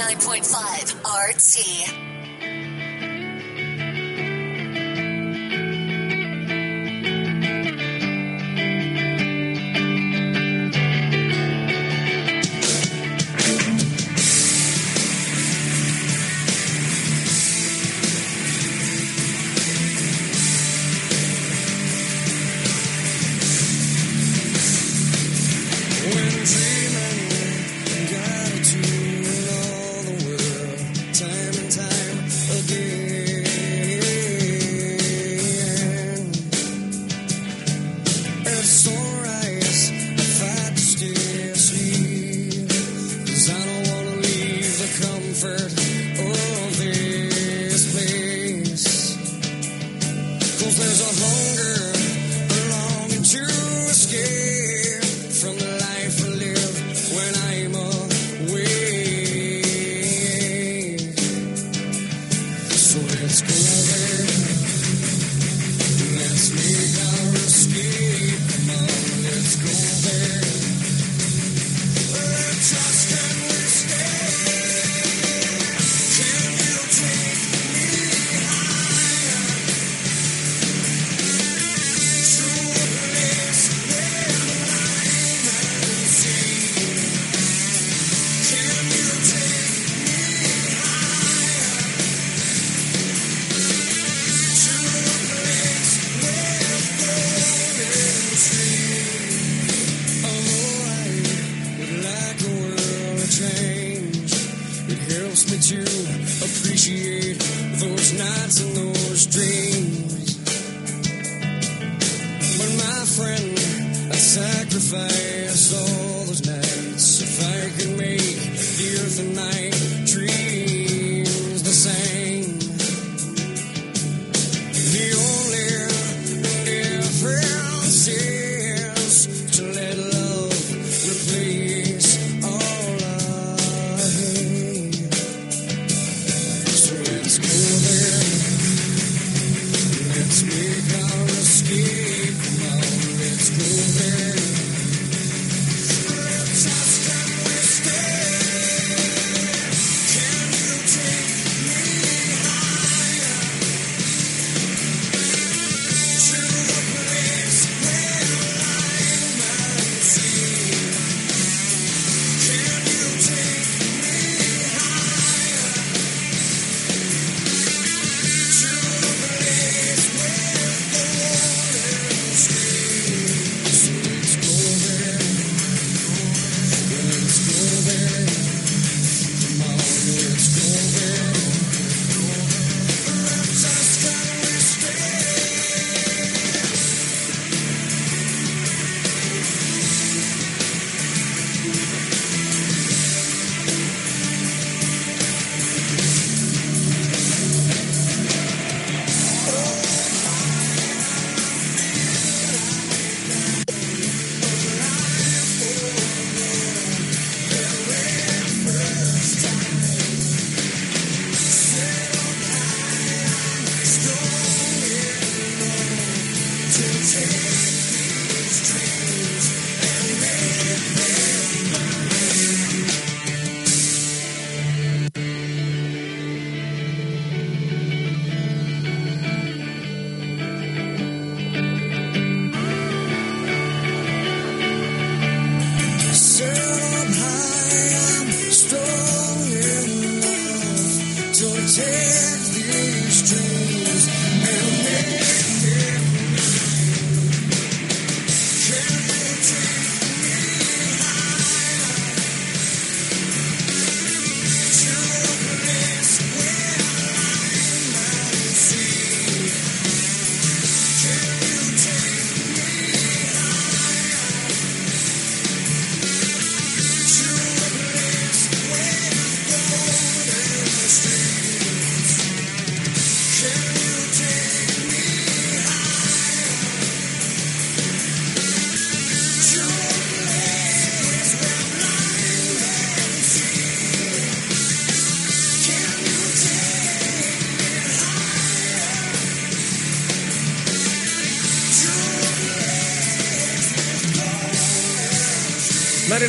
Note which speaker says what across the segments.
Speaker 1: 99.5 RT.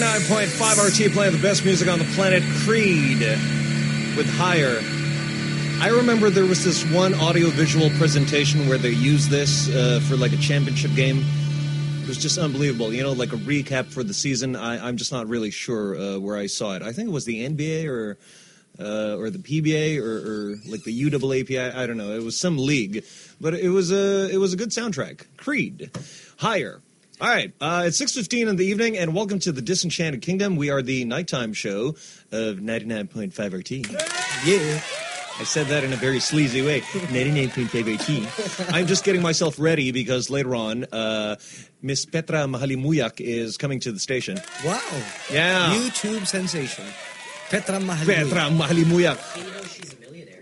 Speaker 2: 99.5 RT playing the best music on the planet, Creed.
Speaker 1: with Higher. I remember there was this one audio-visual presentation where they used this uh, for like a championship game. It was just unbelievable. You know, like a recap for the season. I, I'm just not really sure uh, where I saw it. I think it was the NBA or uh, or the PBA or, or like the UAAPI. I don't know. It was some league, but it was a it was a good soundtrack. Creed, higher. All right, uh, it's six fifteen in the evening, and welcome to the Disenchanted Kingdom. We are the nighttime show of ninety nine point five RT. Yeah. I said that in a very sleazy way. 99.5 I'm just getting myself ready because later on, uh, Miss Petra Mahalimuyak is coming to the station.
Speaker 2: Wow.
Speaker 1: Yeah.
Speaker 2: YouTube sensation. Petra Mahal.
Speaker 1: Petra Mahalimuyak.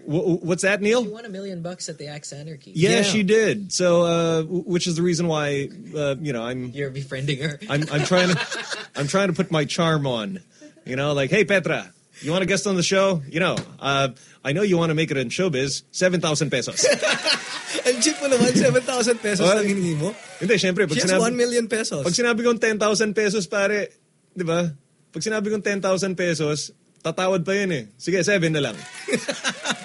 Speaker 1: What's that, Neil?
Speaker 3: She won a million bucks at the Axe Anarchy.
Speaker 1: Yeah,
Speaker 2: Yeah.
Speaker 1: she did. So, uh, which is the reason why, uh, you know, I'm,
Speaker 3: You're befriending her.
Speaker 1: I'm, I'm trying to, I'm trying to put my charm on. You know, like, hey, Petra, you want to guest on the show? You know, uh, I know you want to make it in showbiz. Seven thousand pesos.
Speaker 2: Ang cheap mo naman, 7,000 pesos
Speaker 1: Oh.
Speaker 2: lang hiningi mo.
Speaker 1: Hindi, syempre, pag
Speaker 2: She has
Speaker 1: sinabi,
Speaker 2: 1 million pesos.
Speaker 1: pag sinabi kong 10,000 pesos, pare, di ba? Pag sinabi kong 10,000 pesos, tatawad pa yun eh. Sige, 7 na lang.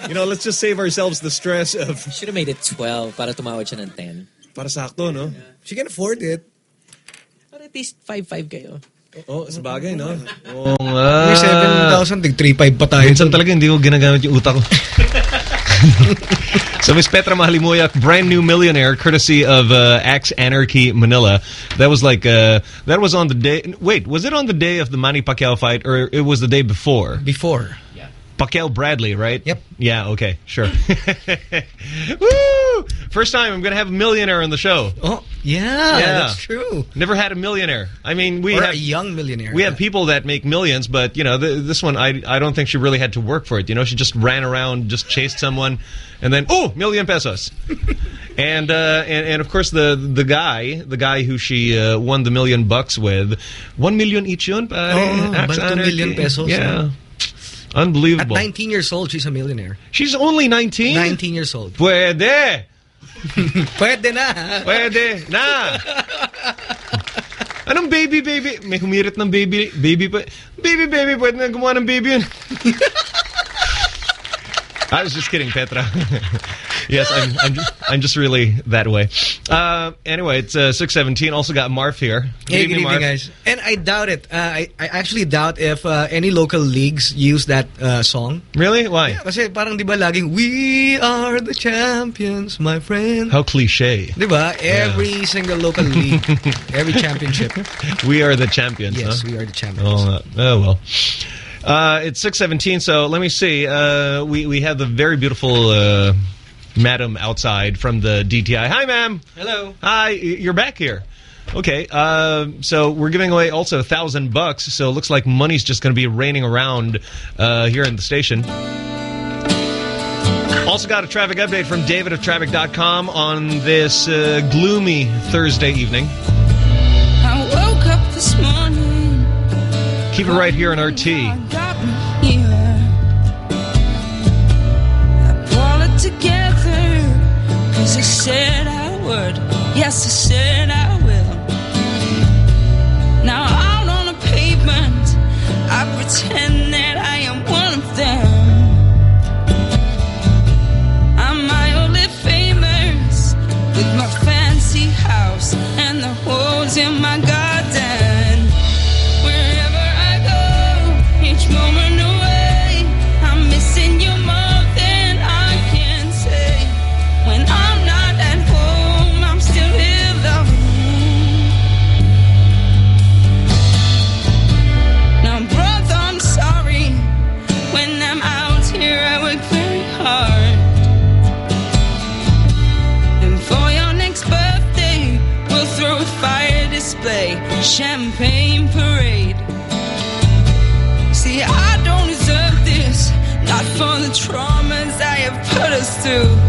Speaker 1: you know, let's just save ourselves the stress of,
Speaker 3: Should have made it 12 para tumawad siya ng 10.
Speaker 1: para sakto, no?
Speaker 2: She can afford it.
Speaker 3: Para at least 5-5 kayo.
Speaker 1: Oh, sa bagay, no?
Speaker 4: Oo nga.
Speaker 2: May 7,000, tig 3,500 pa tayo.
Speaker 4: Minsan talaga hindi ko ginagamit yung utak ko. so Miss Petra Mahalimuyak, brand new millionaire, courtesy of uh, Axe Anarchy Manila. That was like uh, that was on the day. Wait, was it on the day of the Manny Pacquiao fight, or it was the day before?
Speaker 2: Before.
Speaker 4: Pacquiao Bradley, right?
Speaker 2: Yep.
Speaker 4: Yeah. Okay. Sure. Woo! First time I'm gonna have a millionaire on the show.
Speaker 2: Oh, yeah,
Speaker 4: Yeah.
Speaker 2: that's true.
Speaker 4: Never had a millionaire. I mean, we
Speaker 2: or
Speaker 4: have
Speaker 2: a young millionaire.
Speaker 4: we have people that make millions, but you know, th this one, I I don't think she really had to work for it. You know, she just ran around, just chased someone, and then oh, million pesos. and, uh, and and of course the the guy, the guy who she uh, won the million bucks with, one million each yun. pare.
Speaker 2: Oh,
Speaker 4: Axe
Speaker 2: bal- two million pesos,
Speaker 4: Yeah,
Speaker 2: At
Speaker 4: unbelievable.
Speaker 2: 19 years old, she's a millionaire.
Speaker 4: She's only 19.
Speaker 2: 19 years old.
Speaker 4: Pwede,
Speaker 2: Pwede na.
Speaker 4: pwede na. Anong baby, baby? May humirit ng baby, baby pa. Baby, baby, pwede na gumawa ng baby yun. I was just kidding, Petra. yes, I'm, I'm, just, I'm just really that way. Uh, anyway, it's uh, 617. Also got Marf here.
Speaker 2: Hey, good evening,
Speaker 4: Marf.
Speaker 2: guys. And I doubt it. Uh, I, I actually doubt if uh, any local leagues use that uh, song.
Speaker 4: Really? Why?
Speaker 2: Kasi parang di ba laging, We are the champions, my friend.
Speaker 4: How cliche.
Speaker 2: Di ba? Every single local league, every championship.
Speaker 4: We are the champions,
Speaker 2: Yes,
Speaker 4: huh?
Speaker 2: we are the champions.
Speaker 4: Oh, oh well. Uh, it's 617, so let me see. Uh, we, we have the very beautiful uh, madam outside from the DTI. Hi, ma'am.
Speaker 2: Hello.
Speaker 4: Hi, you're back here. Okay, uh, so we're giving away also a thousand bucks. So it looks like money's just going to be raining around uh, here in the station. Also got a traffic update from David of Traffic.com on this uh, gloomy Thursday evening.
Speaker 5: I woke up this morning.
Speaker 4: Keep it right here on RT.
Speaker 5: Champagne parade. See, I don't deserve this, not for the traumas I have put us through.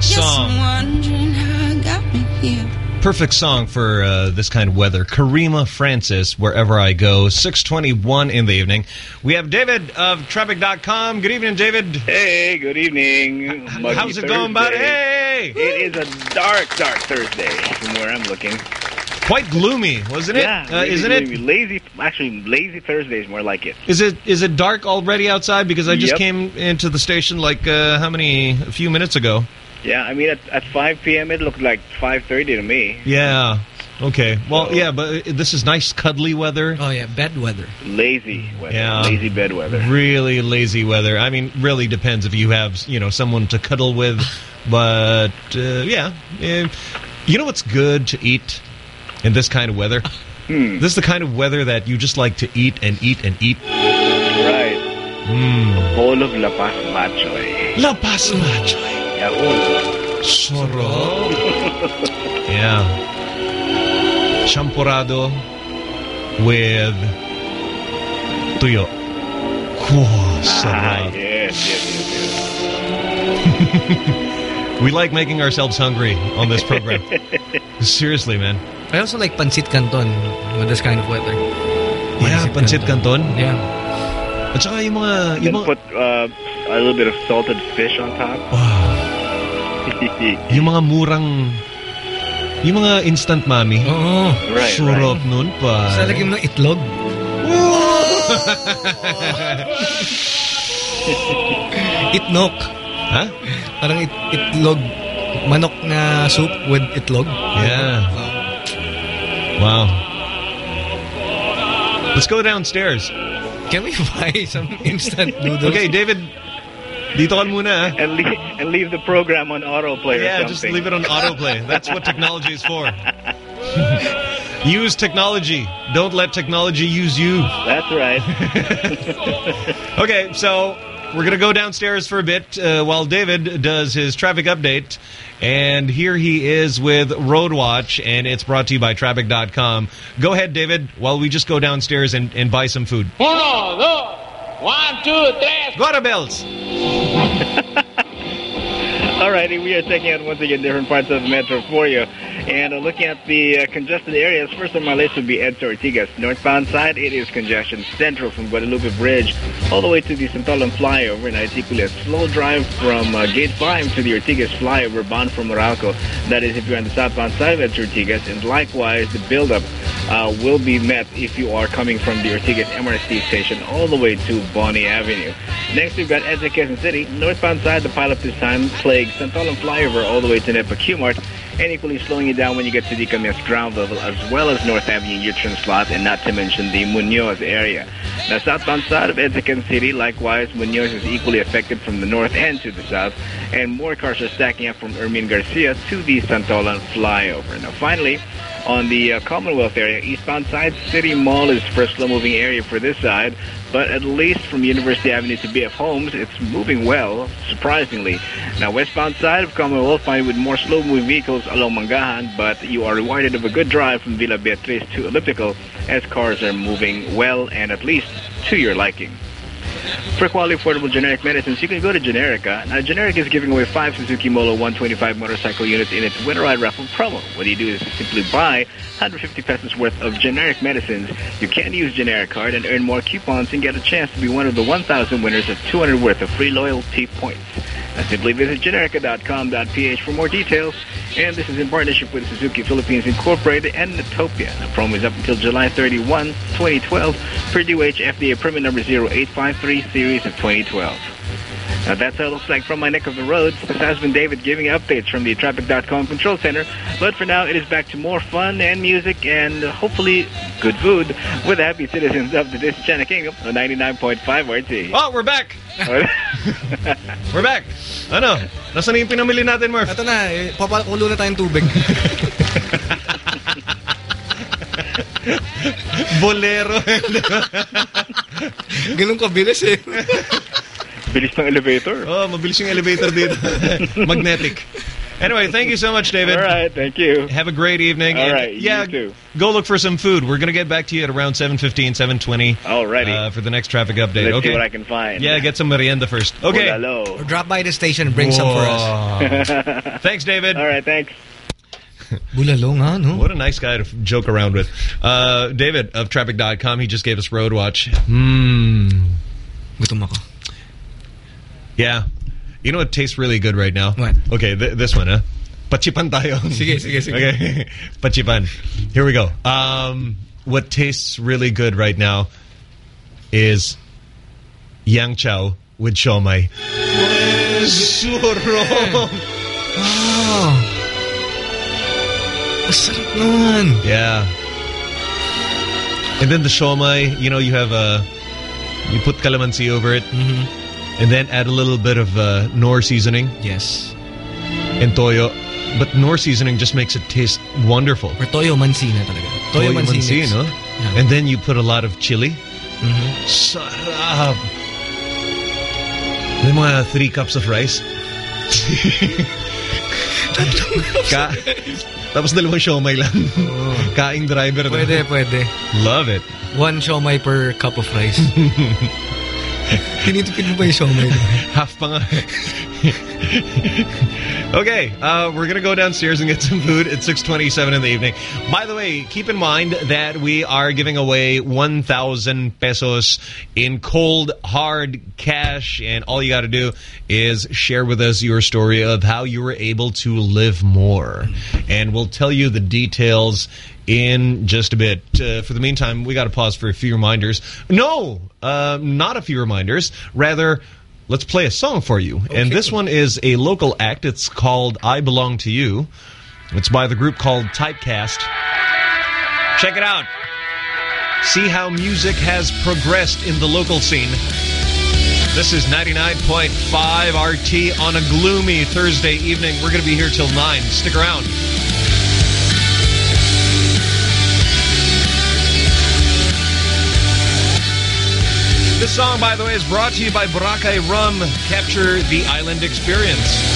Speaker 5: Perfect
Speaker 4: song.
Speaker 5: I'm wondering how I got me here.
Speaker 4: Perfect song for uh, this kind of weather. Karima Francis, Wherever I Go, 621 in the evening. We have David of Traffic.com. Good evening, David.
Speaker 6: Hey, good evening. Muggy
Speaker 4: How's it going,
Speaker 6: buddy?
Speaker 4: Hey!
Speaker 6: It is a dark, dark Thursday from where I'm looking.
Speaker 4: Quite gloomy, wasn't it?
Speaker 6: Yeah,
Speaker 4: Uh,
Speaker 6: lazy,
Speaker 4: isn't it?
Speaker 6: Lazy, actually, lazy Thursday is more like it.
Speaker 4: Is it is it dark already outside? Because I just
Speaker 6: Yep.
Speaker 4: came into the station like uh, how many a few minutes ago.
Speaker 6: Yeah, I mean, at, at 5 p.m. it looked like 5.30 to me.
Speaker 4: Yeah. Okay. Well, yeah, but this is nice, cuddly weather.
Speaker 2: Oh yeah, bad weather.
Speaker 6: Lazy weather.
Speaker 4: Yeah.
Speaker 6: Lazy bed weather.
Speaker 4: Really lazy weather. I mean, really depends if you have you know someone to cuddle with, but uh, yeah, eh, you know what's good to eat in this kind of weather.
Speaker 6: Hmm.
Speaker 4: This is the kind of weather that you just like to eat and eat and eat.
Speaker 6: Right.
Speaker 4: Mm.
Speaker 6: Bowl of lapas machoy.
Speaker 4: La Paz Batchoy.
Speaker 6: Yaon.
Speaker 4: Soro. yeah. Champurrado with tuyo. Whoa,
Speaker 6: Ah,
Speaker 4: sarap.
Speaker 6: yes, yes, yes, yes.
Speaker 4: We like making ourselves hungry on this program. Seriously, man.
Speaker 2: I also like pancit canton with this kind of weather.
Speaker 4: Yeah, pancit canton.
Speaker 2: Yeah.
Speaker 4: At saka yung mga... Yung mga,
Speaker 6: put uh, a little bit of salted fish on top.
Speaker 4: wow, yung mga murang... Yung mga instant mami.
Speaker 2: Oo.
Speaker 6: right,
Speaker 4: Surop nun pa.
Speaker 2: Sa lagyan mo ng itlog. Itnok.
Speaker 4: Ha?
Speaker 2: Parang it, itlog. Manok na soup with itlog.
Speaker 4: Yeah. Wow. Let's go downstairs.
Speaker 2: Can we buy some instant noodles?
Speaker 4: Okay, David, dito ka muna. ah.
Speaker 6: and, leave, and leave the program on autoplay or
Speaker 4: Yeah, just leave it on autoplay. That's what technology is for. use technology. Don't let technology use you.
Speaker 6: That's right.
Speaker 4: Okay, so we're going to go downstairs for a bit uh, while David does his traffic update. And here he is with Road Watch, and it's brought to you by Traffic.com. Go ahead, David, while we just go downstairs and, and buy some food.
Speaker 7: Uno, dos, one, two, tres.
Speaker 4: Guarabels!
Speaker 6: Alrighty, we are checking out once again different parts of the metro for you. And uh, looking at the uh, congested areas, first on my list would be Edsa Ortigas. Northbound side, it is congestion central from Guadalupe Bridge all the way to the Santolan flyover. Equally a slow drive from uh, Gate 5 to the Ortigas flyover bound from Morocco. That is if you're on the southbound side of Edsa Ortigas. And likewise, the buildup uh, will be met if you are coming from the Ortigas MRT station all the way to Boni Avenue. Next, we've got Edsa Quezon City. Northbound side, the pileup this time plagues Santolan flyover all the way to Nepa Qmart and equally slowing you down when you get to the Camias ground level as well as North Avenue U-turn slot and not to mention the Munoz area. Now southbound side of Edsacan City, likewise, Munoz is equally affected from the north and to the south and more cars are stacking up from Ermin Garcia to the Santolan flyover. Now finally, on the uh, Commonwealth area, eastbound side, City Mall is first slow-moving area for this side, but at least from University Avenue to BF Homes, it's moving well, surprisingly. Now, westbound side of Commonwealth, find with more slow-moving vehicles along Mangahan, but you are rewarded of a good drive from Villa Beatriz to Elliptical as cars are moving well and at least to your liking. For quality affordable generic medicines, you can go to Generica. Now, Generica is giving away five Suzuki Molo 125 motorcycle units in its Winter Ride Raffle promo. What you do is simply buy 150 pesos worth of generic medicines. You can use generic card and earn more coupons and get a chance to be one of the 1,000 winners of 200 worth of free loyalty points. Now, simply visit generica.com.ph for more details. And this is in partnership with Suzuki Philippines Incorporated and Natopia. The promo is up until July 31, 2012, per DOH FDA permit number 0853 series of 2012. Now that's how it looks like from my neck of the roads. This has been David giving updates from the Traffic.com Control Center. But for now, it is back to more fun and music and uh, hopefully good food with the happy citizens of the Disenchanted Kingdom on 99.5 RT.
Speaker 4: Oh, we're back! We're back! Ano? Nasaan na yung pinamili natin, Murph?
Speaker 2: Ito na, eh, papakulo na tayong tubig.
Speaker 4: Bolero.
Speaker 2: Ganun kabilis eh.
Speaker 6: Bilis ng elevator.
Speaker 4: oh, mabilis yung elevator dito. Magnetic. Anyway, thank you so much, David.
Speaker 6: All right, thank you.
Speaker 4: Have a great evening.
Speaker 6: All
Speaker 4: And,
Speaker 6: right, you
Speaker 4: yeah,
Speaker 6: too.
Speaker 4: go look for some food. We're going to get back to you at around 7.15, 7.20
Speaker 6: Alrighty.
Speaker 4: uh, for the next traffic update.
Speaker 6: Let's
Speaker 4: okay.
Speaker 6: see what I can find.
Speaker 4: yeah, get some merienda first. Okay.
Speaker 6: Bulalo.
Speaker 2: Or drop by the station and bring some for us.
Speaker 4: Thanks, David.
Speaker 6: All right, thanks.
Speaker 2: Bulalong, ha, no?
Speaker 4: What a nice guy to joke around with. Uh, David of Traffic.com, he just gave us Road Watch.
Speaker 2: Gutom ako.
Speaker 4: Yeah. You know what tastes really good right now?
Speaker 2: What?
Speaker 4: Okay, th this one, huh? Pachipan tayo.
Speaker 2: Sige, sige, sige.
Speaker 4: Okay. Pachipan. Here we go. Um, what tastes really good right now is Yang Chow with siomai. Surong.
Speaker 2: Naman.
Speaker 4: Yeah. And then the siomai, you know, you have a, you put calamansi over it, and then add a little bit of uh, Knorr seasoning
Speaker 2: Yes.
Speaker 4: and toyo. But Knorr seasoning just makes it taste wonderful.
Speaker 2: Or toyo mansina talaga. Toyo, mansi, mix.
Speaker 4: no?
Speaker 2: Yeah.
Speaker 4: And then you put a lot of chili.
Speaker 2: Mhm.
Speaker 4: Sarap. May mga three cups of rice. Ka Tapos dalawang siomay lang. Kaing driver. na.
Speaker 2: Pwede, pwede.
Speaker 4: Love it.
Speaker 2: One siomay per cup of rice. Tinitipid mo ba yung siomay?
Speaker 4: Half pa nga. okay, uh, we're gonna go downstairs and get some food at 6:27 in the evening. By the way, keep in mind that we are giving away 1,000 pesos in cold hard cash, and all you got to do is share with us your story of how you were able to live more, and we'll tell you the details in just a bit. Uh, for the meantime, we got to pause for a few reminders. No, uh, not a few reminders. Rather, let's play a song for you. And this one is a local act. It's called I Belong to You. It's by the group called Typecast. Check it out. See how music has progressed in the local scene. This is 99.5 RT on a gloomy Thursday evening. We're going to be here till 9. Stick around. This song, by the way, is brought to you by Boracay Rum. Capture the island experience.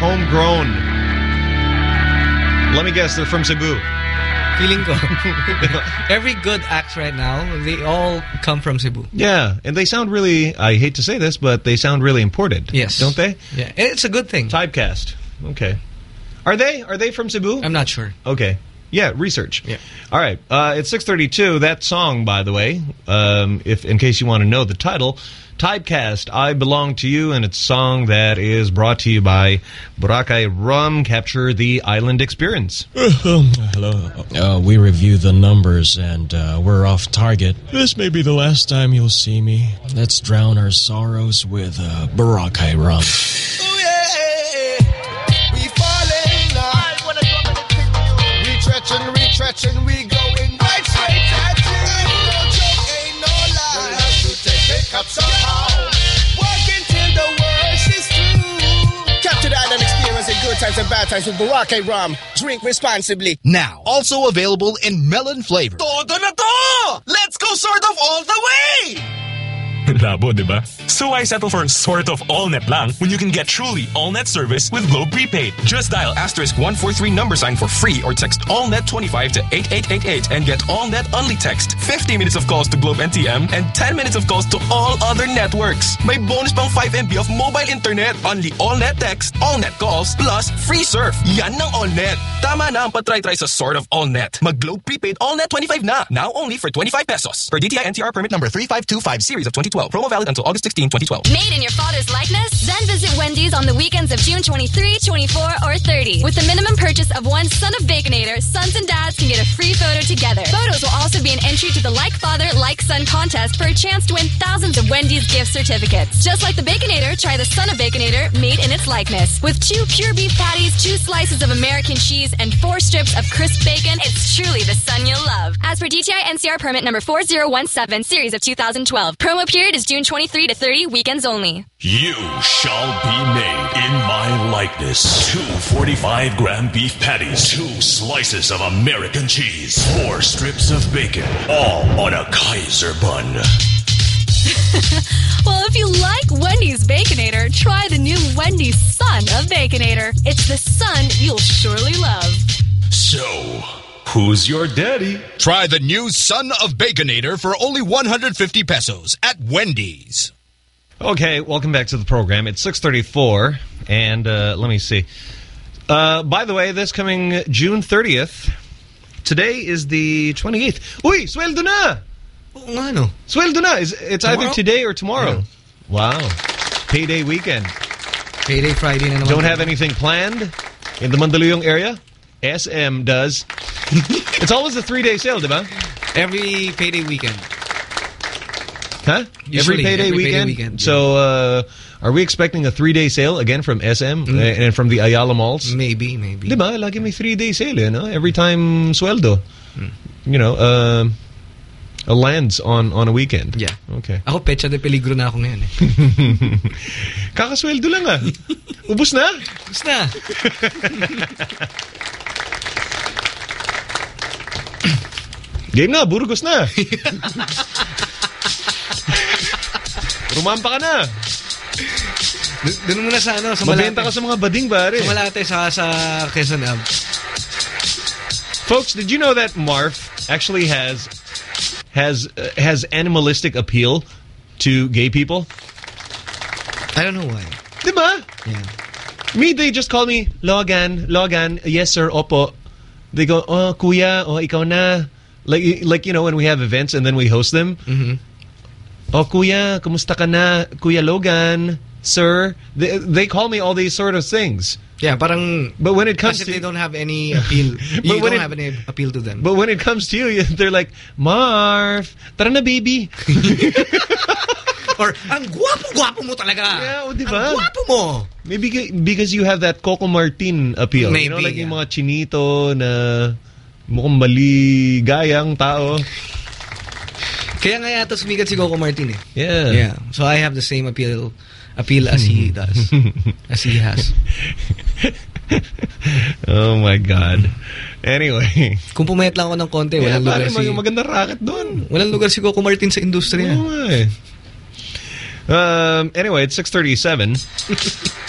Speaker 4: Homegrown. Let me guess, they're from Cebu.
Speaker 2: Feeling ko. Every good act right now, they all come from Cebu.
Speaker 4: Yeah, and they sound really, I hate to say this, but they sound really imported.
Speaker 2: Yes.
Speaker 4: Don't they?
Speaker 2: Yeah, it's a good thing.
Speaker 4: Typecast. Okay. Are they? Are they from Cebu?
Speaker 2: I'm not sure.
Speaker 4: Okay. Yeah, research.
Speaker 2: Yeah.
Speaker 4: All right. Uh, it's 632. That song, by the way, um, if in case you want to know the title, Typecast, I Belong to You, and it's a song that is brought to you by Boracay Rum, Capture the Island Experience.
Speaker 8: Hello. Uh, we review the numbers and uh, we're off target. This may be the last time you'll see me. Let's drown our sorrows with uh, Boracay rum.
Speaker 9: stretching, retrenching, we going right straight at you. Ain't No joke, ain't no lie. We'll have to take pickup somehow. Working till the worst is through. Capture island experience in good times and bad times with Boracay rum. Drink responsibly.
Speaker 10: Now, also available in melon flavor.
Speaker 9: Todo na to! Let's go sort of all the way!
Speaker 11: Labo? So why settle for a sort of all-net lang when you can get truly all-net service with Globe Prepaid? Just dial asterisk 143 number sign for free or text all-net 25 to 8888 and get all-net only text, 50 minutes of calls to Globe NTM, and 10 minutes of calls to all other networks. May bonus pang 5 MB of mobile internet. Only all-net text, all-net calls, plus free surf. Yan ng all-net. Tama na ang patry-try sa sort of all-net. Mag-Globe Prepaid all-net 25 na. Now only for 25 pesos. Per DTI NCR permit number 3525 series of 2012. Promo valid until August 16, 2012.
Speaker 12: Made in your father's likeness? Then visit Wendy's on the weekends of June 23, 24, or 30. With the minimum purchase of one Son of Baconator, sons and dads can get a free photo together. Photos will also be an entry to the Like Father, Like Son contest for a chance to win thousands of Wendy's gift certificates. Just like the Baconator, try the Son of Baconator made in its likeness. With two pure beef patties, two slices of American cheese, and four strips of crisp bacon, it's truly the son you'll love. As per DTI NCR permit number 4017, series of 2012. Promo period is June 23 to 30, weekends only.
Speaker 13: You shall be made in my likeness. Two 45 gram beef patties, two slices of American cheese, four strips of bacon, all on a Kaiser bun.
Speaker 12: well, if you like Wendy's Baconator, try the new Wendy's Son of Baconator. It's the son you'll surely love.
Speaker 13: So, who's your daddy?
Speaker 10: Try the new Son of Baconator for only 150 pesos at Wendy's.
Speaker 4: Okay, welcome back to the program. It's 634, and uh, let me see. Uh, by the way, this coming June 30th, today is the 28th. Uy, sweldo na!
Speaker 2: Ano?
Speaker 4: Sweldo na! It's, it's either today or tomorrow. Wow. Payday weekend.
Speaker 2: Payday Friday na naman.
Speaker 4: Don't have anything planned in the Mandaluyong area? SM does. it's always a three-day sale, diba?
Speaker 2: Every payday weekend.
Speaker 4: Huh?
Speaker 2: Usually,
Speaker 4: every payday
Speaker 2: every payday
Speaker 4: weekend?
Speaker 2: weekend,
Speaker 4: So, uh, are we expecting a three-day sale again from SM
Speaker 2: Mm.
Speaker 4: uh, and from the Ayala malls?
Speaker 2: Maybe, maybe.
Speaker 4: Diba? Lagi may three-day sale, you know? Every time sweldo.
Speaker 2: Mm.
Speaker 4: You know, uh, a lands on on a weekend.
Speaker 2: Yeah.
Speaker 4: Okay.
Speaker 2: Ako, pecha de peligro na ako ngayon eh.
Speaker 4: Kakasweldo lang ah. Ubus na?
Speaker 2: Ubus na.
Speaker 4: Game na, Burgos na. Rumampa ka na.
Speaker 2: Doon muna sa ano, sa
Speaker 4: Mabenta ka sa mga bading, pare.
Speaker 2: Sa Malate, sa, sa Quezon Ave.
Speaker 4: Folks, did you know that Marf actually has has uh, has animalistic appeal to gay people?
Speaker 2: I don't know why.
Speaker 4: Diba?
Speaker 2: Yeah.
Speaker 4: Me, they just call me Logan, Logan, yes sir, opo. They go, oh, kuya, oh, ikaw na. Like, like you know, when we have events and then we host them.
Speaker 2: Mm-hmm.
Speaker 4: Oh, kuya, kumusta ka na? Kuya Logan, sir. They, they call me all these sort of things.
Speaker 2: Yeah, parang...
Speaker 4: But when it comes to...
Speaker 2: they don't have any appeal. you
Speaker 4: when
Speaker 2: don't
Speaker 4: it-
Speaker 2: have any appeal to them.
Speaker 4: But when it comes to you, they're like, Marv, tara na baby.
Speaker 2: Or, ang gwapo-gwapo mo talaga.
Speaker 4: Yeah, o, di
Speaker 2: Ang
Speaker 4: ba?
Speaker 2: gwapo mo.
Speaker 4: Maybe ca- because you have that Coco Martin appeal. you know,
Speaker 2: Maybe,
Speaker 4: like yung
Speaker 2: yeah.
Speaker 4: mga chinito na mukhang maligayang tao.
Speaker 2: Kaya nga yata sumikat si Coco Martin eh.
Speaker 4: Yeah.
Speaker 2: Yeah. So I have the same appeal appeal as he does. as he has.
Speaker 4: oh my God. Anyway.
Speaker 2: Kung pumayat lang ako ng konti,
Speaker 4: Yeah,
Speaker 2: walang lugar si...
Speaker 4: mag- maganda racket doon.
Speaker 2: Walang lugar si Coco Martin sa industriya.
Speaker 4: Oo nga eh. Um, anyway, it's 637.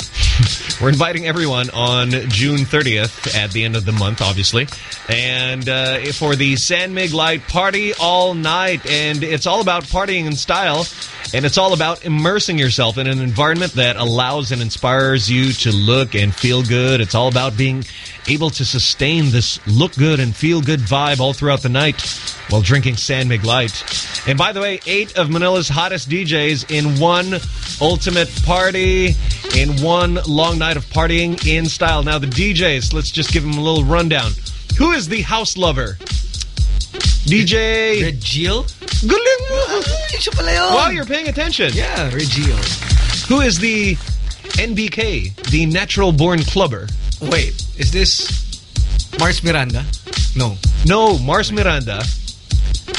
Speaker 4: We're inviting everyone on June 30th at the end of the month, obviously. And uh, for the San Mig Light Party all night. And it's all about partying in style. And it's all about immersing yourself in an environment that allows and inspires you to look and feel good. It's all about being able to sustain this look good and feel good vibe all throughout the night while drinking San Mig Light. And by the way, eight of Manila's hottest DJs in one ultimate party, in one long night of partying in style. Now, the DJs, let's just give them a little rundown. Who is the house lover? DJ...
Speaker 2: Regil?
Speaker 4: Galing mo!
Speaker 2: Siya pala yun.
Speaker 4: Wow, you're paying attention.
Speaker 2: Yeah, Regil.
Speaker 4: Who is the NBK, the natural born clubber?
Speaker 2: Wait, is this Mars Miranda? No.
Speaker 4: No, Mars Miranda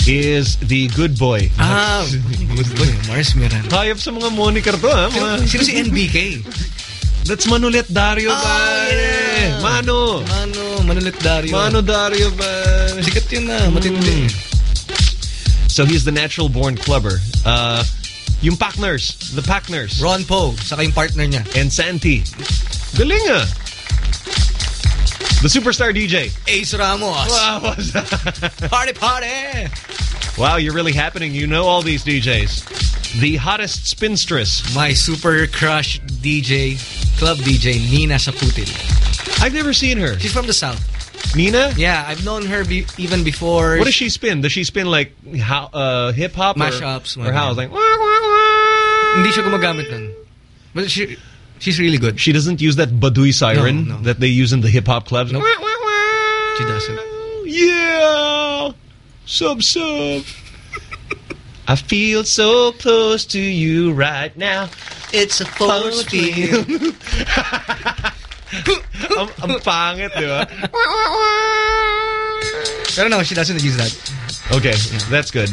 Speaker 4: is the good boy.
Speaker 2: Ah, good boy. Mars Miranda.
Speaker 4: Hayop sa mga moniker to, ha? Mga...
Speaker 2: Sino si NBK?
Speaker 4: That's Manolet Dario,
Speaker 2: Oh,
Speaker 4: pare.
Speaker 2: yeah.
Speaker 4: Mano.
Speaker 2: Mano, Manolet Dario.
Speaker 4: Mano Dario, ba?
Speaker 2: Sikat yun na, matindi.
Speaker 4: So he's the natural born clubber. Uh, yung pack nurse, the pack nurse.
Speaker 2: Ron Poe, saka yung partner niya.
Speaker 4: And Santi. Galing ah. The superstar DJ.
Speaker 2: Ace Ramos.
Speaker 4: Wow, what's that?
Speaker 2: Party, party!
Speaker 4: Wow, you're really happening. You know all these DJs. The hottest spinstress.
Speaker 2: My super crush DJ, club DJ, Nina Saputil.
Speaker 4: I've never seen her.
Speaker 2: She's from the South.
Speaker 4: Nina?
Speaker 2: Yeah, I've known her be even before.
Speaker 4: What does she spin? Does she spin like how, uh, hip hop or,
Speaker 2: Mashups,
Speaker 4: or
Speaker 2: mga
Speaker 4: house? Like
Speaker 2: Hindi siya gumagamit nun. But she, she's really good.
Speaker 4: she doesn't use that badui siren
Speaker 2: No, no.
Speaker 4: that they use in the hip hop clubs.
Speaker 2: Nope. She doesn't.
Speaker 4: Yeah, sub sub. I feel so close to you right now.
Speaker 2: It's a force field.
Speaker 4: ang, ang pangit, di ba?
Speaker 2: Pero no, she doesn't use that.
Speaker 4: Okay, that's good.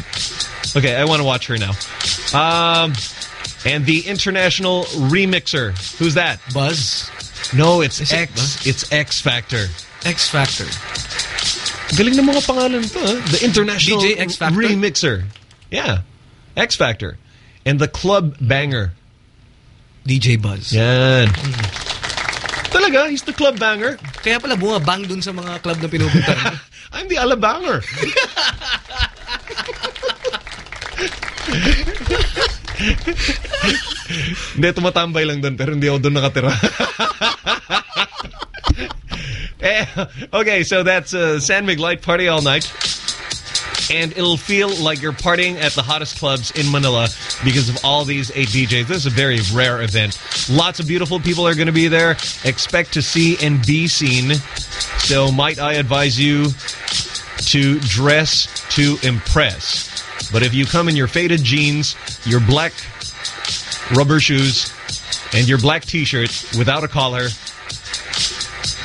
Speaker 4: Okay, I want to watch her now. Um, and the international remixer. Who's that?
Speaker 2: Buzz.
Speaker 4: No, it's
Speaker 2: Is it
Speaker 4: X.
Speaker 2: Buzz?
Speaker 4: It's X Factor.
Speaker 2: X Factor.
Speaker 4: Galing ng mga pangalan to, ah. The international
Speaker 2: DJ X Factor?
Speaker 4: remixer. Yeah, X Factor. And the club banger.
Speaker 2: DJ Buzz.
Speaker 4: Yan. Talaga, he's the club banger.
Speaker 2: Kaya pala bumabang dun sa mga club na pinupunta.
Speaker 4: I'm the alabanger. Hindi, tumatambay lang doon pero hindi ako doon nakatira. Eh, okay, so that's uh, San Mig Light Party all night. And it'll feel like you're partying at the hottest clubs in Manila because of all these eight DJs. This is a very rare event. Lots of beautiful people are going to be there. Expect to see and be seen. So might I advise you to dress to impress. But if you come in your faded jeans, your black rubber shoes, and your black t-shirt without a collar,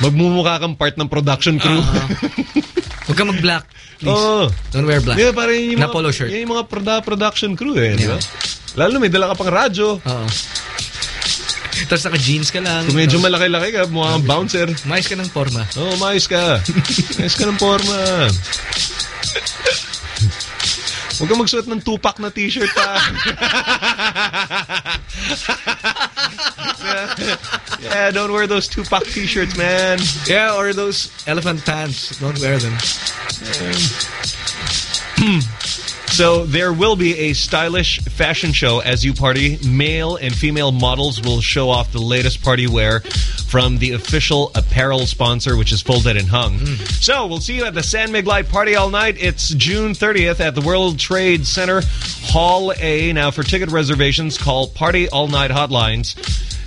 Speaker 4: magmumukha kang part ng production crew. Uh-huh.
Speaker 2: Huwag ka mag-black. Please.
Speaker 4: Oo.
Speaker 2: Don't wear black.
Speaker 4: Ba, parang yun yung
Speaker 2: Na
Speaker 4: mga,
Speaker 2: polo shirt.
Speaker 4: Yan yung mga proda- production crew eh?
Speaker 2: Yeah.
Speaker 4: Lalo may dala ka pang radyo.
Speaker 2: Oo. Tapos naka-jeans ka lang.
Speaker 4: Kung medyo malaki-laki ka, mukha kang bouncer.
Speaker 2: Mais ka ng forma.
Speaker 4: Oo, oh, maayos ka. maayos ka ng forma. Huwag kang magsuot ng two-pack na t-shirt pa. yeah. don't wear those two-pack t-shirts, man.
Speaker 2: Yeah, or those elephant pants. Don't wear them. Hmm.
Speaker 4: So there will be a stylish fashion show as you party. Male and female models will show off the latest party wear from the official apparel sponsor, which is Folded and Hung. Hmm. So we'll see you at the San Mig Light Party all night. It's June 30th at the World Trade Center, Hall A. Now, for ticket reservations, call Party All Night Hotlines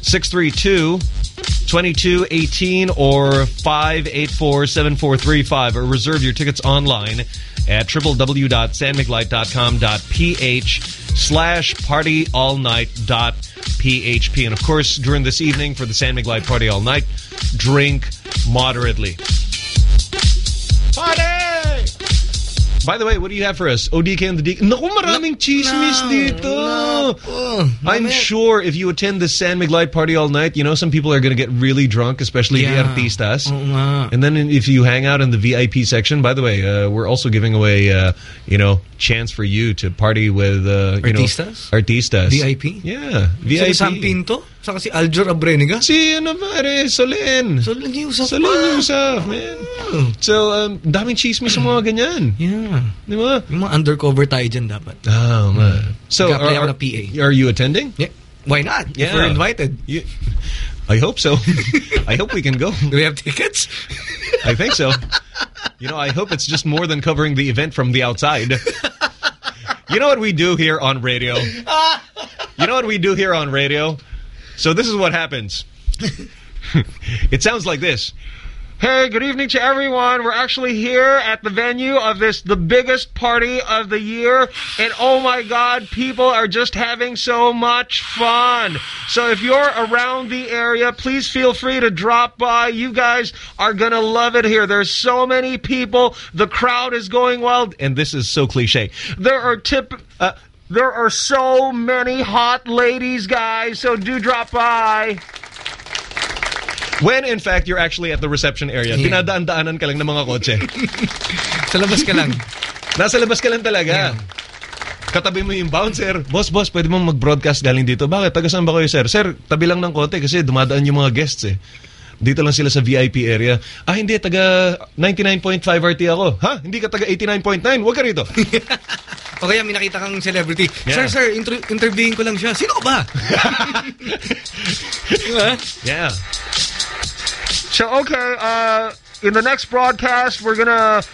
Speaker 4: 632 2218 or 584-7435 or reserve your tickets online at www.sanmiglight.com.ph slash party all night dot php and of course during this evening for the San Mig Light party all night drink moderately by the way, what do you have for us? ODK and the DK. Naku, maraming chismis dito. I'm sure if you attend the San Mig Light party all night, you know, some people are going to get really drunk, especially
Speaker 2: Yeah.
Speaker 4: the artistas.
Speaker 2: Nga.
Speaker 4: And then if you hang out in the VIP section, by the way, uh, we're also giving away, uh, you know, chance for you to party with, uh, you
Speaker 2: Artistas?
Speaker 4: know, artistas.
Speaker 2: VIP?
Speaker 4: Yeah,
Speaker 2: VIP. Si Sam Pinto? Saka si Aljur Abrenica?
Speaker 4: Si ano pare, Solenn.
Speaker 2: Solenn Heussaff
Speaker 4: ah. Solenn ah. Heussaff, ah. man. So, um, daming chismis sa mga ganyan.
Speaker 2: Yeah.
Speaker 4: Di ba?
Speaker 2: Yung mga undercover tayo dyan dapat.
Speaker 4: Oh, man. So, are,
Speaker 2: ako PA.
Speaker 4: are you attending?
Speaker 2: Yeah. Why not? If
Speaker 4: Yeah.
Speaker 2: we're invited.
Speaker 4: You, I hope so. I hope we can go.
Speaker 2: Do we have tickets?
Speaker 4: I think so. You know, I hope it's just more than covering the event from the outside. You know what we do here on radio? You know what we do here on radio? So this is what happens. it sounds like this. Hey, good evening to everyone. We're actually here at the venue of this, the biggest party of the year. And oh my God, people are just having so much fun. So if you're around the area, please feel free to drop by. You guys are going to love it here. There's so many people. The crowd is going wild. And this is so cliche. There are tip, uh, there are so many hot ladies, guys. So do drop by. When, in fact, you're actually at the reception area,
Speaker 2: Yeah.
Speaker 4: dinadaan-daanan ka lang ng mga kotse.
Speaker 2: Sa labas ka lang.
Speaker 4: Nasa labas ka lang talaga. Katabi mo yung bouncer. Boss, boss, pwede mo mag-broadcast galing dito. Bakit? Taga saan ba kayo, sir? Sir, tabi lang ng konti kasi dumadaan yung mga guests eh. Dito lang sila sa VIP area. Ah, hindi. Taga 99.5 RT ako. Ha? Hindi ka taga 89.9? Huwag ka rito.
Speaker 2: O kaya may nakita kang celebrity.
Speaker 4: Yeah.
Speaker 2: Sir, sir, inter- interviewing ko lang siya. Sino ka ba? diba?
Speaker 4: Yeah. So okay, uh, in the next broadcast, we're gonna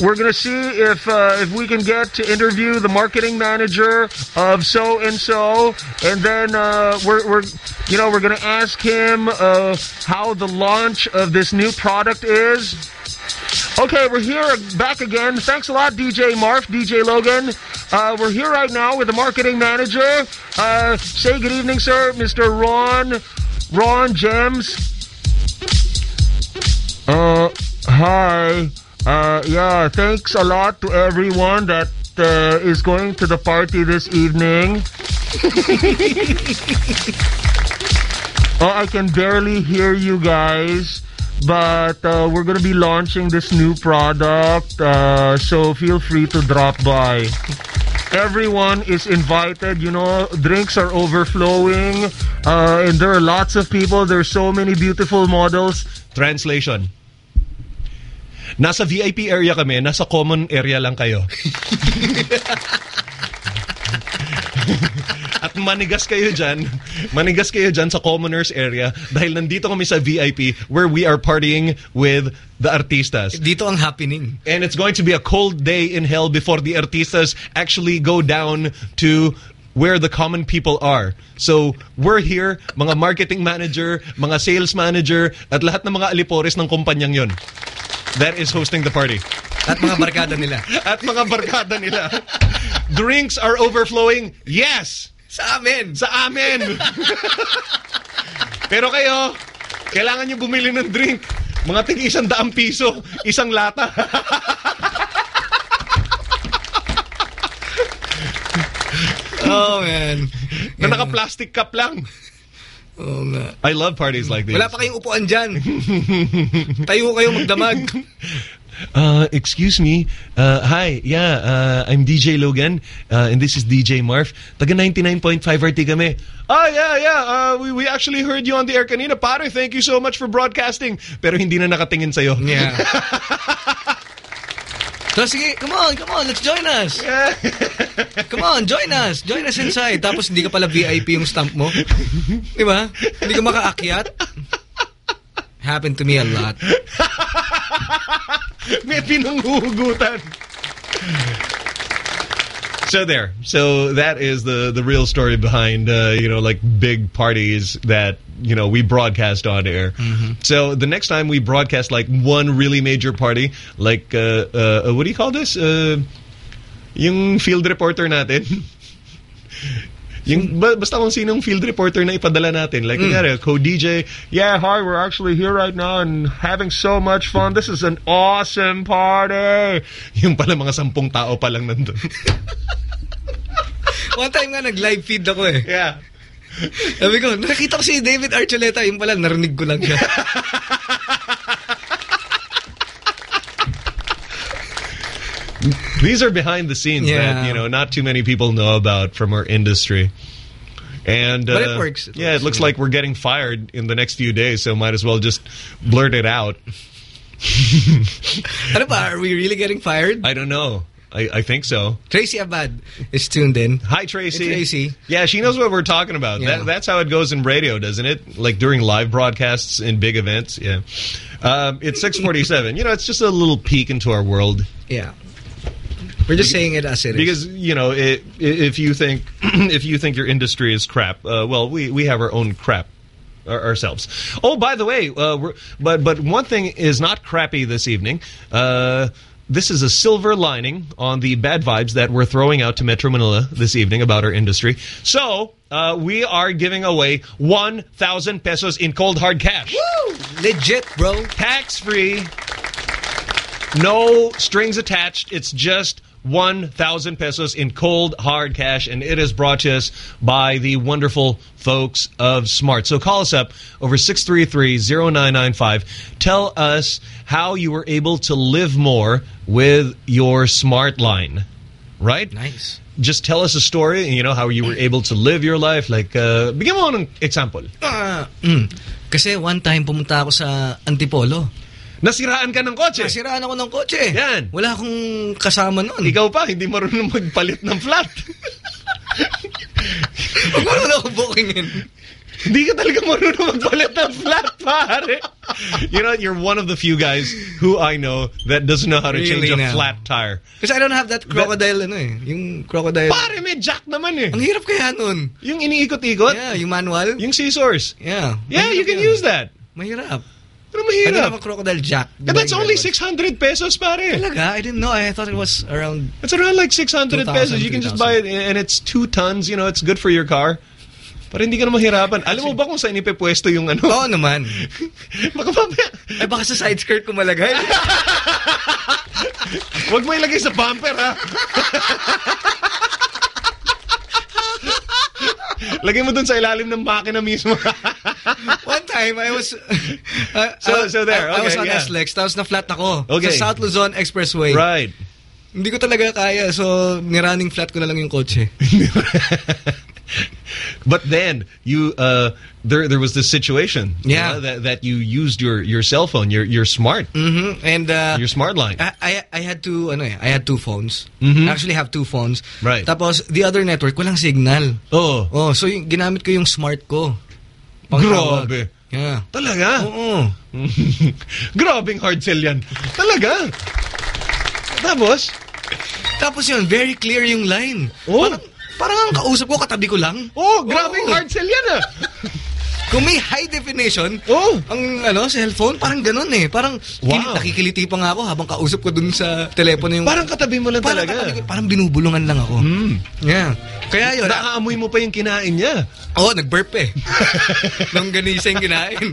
Speaker 4: we're gonna see if uh, if we can get to interview the marketing manager of so and so, and then uh, we're we're you know we're gonna ask him uh, how the launch of this new product is. Okay, we're here back again. Thanks a lot, DJ Marf, DJ Logan. Uh, we're here right now with the marketing manager. Uh, say good evening, sir, Mr. Ron, Ron Gems. Uh, hi. Uh, yeah, thanks a lot to everyone that uh, is going to the party this evening. oh, I can barely hear you guys. But uh, we're going to be launching this new product, uh, so feel free to drop by. Everyone is invited, you know, drinks are overflowing, uh, and there are lots of people. There's so many beautiful models. Translation. Nasa VIP area kami, nasa common area lang kayo. At manigas kayo dyan, manigas kayo dyan sa commoners area dahil nandito kami sa VIP where we are partying with the artistas.
Speaker 2: Dito ang happening.
Speaker 4: And it's going to be a cold day in hell before the artistas actually go down to where the common people are. So, we're here, mga marketing manager, mga sales manager, at lahat ng mga alipores ng kumpanyang yon. That is hosting the party.
Speaker 2: At mga barkada nila.
Speaker 4: At mga barkada nila. Drinks are overflowing. Yes!
Speaker 2: Sa amin!
Speaker 4: Sa amin! Pero kayo, kailangan nyo bumili ng drink. Mga tig isang daang piso, isang lata.
Speaker 2: Oh, man.
Speaker 4: na naka-plastic cup lang.
Speaker 2: Oo nga.
Speaker 4: I love parties like these.
Speaker 2: Wala pa kayong upuan dyan. Tayo kayo magdamag.
Speaker 4: Uh, excuse me. Uh, hi, yeah, uh, I'm DJ Logan, uh, and this is DJ Marf. Taga 99.5 RT kami. Ah, yeah, yeah. Uh, we, we actually heard you on the air kanina. Pare, thank you so much for broadcasting. Pero hindi na nakatingin sa'yo.
Speaker 2: Yeah. So, sige, come on, come on, let's join us. come on, join us. Join us inside. Tapos hindi ka pala VIP yung stamp mo. Di ba? Hindi ka makaakyat. Happened to me a lot.
Speaker 4: May pinanghuhugutan. So there. So that is the the real story behind uh, you know like big parties that you know we broadcast on air. So the next time we broadcast like one really major party, like uh, uh, what do you call this? Uh, yung field reporter natin. Yung, ba- basta kung sinong field reporter na ipadala natin. Like,
Speaker 2: Mm.
Speaker 4: kunyari, co-DJ, yeah, hi, we're actually here right now and having so much fun. This is an awesome party. Yung pala mga sampung tao pa lang nandun.
Speaker 2: One time nga nag-live feed ako eh.
Speaker 4: Yeah.
Speaker 2: Sabi ko, nakita ko si David Archuleta, yung pala, narinig ko lang siya.
Speaker 4: These are behind the scenes
Speaker 2: Yeah.
Speaker 4: that, you know, not too many people know about from our industry. And
Speaker 2: But it
Speaker 4: uh,
Speaker 2: works. It
Speaker 4: yeah, it looks like we're getting fired in the next few days, so might as well just blurt it out.
Speaker 2: ba, are we really getting fired?
Speaker 4: I don't know. I, I think so.
Speaker 2: Tracy Abad is tuned in.
Speaker 4: Hi, Tracy.
Speaker 2: Hey, Tracy.
Speaker 4: Yeah, she knows what we're talking about.
Speaker 2: Yeah.
Speaker 4: That, that's how it goes in radio, doesn't it? Like during live broadcasts in big events. Yeah. Um, it's 647. you know, it's just a little peek into our world.
Speaker 2: Yeah. We're just saying it as it is.
Speaker 4: Because you know, i if you think if you think your industry is crap, uh, well, we we have our own crap ourselves. Oh, by the way, uh, we're, but but one thing is not crappy this evening. Uh, this is a silver lining on the bad vibes that we're throwing out to Metro Manila this evening about our industry. So uh, we are giving away 1,000 pesos in cold hard cash.
Speaker 2: Woo! Legit, bro.
Speaker 4: Tax free. No strings attached. It's just 1,000 pesos in cold, hard cash, and it is brought to us by the wonderful folks of Smart. So call us up over 633-0995. Tell us how you were able to live more with your Smart line. Right?
Speaker 2: Nice.
Speaker 4: Just tell us a story, you know, how you were able to live your life. Like, uh, bigyan mo ng example.
Speaker 2: Ah, mm. Kasi one time pumunta ako sa Antipolo.
Speaker 4: Nasiraan ka ng kotse.
Speaker 2: Nasiraan ako ng kotse.
Speaker 4: Yan.
Speaker 2: Wala akong kasama noon.
Speaker 4: Ikaw pa, hindi marunong magpalit ng flat.
Speaker 2: Huwag mo naman ako bookingin.
Speaker 4: Hindi ka talaga marunong magpalit ng flat, pare. You know, you're one of the few guys who I know that doesn't know how to change
Speaker 2: Really
Speaker 4: a
Speaker 2: now.
Speaker 4: flat tire.
Speaker 2: Kasi I don't have that crocodile, ano eh. Yung crocodile.
Speaker 4: Pare, may jack naman eh.
Speaker 2: Ang hirap kaya nun.
Speaker 4: Yung iniikot-ikot?
Speaker 2: Yeah, yung manual.
Speaker 4: Yung scissors?
Speaker 2: Yeah.
Speaker 4: Yeah, you can
Speaker 2: Mahirap
Speaker 4: use that.
Speaker 2: Mahirap.
Speaker 4: Pero
Speaker 2: I don't have
Speaker 4: mahirap.
Speaker 2: a crocodile jack.
Speaker 4: And that's only 600 pesos, pare.
Speaker 2: Talaga? I didn't know. I thought it was around...
Speaker 4: It's around like 600
Speaker 2: 2,000,
Speaker 4: pesos. You can just buy it and it's two tons. You know, it's good for your car. Para hindi ka na mahirapan. Alam mo ba kung saan ipepwesto yung ano?
Speaker 2: Oo naman.
Speaker 4: Baka mamaya.
Speaker 2: Ay, baka sa side skirt ko malagay.
Speaker 4: Huwag mo ilagay sa bumper, ha? Lagay mo dun sa ilalim ng makina mismo.
Speaker 2: Time, I was... Uh,
Speaker 4: So-
Speaker 2: I
Speaker 4: so there,
Speaker 2: I, I was
Speaker 4: okay,
Speaker 2: on
Speaker 4: yeah.
Speaker 2: SLEX, tapos na-flat ako.
Speaker 4: Okay.
Speaker 2: Sa South Luzon Expressway.
Speaker 4: right.
Speaker 2: Hindi ko talaga kaya, so nirunning flat ko na lang yung kotse.
Speaker 4: But then you uh there there was this situation you
Speaker 2: Yeah.
Speaker 4: know, that that you used your your cell phone your your smart
Speaker 2: Mm-hmm. And uh,
Speaker 4: your smart line
Speaker 2: I, I I had two ano eh, I had two phones.
Speaker 4: Mhm.
Speaker 2: I actually have two phones.
Speaker 4: Right.
Speaker 2: Tapos the other network walang signal.
Speaker 4: oh
Speaker 2: Oh, so yung, ginamit ko yung smart ko. Pangtawag.
Speaker 4: grabe
Speaker 2: Yeah.
Speaker 4: talaga
Speaker 2: Oo.
Speaker 4: grabing hard sell yan talaga tapos
Speaker 2: Tapos yun, very clear yung line.
Speaker 4: Oh.
Speaker 2: Parang, parang ang kausap ko, katabi ko lang.
Speaker 4: oh grabing
Speaker 2: Oo.
Speaker 4: hard sell yan ah
Speaker 2: Kung may high definition,
Speaker 4: oh
Speaker 2: ang ano, cellphone, parang ganun eh. Parang
Speaker 4: Wow.
Speaker 2: nakikiliti pa nga ako habang kausap ko dun sa telepono yung...
Speaker 4: parang katabi mo lang
Speaker 2: parang,
Speaker 4: talaga
Speaker 2: katabi parang binubulungan lang ako.
Speaker 4: Hmm.
Speaker 2: Yeah. Kaya yun,
Speaker 4: Nakaamoy mo pa yung kinain niya.
Speaker 2: Oo, oh, nag-burp eh. Nung ganisa yung kinain.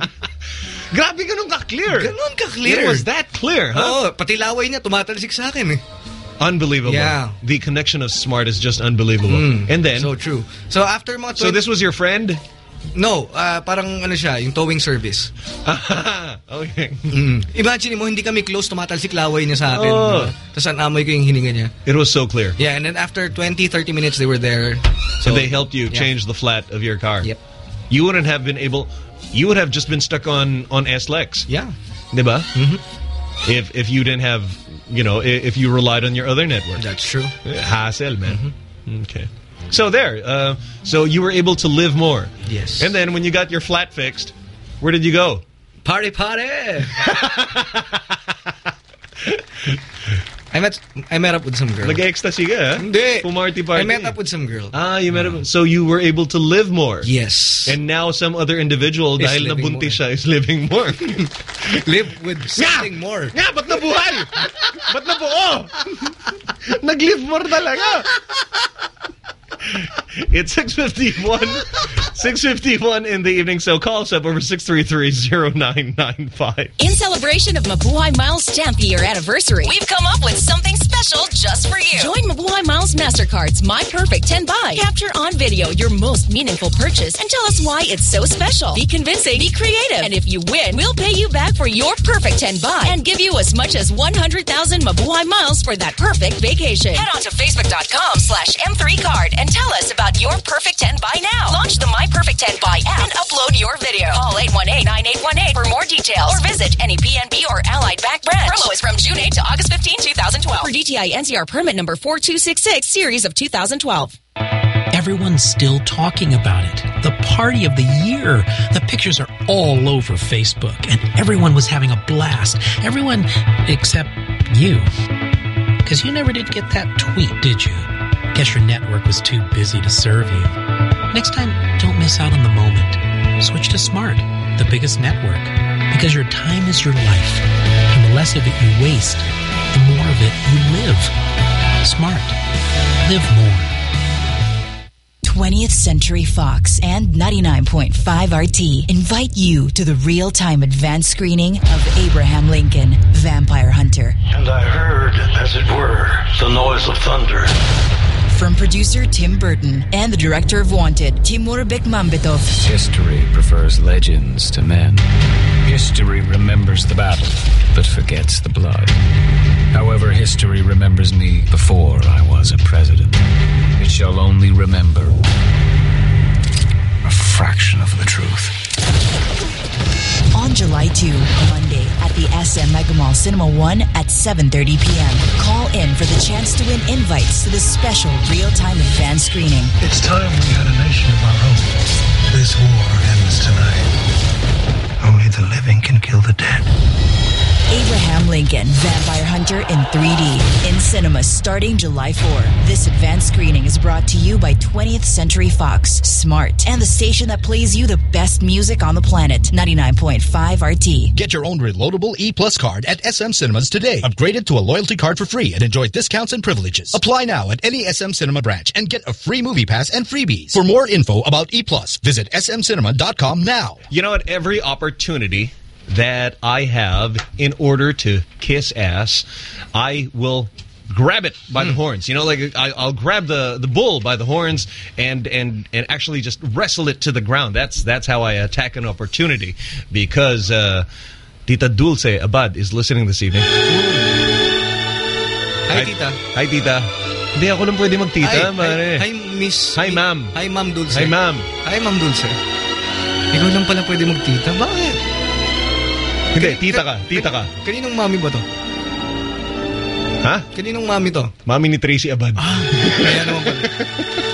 Speaker 4: Grabe ganun ka-clear.
Speaker 2: Ganun ka-clear.
Speaker 4: It was that clear, huh?
Speaker 2: Oo, pati laway niya, tumatalsik sa akin eh.
Speaker 4: Unbelievable.
Speaker 2: Yeah.
Speaker 4: The connection of smart is just unbelievable.
Speaker 2: Mm.
Speaker 4: And then,
Speaker 2: So
Speaker 4: so,
Speaker 2: true. So after mga 20,
Speaker 4: this was your friend?
Speaker 2: No, ah, parang ano siya, yung towing service.
Speaker 4: okay.
Speaker 2: Mm. Imagine mo, hindi kami close, tumatalsik laway niya sa akin.
Speaker 4: Oh.
Speaker 2: Tapos ang amoy ko yung hininga niya.
Speaker 4: It was so clear.
Speaker 2: Yeah, and then after 20, 30 minutes, they were there. So
Speaker 4: and they helped you
Speaker 2: yeah.
Speaker 4: change the flat of your car.
Speaker 2: Yep.
Speaker 4: You wouldn't have been able, you would have just been stuck on, on S-Lex.
Speaker 2: Yeah.
Speaker 4: Diba?
Speaker 2: Mhm.
Speaker 4: If, if you didn't have, you know, if you relied on your other network.
Speaker 2: That's true.
Speaker 4: Hassle, man. Okay. So there. Uh, so you were able to live more.
Speaker 2: Yes.
Speaker 4: And then when you got your flat fixed, where did you go?
Speaker 2: Party, party! I met I met up with some girl.
Speaker 4: Nag-ecstasy ka, ha?
Speaker 2: Hindi.
Speaker 4: Pumarty party.
Speaker 2: I met up with some girl.
Speaker 4: Ah, you met up. So you were able to live more.
Speaker 2: Yes.
Speaker 4: And now some other individual,
Speaker 2: Is
Speaker 4: dahil
Speaker 2: more.
Speaker 4: siya, is living more.
Speaker 2: Live with something more.
Speaker 4: Nga, ba't nabuhay? ba't nabuo? Nag-live more talaga. It's 6.51. 6.51 in the evening, so call us up over 633-0995.
Speaker 14: In celebration of Mabuhay Miles' 10th year anniversary, we've come up with something special just for you. Join Mabuhay Miles MasterCard's My Perfect 10 Buy. Capture on video your most meaningful purchase and tell us why it's so special. Be convincing, be creative, and if you win, we'll pay you back for your perfect 10 buy and give you as much as 100,000 Mabuhay Miles for that perfect vacation. Head on to facebook.com slash M3Card and tell us about your perfect 10 buy now. Launch the My Perfect 10 Buy app and upload your video. Call 818-9818 for more details or visit any PNB or Allied Bank branch. Promo is from June 8 to August 15, 2012. For DTI NCR permit number 4266, series of 2012.
Speaker 15: Everyone's still talking about it. The party of the year. The pictures are all over Facebook, and everyone was having a blast. Everyone except you. Because you never did get that tweet, did you? Guess your network was too busy to serve you. Next time, don't miss out on the moment. Switch to Smart, the biggest network. Because your time is your life. And the less of it you waste, the more of it you live. Smart. Live more.
Speaker 14: 20th Century Fox and 99.5 RT invite you to the real-time advanced screening of Abraham Lincoln, Vampire Hunter.
Speaker 16: And I heard, as it were, the noise of thunder.
Speaker 14: From producer Tim Burton and the director of Wanted, Timur Bekmambetov.
Speaker 17: History prefers legends to men. History remembers the battle, but forgets the blood. However, history remembers me before I was a president. It shall only remember a fraction of the truth.
Speaker 14: On July 2, Monday, at the SM Megamall Cinema 1 at 7.30 p.m. Call in for the chance to win invites to the special real-time advanced screening.
Speaker 16: It's time we had a nation of our own. This war ends tonight. Only the living can kill the dead.
Speaker 14: Abraham Lincoln, Vampire Hunter in 3D. In cinemas starting July 4. This advanced screening is brought to you by 20th Century Fox, Smart, and the station that plays you the best music on the planet, 99.5 RT.
Speaker 10: Get your own reloadable E Plus card at SM Cinemas today. Upgrade it to a loyalty card for free and enjoy discounts and privileges. Apply now at any SM Cinema branch and get a free movie pass and freebies. For more info about E Plus, visit smcinema.com now.
Speaker 4: You know, at every opportunity that I have in order to kiss ass, I will grab it by the horns. You know, like I, I'll grab the the bull by the horns and and and actually just wrestle it to the ground. That's that's how I attack an opportunity because uh, Tita Dulce Abad is listening this evening.
Speaker 2: Hi, Tita.
Speaker 4: Hi, Tita. Hindi ako lang pwede magtita,
Speaker 2: Hi,
Speaker 4: mare.
Speaker 2: hi, hi, Miss.
Speaker 4: Hi, ma'am.
Speaker 2: Hi, Ma'am Dulce.
Speaker 4: Hi, ma'am.
Speaker 2: Hi, Ma'am Dulce. Ikaw lang pala pwede magtita. Bakit?
Speaker 4: Hindi, tita ka. Tita ka.
Speaker 2: Kaninong mami ba to?
Speaker 4: Ha?
Speaker 2: Kaninong mami to?
Speaker 4: Mami ni Tracy Abad.
Speaker 2: Ah, kaya naman pala.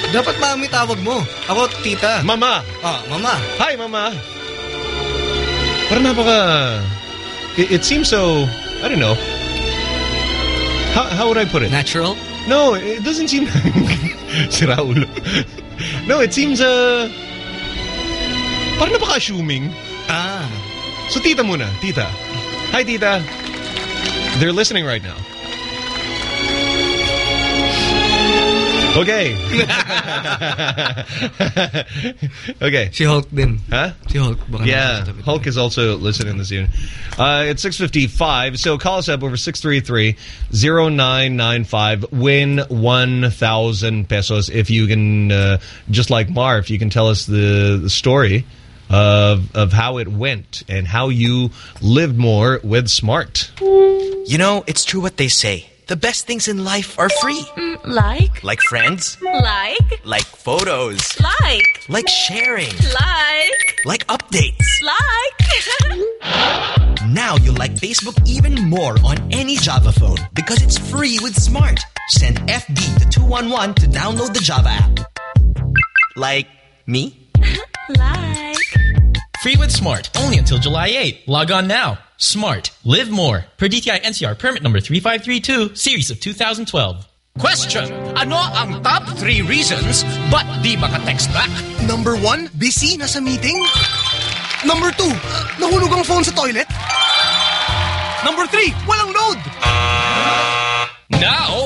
Speaker 2: Dapat mami tawag mo. Ako, tita.
Speaker 4: Mama.
Speaker 2: Ah, mama.
Speaker 4: Hi, mama. Parang napaka... It, it seems so... I don't know. How, how would I put it?
Speaker 2: Natural?
Speaker 4: No, it doesn't seem... si Raulo. no, it seems... Uh, parang napaka-assuming.
Speaker 2: Ah.
Speaker 4: So, tita muna. Tita. Hi, tita. They're listening right now. Okay. okay.
Speaker 2: Si Hulk din.
Speaker 4: Huh?
Speaker 2: Si Hulk.
Speaker 4: Yeah, Hulk is also listening this evening. Uh, it's 6.55, so call us up over 633-0995. Win 1,000 pesos if you can, uh, just like Marf, you can tell us the, the story of, of how it went and how you lived more with Smart.
Speaker 18: You know, it's true what they say. The best things in life are free.
Speaker 12: Mm, like?
Speaker 18: Like friends,
Speaker 12: Like?
Speaker 18: like photos,
Speaker 12: Like?
Speaker 18: like sharing,
Speaker 12: Like?
Speaker 18: like updates.
Speaker 12: Like?
Speaker 18: Now you'll like Facebook even more on any Java phone because it's free with Smart. Send FB to 211 to download the Java app. Like me?
Speaker 12: like?
Speaker 19: Free with Smart, only until July 8. Log on now. Smart. Live more. Per DTI NCR permit number 3532, series of 2012.
Speaker 20: Question, ano ang top 3 reasons ba't di maka-text back?
Speaker 21: Number one, busy, nasa meeting. Number two, nahulog ang phone sa toilet. Number three, walang load.
Speaker 20: Now,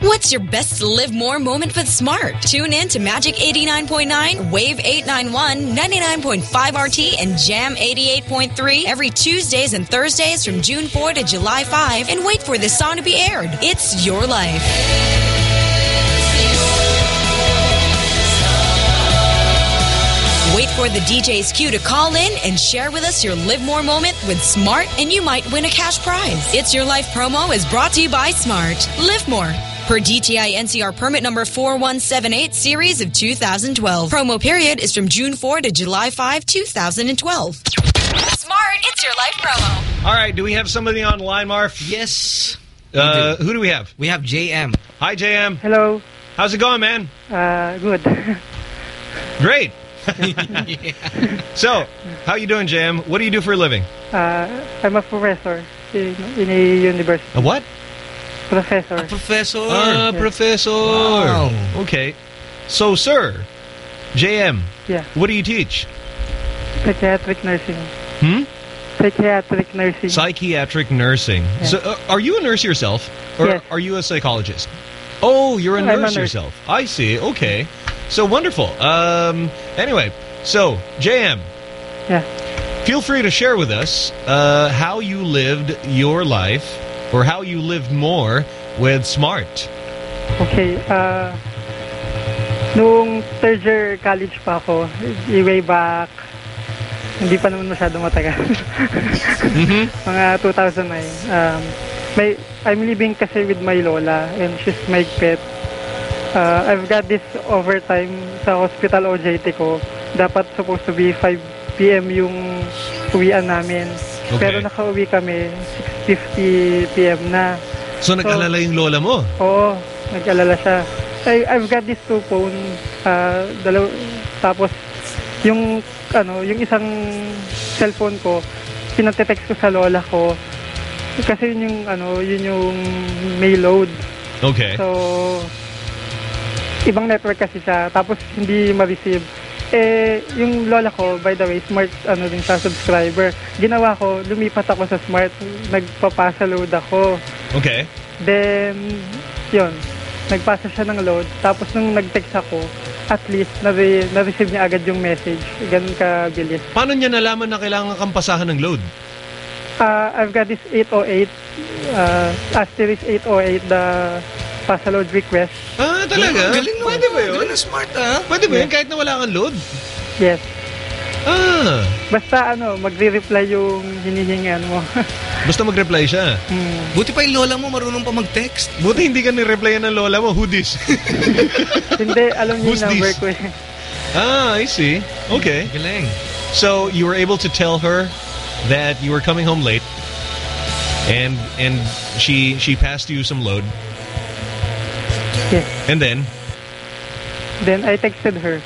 Speaker 14: What's your best live more moment with Smart? Tune in to Magic 89.9, Wave 891, 99.5 RT, and Jam 88.3 every Tuesdays and Thursdays from June 4 to July 5 and wait for this song to be aired. It's your life. Wait for the DJ's cue to call in and share with us your Live More moment with Smart, and you might win a cash prize. It's Your Life promo is brought to you by Smart. Live More. Per DTI NCR permit number 4178 series of 2012. Promo period is from June 4 to July 5, 2012.
Speaker 12: Smart, it's your life promo.
Speaker 4: All right, do we have somebody on line, Marf?
Speaker 2: Yes.
Speaker 4: Uh, who do we have?
Speaker 2: We have JM.
Speaker 4: Hi, JM.
Speaker 22: Hello.
Speaker 4: How's it going, man?
Speaker 22: Uh, good.
Speaker 4: Great. So, how you doing, JM? What do you do for a living?
Speaker 22: Uh, I'm a professor in, in a university.
Speaker 4: A what?
Speaker 22: Professor.
Speaker 2: professor.
Speaker 4: Ah, professor. Wow. Okay. So, sir, JM.
Speaker 22: Yeah.
Speaker 4: What do you teach?
Speaker 22: Psychiatric nursing.
Speaker 4: Hmm?
Speaker 22: Psychiatric nursing.
Speaker 4: Psychiatric nursing. So, uh, are you a nurse yourself, or
Speaker 22: Yes.
Speaker 4: are you a psychologist? Oh, you're a
Speaker 22: I'm a
Speaker 4: nurse
Speaker 22: nurse.
Speaker 4: yourself. I see. Okay. So wonderful. Um. Anyway, so JM.
Speaker 22: Yeah.
Speaker 4: Feel free to share with us uh, how you lived your life, or how you lived more with Smart.
Speaker 22: Okay. Uh, noong third year college pa ako, way back, hindi pa naman masyado matagal. Mga 2009. Um, may, I'm living kasi with my lola and she's my pet. Uh, I've got this overtime sa hospital OJT ko. Dapat supposed to be 5 p.m. yung uwian namin.
Speaker 4: Okay.
Speaker 22: Pero nakauwi kami 6.50 p.m. na.
Speaker 4: So, nag-alala yung lola mo?
Speaker 22: Oo, nag-alala siya. I, I've got these two phone, uh, dalaw, tapos yung ano, yung isang cellphone ko, pinagte-text ko sa lola ko. Kasi yun yung ano, yun yung may load.
Speaker 4: Okay.
Speaker 22: So ibang network kasi siya, tapos hindi ma-receive. Eh, yung lola ko, by the way, smart ano din siya, subscriber. Ginawa ko, lumipat ako sa smart, nagpapasa load ako.
Speaker 4: Okay.
Speaker 22: Then, yun, nagpasa siya ng load. Tapos nung nag-text ako, at least na-re- na-receive niya agad yung message. Ganun ka-bilis.
Speaker 4: Paano niya nalaman na kailangan kang pasahan ng load?
Speaker 22: Uh, I've got this 808, uh, asterisk 808, the pasa load request.
Speaker 4: Ah, talaga?
Speaker 22: Galing
Speaker 2: mo.
Speaker 4: Pwede ba yun?
Speaker 2: Galing na smart, ah.
Speaker 4: Pwede ba yun kahit na wala kang load?
Speaker 22: Yes.
Speaker 4: Ah.
Speaker 22: Basta ano, magre-reply yung hinihingan mo.
Speaker 4: Basta mag-reply siya.
Speaker 22: Hmm.
Speaker 2: Buti pa yung lola mo marunong pa mag-text.
Speaker 4: Buti hindi ka ni-replyan ng lola mo. Who this?
Speaker 22: Hindi, alam niyo
Speaker 4: Who's
Speaker 22: yung number
Speaker 4: this?
Speaker 22: ko eh.
Speaker 4: Ah, I see. Okay.
Speaker 2: Galing.
Speaker 4: So you were able to tell her that you were coming home late, and and she she passed you some load,
Speaker 22: Yes.
Speaker 4: and then
Speaker 22: Then I texted her.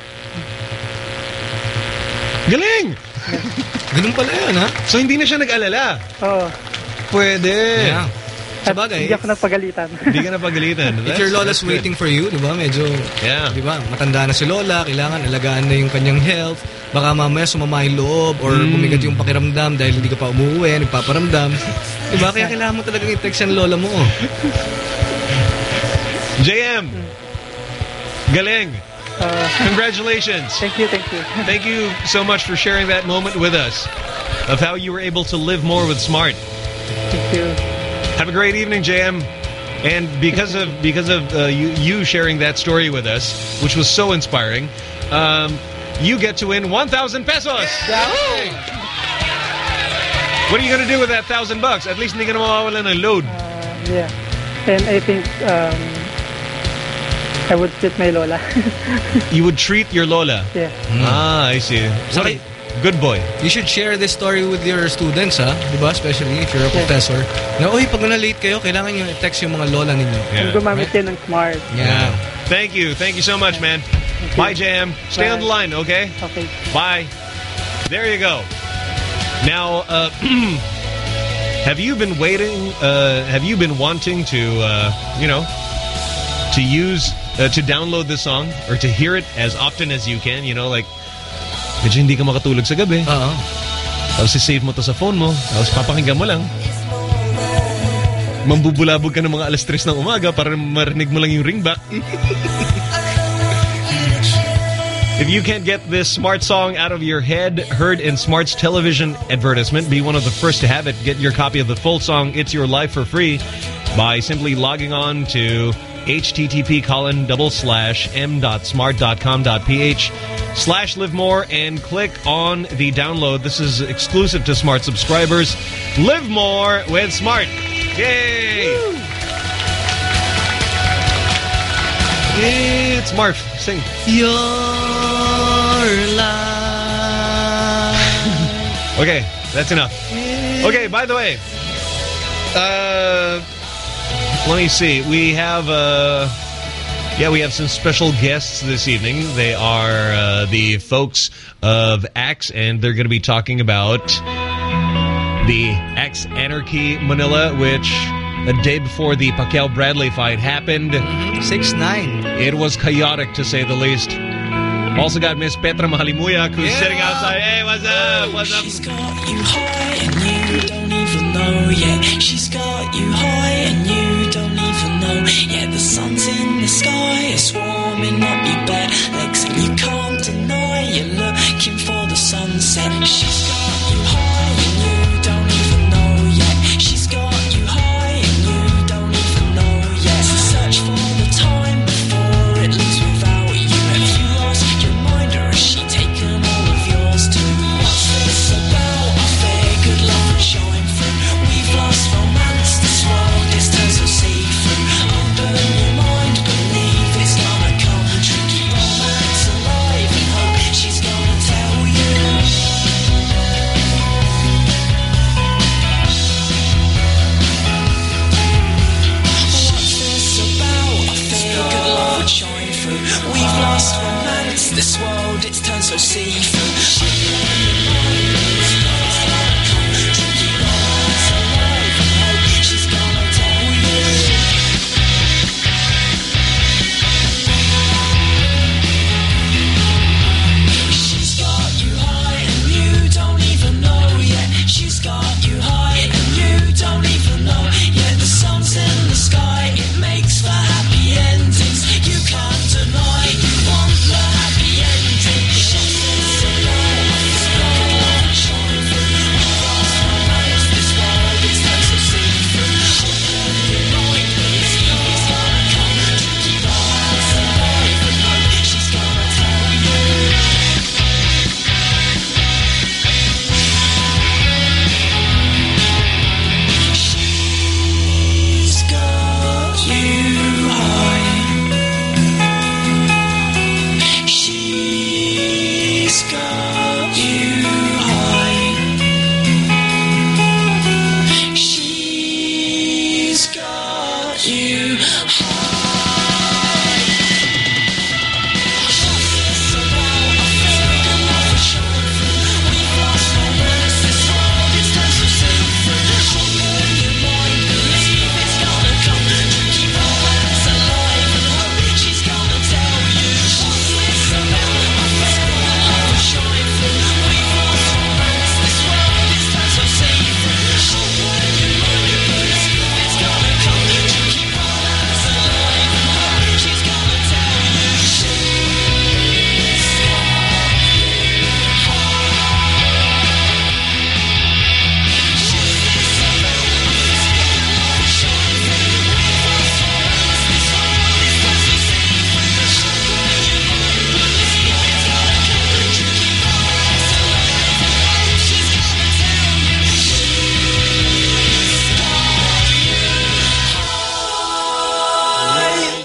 Speaker 4: galing.
Speaker 2: Ganun pala yun, ha?
Speaker 4: So hindi na siya nag-alala.
Speaker 22: Oo.
Speaker 4: Pwede.
Speaker 2: Yeah.
Speaker 22: At
Speaker 2: Sabagay.
Speaker 22: hindi ako nagpagalitan.
Speaker 4: Hindi ka napagalitan.
Speaker 2: If your lola's waiting for you, di ba? Medyo,
Speaker 4: yeah.
Speaker 2: di ba? Matanda na si lola, kailangan alagaan na yung kanyang health. Baka mamaya sumama yung loob or
Speaker 4: Mm.
Speaker 2: bumigat yung pakiramdam dahil hindi ka pa umuwi, nagpaparamdam. Di ba? Kaya kailangan mo talagang i-text ang lola mo.
Speaker 4: JM. Galing. Congratulations.
Speaker 22: Thank you, thank you.
Speaker 4: Thank you so much for sharing that moment with us of how you were able to live more with Smart.
Speaker 22: Thank you.
Speaker 4: Have a great evening, JM. And because of because of uh, you you sharing that story with us, which was so inspiring, um, you get to win 1,000 pesos. What are you going to do with that thousand bucks? At least hindi ka na mawawala ng load.
Speaker 22: Uh, yeah. And I think um, I would treat my lola.
Speaker 4: You would treat your lola.
Speaker 22: yeah.
Speaker 4: Ah, I see. What a good boy.
Speaker 2: You should share this story with your students, ha? Diba? Especially if you're a professor. Na, uy, pag na-late kayo, kailangan nyo i-text yung mga lola ninyo.
Speaker 4: Yeah.
Speaker 22: Gumamit yan ng smart.
Speaker 4: Yeah. Thank you. Thank you so much, man. Bye, JM. Stay on the line, okay?
Speaker 22: Okay.
Speaker 4: Bye. There you go. Now, uh, have you been waiting? Uh, have you been wanting to, uh, you know, to use, uh, to download the song or to hear it as often as you can? You know, like, medyo hindi ka makatulog sa gabi.
Speaker 2: Oo.
Speaker 4: Tapos save mo to sa phone mo. Tapos papakinggan mo lang. Mambubulabog ka ng mga alas 3 ng umaga para marinig mo lang yung ringback. If you can't get this smart song out of your head, heard in Smart's television advertisement, be one of the first to have it. Get your copy of the full song, It's Your Life, for free by simply logging on to http colon double slash m.smart.com.ph slash live more and click on the download. This is exclusive to Smart subscribers. Live more with Smart. Yay! It's Marf. Sing.
Speaker 2: Your life.
Speaker 4: Okay, that's enough. Okay, by the way, uh, let me see. We have, uh, yeah, we have some special guests this evening. They are uh, the folks of Axe, and they're going to be talking about the Axe Anarchy Manila, which a day before the Pacquiao Bradley fight happened.
Speaker 2: 6-9.
Speaker 4: It was chaotic, to say the least. Also got Miss Petra Mahalimuyak, who's sitting outside. Hey, what's up? What's up?
Speaker 23: She's got you high and you don't even know yet. She's got you high and you know yet. The sun's in the sky, it's warming up your bare legs, and you can't deny you're looking for the sunset. World,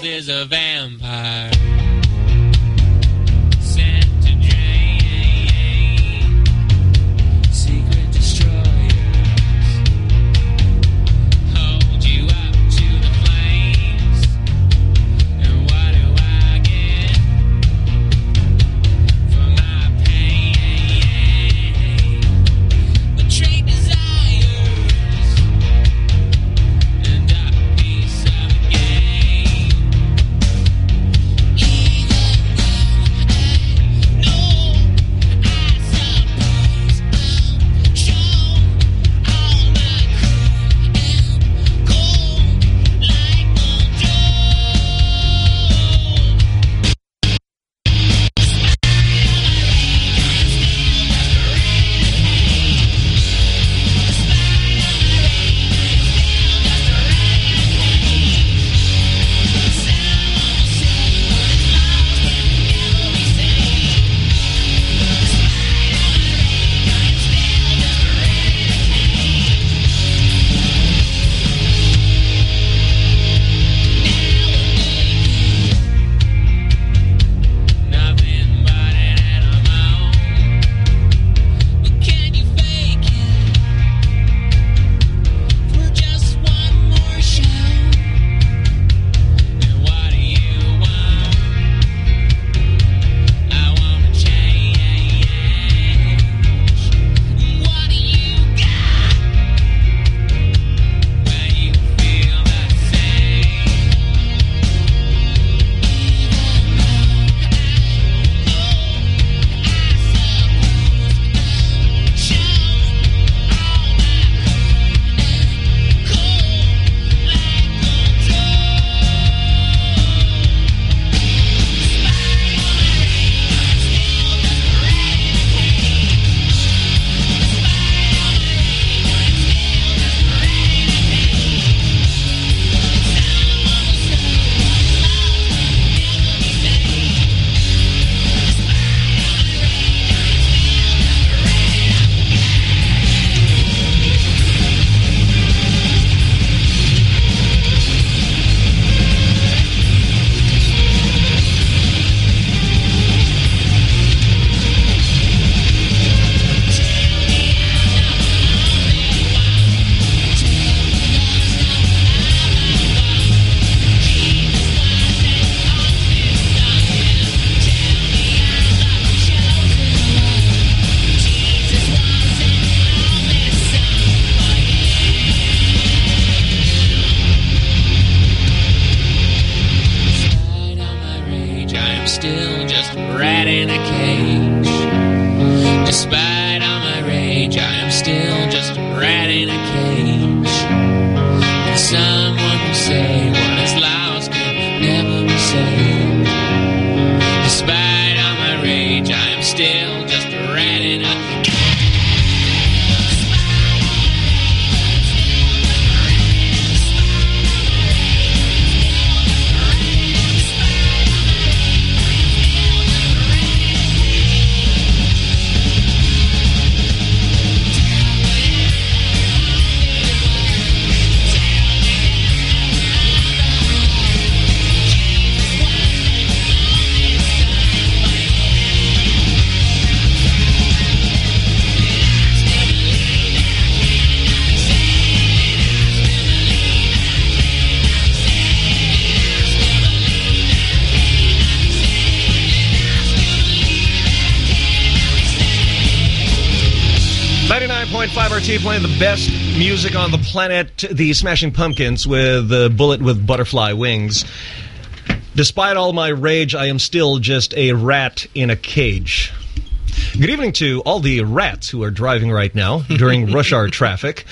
Speaker 23: is a vampire.
Speaker 4: 99.5 playing the best music on the planet, the Smashing Pumpkins with the Bullet with Butterfly Wings. Despite all my rage, I am still just a rat in a cage. Good evening to all the rats who are driving right now during rush hour traffic.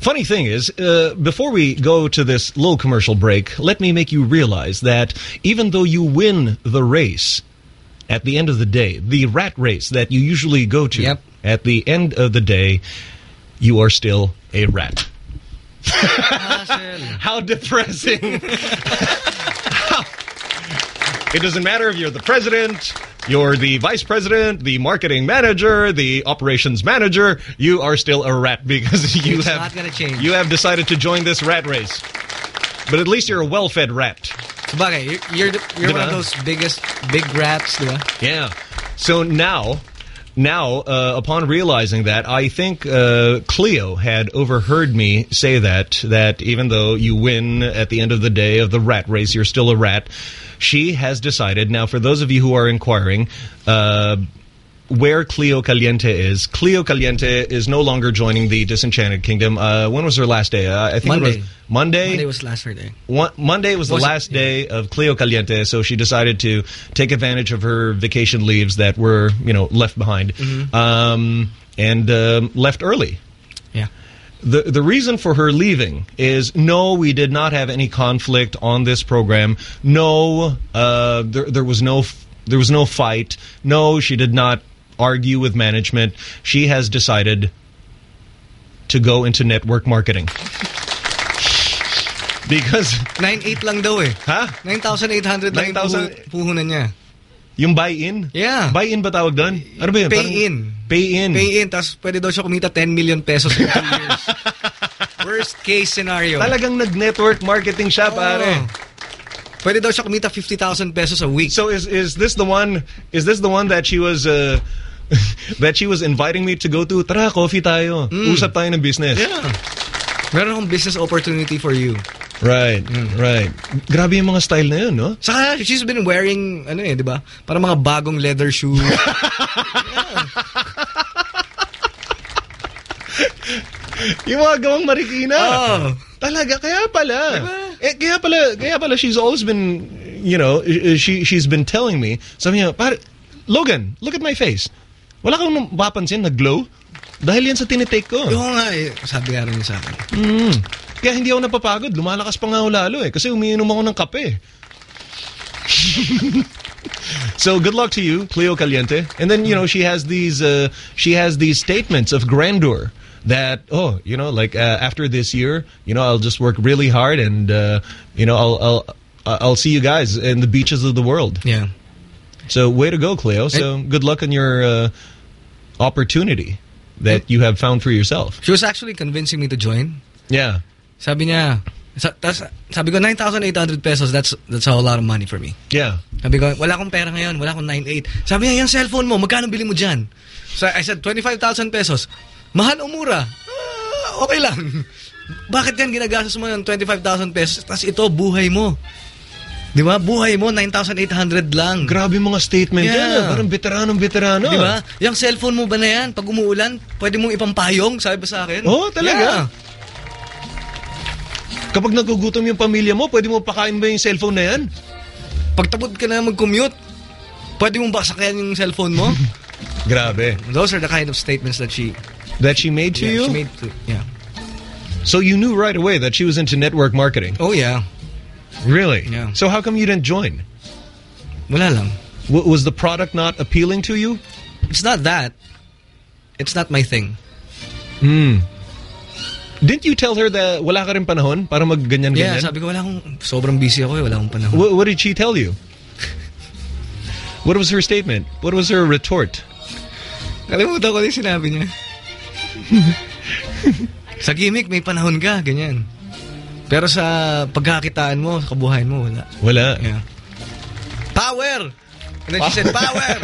Speaker 4: Funny thing is, uh, before we go to this little commercial break, let me make you realize that even though you win the race, at the end of the day, the rat race that you usually go to, at the end of the day, you are still a rat. How depressing. It doesn't matter if you're the president, you're the vice president, the marketing manager, the operations manager, you are still a rat because you
Speaker 2: It's
Speaker 4: have
Speaker 2: not gonna change.
Speaker 4: you have decided to join this rat race. But at least you're a well-fed rat.
Speaker 2: Sabagay, you're, you're, you're one of those biggest, big rats?
Speaker 4: Yeah. So now, now, uh, upon realizing that, I think uh, Cleo had overheard me say that, that even though you win at the end of the day of the rat race, you're still a rat. She has decided, now for those of you who are inquiring, uh, where Cleo Caliente is, Cleo Caliente is no longer joining the Disenchanted Kingdom. Uh, when was her last day? Uh, I think it was Monday.
Speaker 2: Monday was last Friday.
Speaker 4: One, Monday was the
Speaker 2: Was it?
Speaker 4: last day of Cleo Caliente, so she decided to take advantage of her vacation leaves that were, you know, left behind,
Speaker 2: Mhm.
Speaker 4: um, and um, left early.
Speaker 2: Yeah.
Speaker 4: The the reason for her leaving is no, we did not have any conflict on this program. No, uh, there there was no f- there was no fight. No, she did not argue with management. She has decided to go into network marketing. Because
Speaker 2: 9.8 lang daw eh.
Speaker 4: Ha?
Speaker 2: 9,800 lang yung
Speaker 4: 9,000
Speaker 2: puhunan niya.
Speaker 4: Yung buy-in?
Speaker 2: Yeah.
Speaker 4: Buy-in ba tawag doon? Ano ba yun?
Speaker 2: Pay-in.
Speaker 4: Pay in.
Speaker 2: Pay in. Tapos pwede daw siya kumita 10 million pesos in 2 years. Worst case scenario.
Speaker 4: Talagang nag-network marketing siya, pare.
Speaker 2: Pwede daw siya kumita 50,000 pesos a week.
Speaker 4: So is is this the one is this the one that she was uh, that she was inviting me to go to? Tara, coffee tayo. Usap tayo ng business.
Speaker 2: Mm. Yeah. Meron akong business opportunity for you.
Speaker 4: Right, right. Grabe yung mga style na yun, no?
Speaker 2: Saka she's been wearing, ano eh, di ba? Para mga bagong leather shoes.
Speaker 4: yung mga gawang marikina.
Speaker 2: Oh.
Speaker 4: Talaga, kaya pala. Eh, kaya pala, kaya pala she's always been, you know, she she's been telling me, sabi niya, pare, Logan, look at my face. Wala kang mapapansin na glow? Dahil yan sa tinitake ko.
Speaker 2: Oo nga eh. Sabi nga rin sa akin.
Speaker 4: Mm. Kaya hindi ako napapagod. Lumalakas pa nga ako lalo eh. Kasi umiinom ako ng kape. so good luck to you, Cleo Caliente. And then, you know, she has these uh, she has these statements of grandeur that, oh, you know, like uh, after this year, you know, I'll just work really hard and, uh, you know, I'll, I'll, I'll see you guys in the beaches of the world.
Speaker 2: Yeah.
Speaker 4: So way to go, Cleo. So good luck on your uh, opportunity that you have found for yourself.
Speaker 2: She was actually convincing me to join.
Speaker 4: Yeah.
Speaker 2: Sabi niya, tas, sabi ko 9,800 pesos, that's that's a lot of money for me.
Speaker 4: Yeah.
Speaker 2: Sabi ko, wala akong pera ngayon, wala akong 9,800. Sabi niya, yung cellphone mo, magkano bili mo dyan? So I said, 25,000 pesos. Mahal o mura? Ah, okay lang. Bakit yan ginagastos mo ng 25,000 pesos? Tapos ito, buhay mo. Di ba? Buhay mo, 9,800 lang.
Speaker 4: Grabe mga statement yan. ah. Parang veteranong-veterano.
Speaker 2: Di ba? Yung cellphone mo ba na yan? Pag umuulan, pwede mong ipampayong, sabi ba sa akin?
Speaker 4: Oo, talaga.
Speaker 2: Yeah.
Speaker 4: Kapag nagugutom yung pamilya mo, pwede mo pakain ba yung cellphone na yan?
Speaker 2: Pagtapod ka na mag-commute, pwede mong basakyan yung cellphone mo?
Speaker 4: Grabe.
Speaker 2: Those are the kind of statements that she...
Speaker 4: That she made to
Speaker 2: yeah,
Speaker 4: you?
Speaker 2: She made to, yeah.
Speaker 4: So you knew right away that she was into network marketing?
Speaker 2: Oh, yeah.
Speaker 4: Really?
Speaker 2: Yeah.
Speaker 4: So how come you didn't join?
Speaker 2: Wala lang.
Speaker 4: W was the product not appealing to you?
Speaker 2: It's not that. It's not my thing.
Speaker 4: Hmm. Didn't you tell her that wala ka rin panahon para magganyan-ganyan?
Speaker 2: Yeah, sabi ko, wala akong... Sobrang busy ako eh, wala akong panahon.
Speaker 4: What, what did she tell you? What was her statement? What was her retort?
Speaker 2: Kalimutan ko din sinabi niya. sa gimmick, may panahon ka, ganyan. Pero sa pagkakitaan mo, sa kabuhayan mo, wala.
Speaker 4: Wala.
Speaker 2: Yeah. Power! And then she said, power!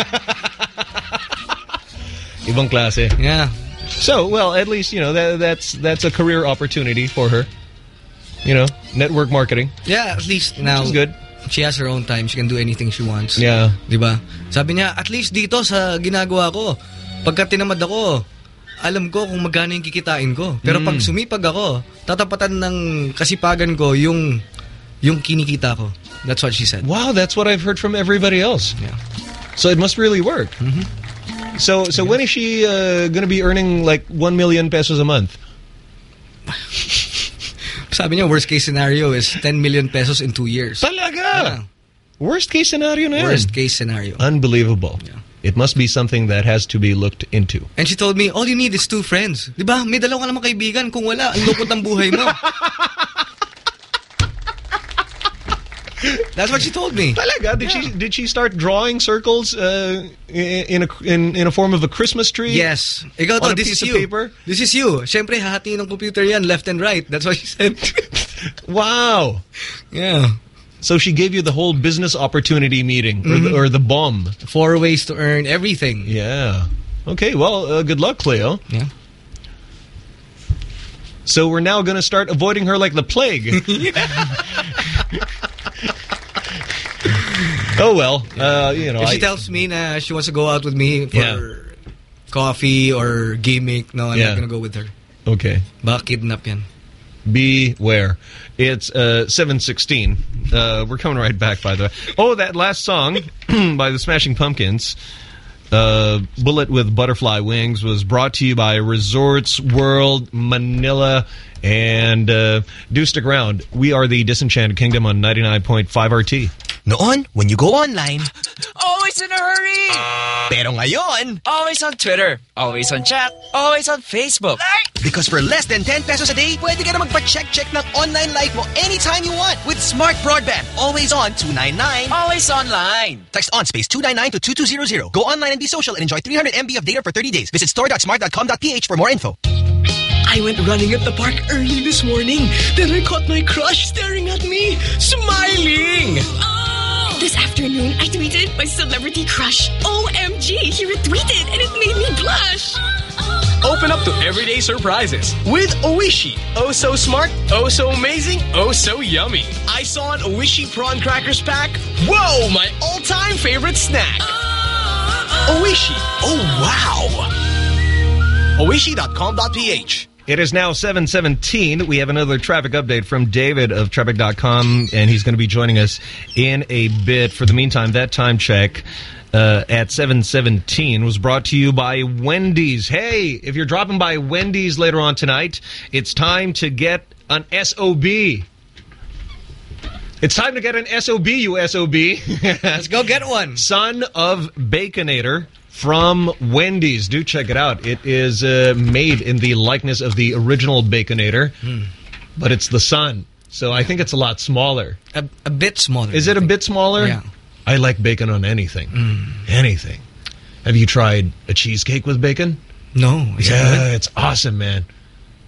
Speaker 4: Ibang klase.
Speaker 2: Yeah.
Speaker 4: So, well, at least, you know, that, that's that's a career opportunity for her. You know, network marketing.
Speaker 2: Yeah, at least now,
Speaker 4: Which is good.
Speaker 2: she has her own time. She can do anything she wants.
Speaker 4: Yeah.
Speaker 2: Di ba? Sabi niya, at least dito sa ginagawa ko, pagka tinamad ako, alam ko kung magkano yung kikitain ko. Pero
Speaker 4: Mm.
Speaker 2: pag sumipag ako, tatapatan ng kasipagan ko yung yung kinikita ko. That's what she said.
Speaker 4: Wow, that's what I've heard from everybody else.
Speaker 2: Yeah.
Speaker 4: So it must really work.
Speaker 2: Mm-hmm.
Speaker 4: So so when is she uh, going to be earning like 1 million pesos a month?
Speaker 2: Sabi niya, worst case scenario is 10 million pesos in two years.
Speaker 4: Talaga? Worst case scenario na yan.
Speaker 2: Worst case scenario.
Speaker 4: Unbelievable. It must be something that has to be looked into.
Speaker 2: And she told me, all you need is two friends. Di ba? May dalawa ka namang kaibigan. Kung wala, ang lungkot ng buhay mo. That's what she told me.
Speaker 4: Talaga? Did she did she start drawing circles uh, in in a in, in a form of a Christmas tree?
Speaker 2: Yes. Ikaw to,
Speaker 4: On a
Speaker 2: this
Speaker 4: piece
Speaker 2: is
Speaker 4: of
Speaker 2: you.
Speaker 4: paper?
Speaker 2: This is you. Siyempre, hahati ng computer yan, left and right. That's what she said.
Speaker 4: Wow.
Speaker 2: Yeah.
Speaker 4: So she gave you the whole business opportunity meeting or, the,
Speaker 2: Mhm.
Speaker 4: or the bomb.
Speaker 2: Four ways to earn everything.
Speaker 4: Yeah. Okay, well, uh, good luck, Cleo.
Speaker 2: Yeah.
Speaker 4: So we're now going to start avoiding her like the plague. oh, well. Uh, you know,
Speaker 2: if she
Speaker 4: I-
Speaker 2: tells me na she wants to go out with me for
Speaker 4: Yeah.
Speaker 2: coffee or gimmick, no, I'm
Speaker 4: Yeah.
Speaker 2: not gonna go with her.
Speaker 4: Okay.
Speaker 2: Baka kidnap yan.
Speaker 4: Beware. It's uh, 716. Uh, we're coming right back, by the way. Oh, that last song by the Smashing Pumpkins, uh, Bullet with Butterfly Wings, was brought to you by Resorts World Manila. And uh, do stick around. We are the Disenchanted Kingdom on 99.5 RT.
Speaker 18: Noon, when you go online,
Speaker 24: Always in a hurry!
Speaker 18: pero ngayon,
Speaker 24: Always on Twitter. Always on chat. Always on Facebook.
Speaker 18: because for less than 10 pesos a day, pwede ka na magpa-check-check ng online life mo anytime you want with Smart Broadband. Always on 299.
Speaker 24: Always online.
Speaker 18: Text on space 299 to 2200. Go online and be social and enjoy 300 MB of data for 30 days. Visit store.smart.com.ph for more info.
Speaker 25: I went running at the park early this morning. Then I caught my crush staring at me, smiling.
Speaker 12: Afternoon, I tweeted my celebrity crush. OMG, he retweeted and it made me blush.
Speaker 21: Open up to everyday surprises with Oishi. Oh so smart, oh so amazing, oh so yummy. I saw an Oishi prawn crackers pack. Whoa, my all-time favorite snack. Oh. Oishi. Oh wow. Oishi.com.ph.
Speaker 4: It is now 717. We have another traffic update from David of traffic.com, and he's going to be joining us in a bit. For the meantime, that time check uh, at 717 was brought to you by Wendy's. Hey, if you're dropping by Wendy's later on tonight, it's time to get an SOB. It's time to get an SOB, you SOB. Let's
Speaker 2: go get one.
Speaker 4: Son of Baconator from Wendy's. Do check it out. It is uh, made in the likeness of the original Baconator,
Speaker 2: Hmm.
Speaker 4: but it's the sun. So I think it's a lot smaller.
Speaker 2: A, a bit smaller.
Speaker 4: Is it a bit smaller?
Speaker 2: Yeah.
Speaker 4: I like bacon on anything.
Speaker 2: Hmm.
Speaker 4: Anything. Have you tried a cheesecake with bacon?
Speaker 2: No. It
Speaker 4: yeah, it's awesome, man.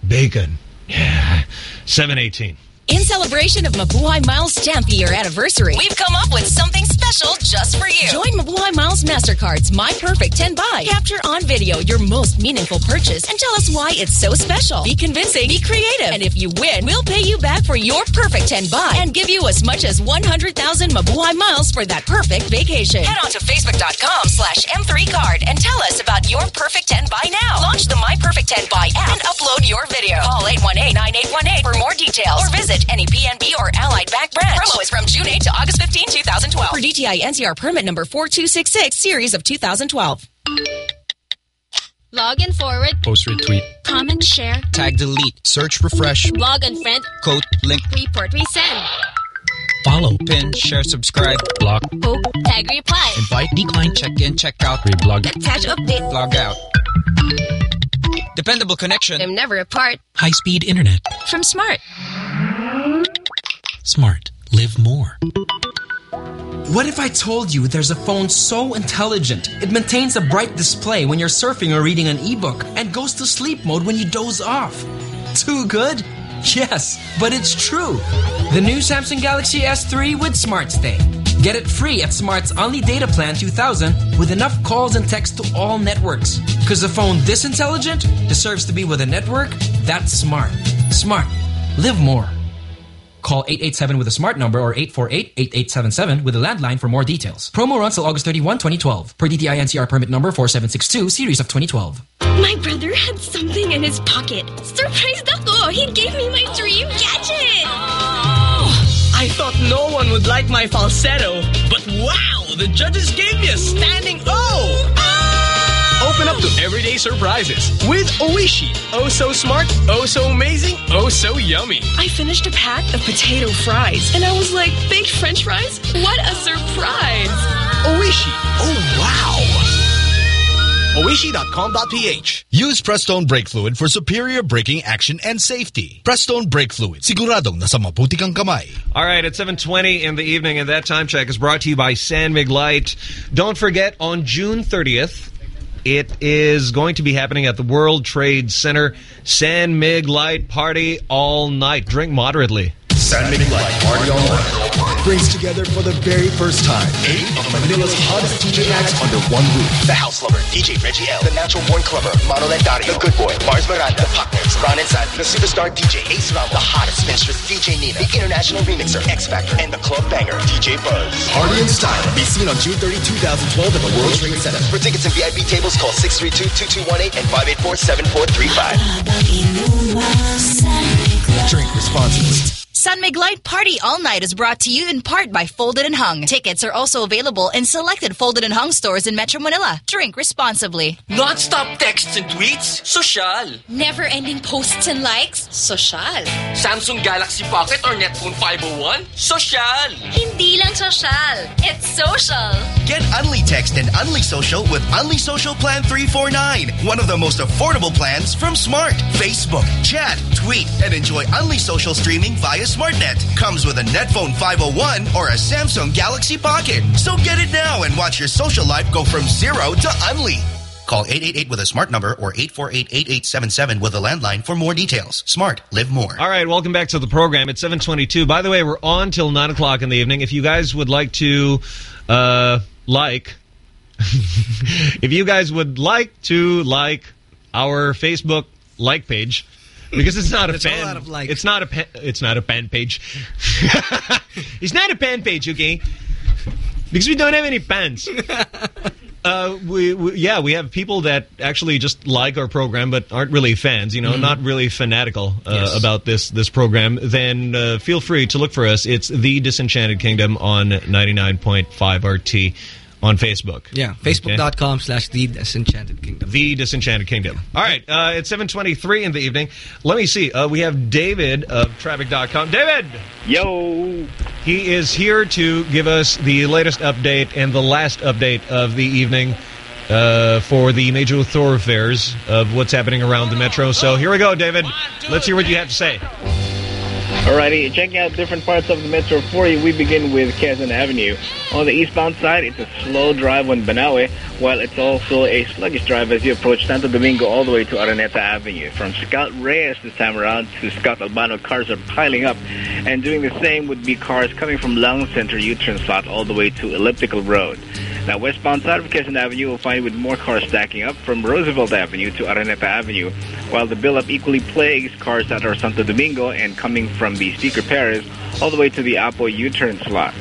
Speaker 4: Bacon. Yeah. 718.
Speaker 14: In celebration of Mabuhay Miles' 10th year anniversary, we've come up with something special just for you. Join Mabuhay Miles MasterCard's My Perfect 10 Buy. Capture on video your most meaningful purchase and tell us why it's so special. Be convincing, be creative, and if you win, we'll pay you back for your perfect 10 buy and give you as much as 100,000 Mabuhay Miles for that perfect vacation. Head on to facebook.com slash M3Card and tell us about your perfect 10 buy now. Launch the My Perfect 10 Buy app and upload your video. Call 818-9818 for more details or visit any PNB or Allied Bank branch. Promo is from June 8 to August 15, 2012. For DTI NCR permit number 4266, series of 2012.
Speaker 26: Log and forward.
Speaker 27: Post retweet.
Speaker 26: Comment, share.
Speaker 28: Tag delete. Search refresh.
Speaker 26: Log and friend.
Speaker 28: Quote link.
Speaker 26: Report, resend.
Speaker 15: Follow.
Speaker 28: Pin. Share subscribe.
Speaker 27: Block.
Speaker 26: Poke, tag, reply.
Speaker 28: Invite. Decline. Check in. Check out.
Speaker 27: Reblog.
Speaker 26: Attach update.
Speaker 28: Log out. Dependable connection.
Speaker 26: I'm never apart.
Speaker 15: High speed internet.
Speaker 26: From Smart.
Speaker 15: Smart. Live more.
Speaker 29: What if I told you there's a phone so intelligent it maintains a bright display when you're surfing or reading an ebook and goes to sleep mode when you doze off? Too good? Yes, but it's true. The new Samsung Galaxy S3 with Smart Stay. Get it free at Smart's Only Data Plan 2000 with enough calls and text to all networks. Because a phone this intelligent deserves to be with a network that's smart. Smart. Live more. Call 887 with a smart number or 848-8877 with a landline for more details. Promo runs till August 31, 2012. Per DTI NCR permit number 4762, series of 2012.
Speaker 12: My brother had something in his pocket. Surprised ako! He gave me my dream gadget! Oh!
Speaker 21: I thought no one would like my falsetto, but wow! The judges gave me a standing O! Open up to everyday surprises with Oishi. Oh so smart, oh so amazing, oh so yummy.
Speaker 30: I finished a pack of potato fries, and I was like, baked french fries? What a surprise!
Speaker 21: Oishi. Oh, wow. Oishi.com.ph
Speaker 10: Use Prestone Brake Fluid for superior braking action and safety. Prestone Brake Fluid. Siguradong nasa mabuti kang kamay.
Speaker 4: All right, at 7.20 in the evening, and that time check is brought to you by San Mig Light. Don't forget, on June 30th, it is going to be happening at the World Trade Center. San Mig Light Party all night. Drink moderately.
Speaker 31: San Mig Party All Night brings together for the very first time eight of Manila's hottest DJ acts under one roof.
Speaker 32: The House Lover, DJ Reggie L, The Natural Born Clubber, Manolet Dario, The Good Boy, Mars Miranda, The Partners, Ron and San, The Superstar DJ Ace Ramos, The Hottest Mistress DJ Nina, The International Remixer X Factor, and The Club Banger DJ Buzz.
Speaker 31: Party in style. Be seen on June 30, 2012 at the World Trade Center.
Speaker 32: For tickets and VIP tables, call 632-2218 and 584-7435.
Speaker 31: Drink responsibly.
Speaker 17: San Mig Light Party All Night is brought to you in part by Folded and Hung. Tickets are also available in selected Folded and Hung stores in Metro Manila. Drink responsibly.
Speaker 33: Non-stop texts and tweets? Social.
Speaker 12: Never-ending posts and likes? Social.
Speaker 33: Samsung Galaxy Pocket or Netphone 501? Social.
Speaker 12: Hindi lang social. It's social.
Speaker 32: Get Unli Text and Unli Social with Unli Social Plan 349. One of the most affordable plans from Smart. Facebook, chat, tweet, and enjoy Unli Social streaming via SmartNet. Comes with a Netphone 501 or a Samsung Galaxy Pocket. So get it now and watch your social life go from zero to Unli. Call 888 with a smart number or 848-8877 with a landline for more details. Smart. Live more.
Speaker 4: All right, welcome back to the program. It's 722. By the way, we're on till 9 o'clock in the evening. If you guys would like to uh, like... if you guys would like to like our Facebook like page... Because it's not a
Speaker 2: It's
Speaker 4: fan.
Speaker 2: of.
Speaker 4: It's not a pan, it's not a fan page. it's not a fan page, okay? Because we don't have any pants. Uh, we, we yeah we have people that actually just like our program but aren't really fans you know
Speaker 2: Mhm.
Speaker 4: not really fanatical uh,
Speaker 2: Yes.
Speaker 4: about this this program then uh, feel free to look for us it's the Disenchanted Kingdom on 99.5 RT on Facebook
Speaker 2: Yeah, facebook.com slash the Disenchanted Kingdom.
Speaker 4: the Disenchanted Kingdom all right uh, it's 7:23 in the evening let me see uh, we have David of Traffic.com David
Speaker 6: yo
Speaker 4: he is here to give us the latest update and the last update of the evening uh, for the major thoroughfares of what's happening around the metro. So here we go, David. Let's hear what you have to say.
Speaker 6: Alrighty, checking out different parts of the metro for you. We begin with Quezon Avenue. On the eastbound side, it's a slow drive on Banawe, while it's also a sluggish drive as you approach Santo Domingo all the way to Araneta Avenue. From Scout Reyes this time around to Scout Albano, cars are piling up. And doing the same would be cars coming from Lung Center U-turn slot all the way to Elliptical Road. Now, westbound side of Quezon Avenue will find with more cars stacking up from Roosevelt Avenue to Araneta Avenue, while the buildup equally plagues cars that are Santo Domingo and coming from the Speaker Perez all the way to the Apo U-turn slot.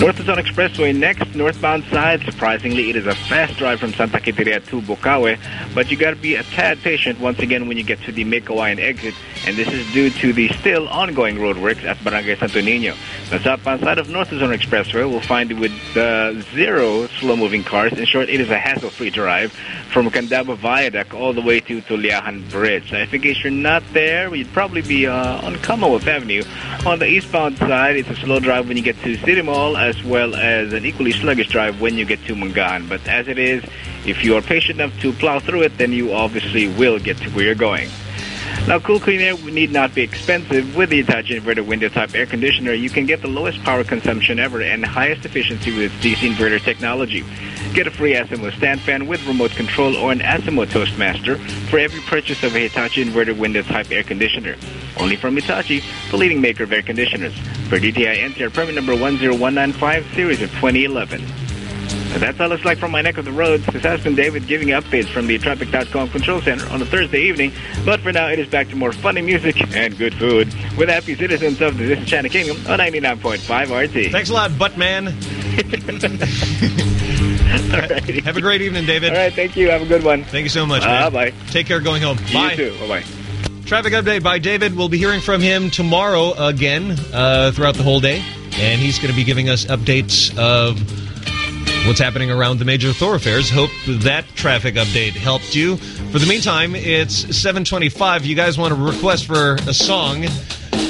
Speaker 6: North Luzon Expressway next, northbound side. Surprisingly, it is a fast drive from Santa Quiteria to Bocaue, but you gotta be a tad patient once again when you get to the Meycauayan exit, and this is due to the still ongoing roadworks at Barangay Santo Niño. The southbound side of North Luzon Expressway will find you with uh, zero slow-moving cars. In short, it is a hassle-free drive from Candaba Viaduct all the way to Tullahan Bridge. So if in case you're not there, you'd probably be uh, on Commonwealth Avenue. On the eastbound side, it's a slow drive when you get to City Mall, as well as an equally sluggish drive when you get to Mungan. But as it is, if you are patient enough to plow through it, then you obviously will get to where you're going. Now, Cool Clean Air need not be expensive. With the Hitachi inverter window type air conditioner, you can get the lowest power consumption ever and highest efficiency with DC inverter technology. Get a free Asimo stand fan with remote control or an Asimo Toastmaster for every purchase of a Hitachi inverter window type air conditioner. Only from Hitachi, the leading maker of air conditioners. For DTI NCR permit number 10195, series of 2011. And that's all it's like from my neck of the roads. This has been David giving updates from the Traffic.com Control Center on a Thursday evening. But for now, it is back to more funny music and good food with happy citizens of the Disenchanted Kingdom on 99.5 RT.
Speaker 4: Thanks a lot, Buttman. Have a great evening, David.
Speaker 34: All right, thank you. Have a good one.
Speaker 4: Thank you so much, man.
Speaker 34: bye.
Speaker 4: Take care going home.
Speaker 34: You
Speaker 4: Bye.
Speaker 34: too. Bye-bye.
Speaker 4: Traffic update by David. We'll be hearing from him tomorrow again uh, throughout the whole day. And he's going to be giving us updates of what's happening around the major thoroughfares. Hope that traffic update helped you. For the meantime, it's 725. You guys want to request for a song,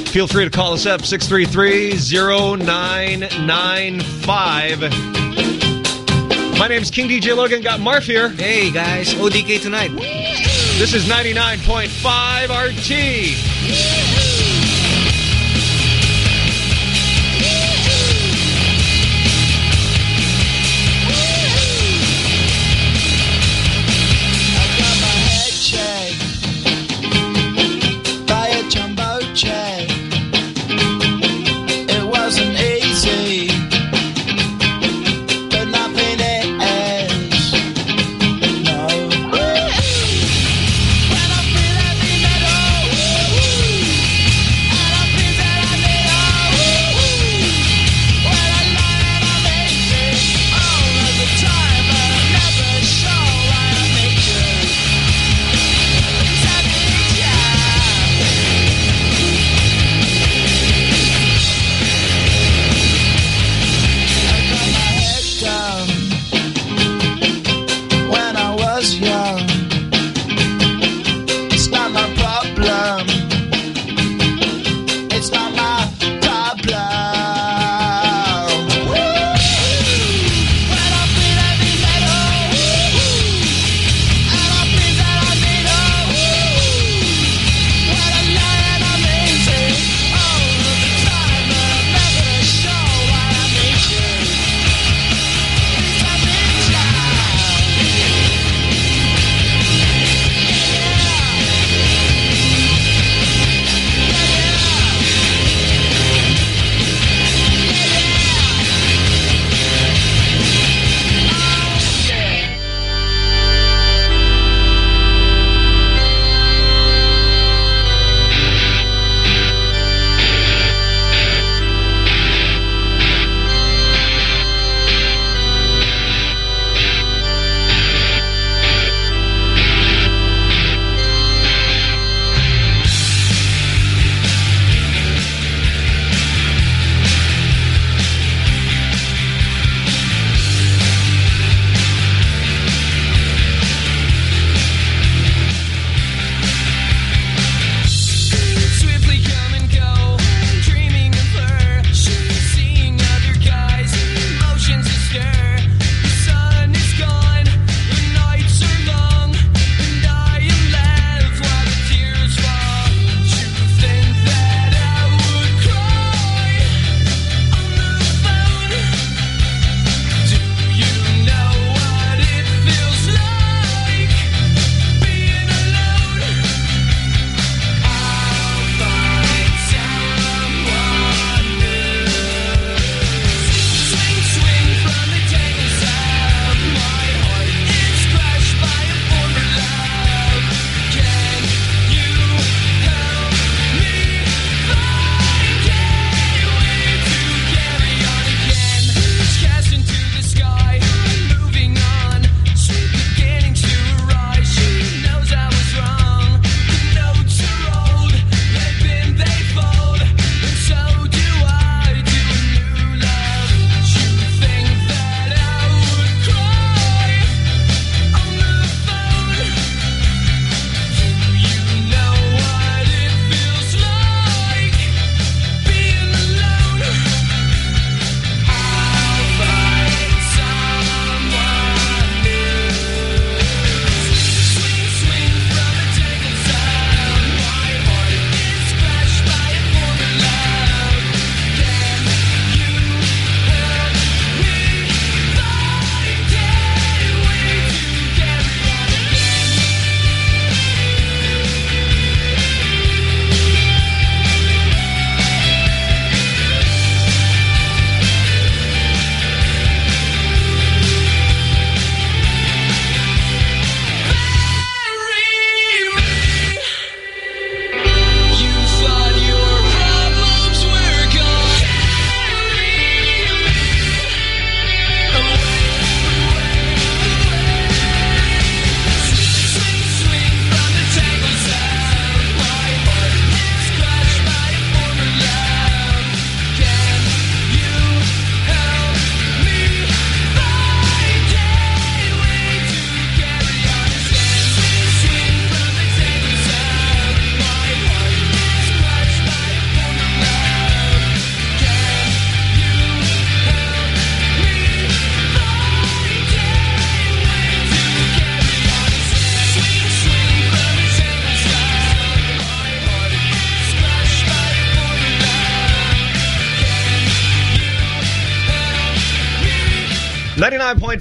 Speaker 4: feel free to call us up, 633-0995. My name's King DJ Logan. Got Marf here.
Speaker 2: Hey, guys. ODK tonight.
Speaker 4: This is 99.5 RT.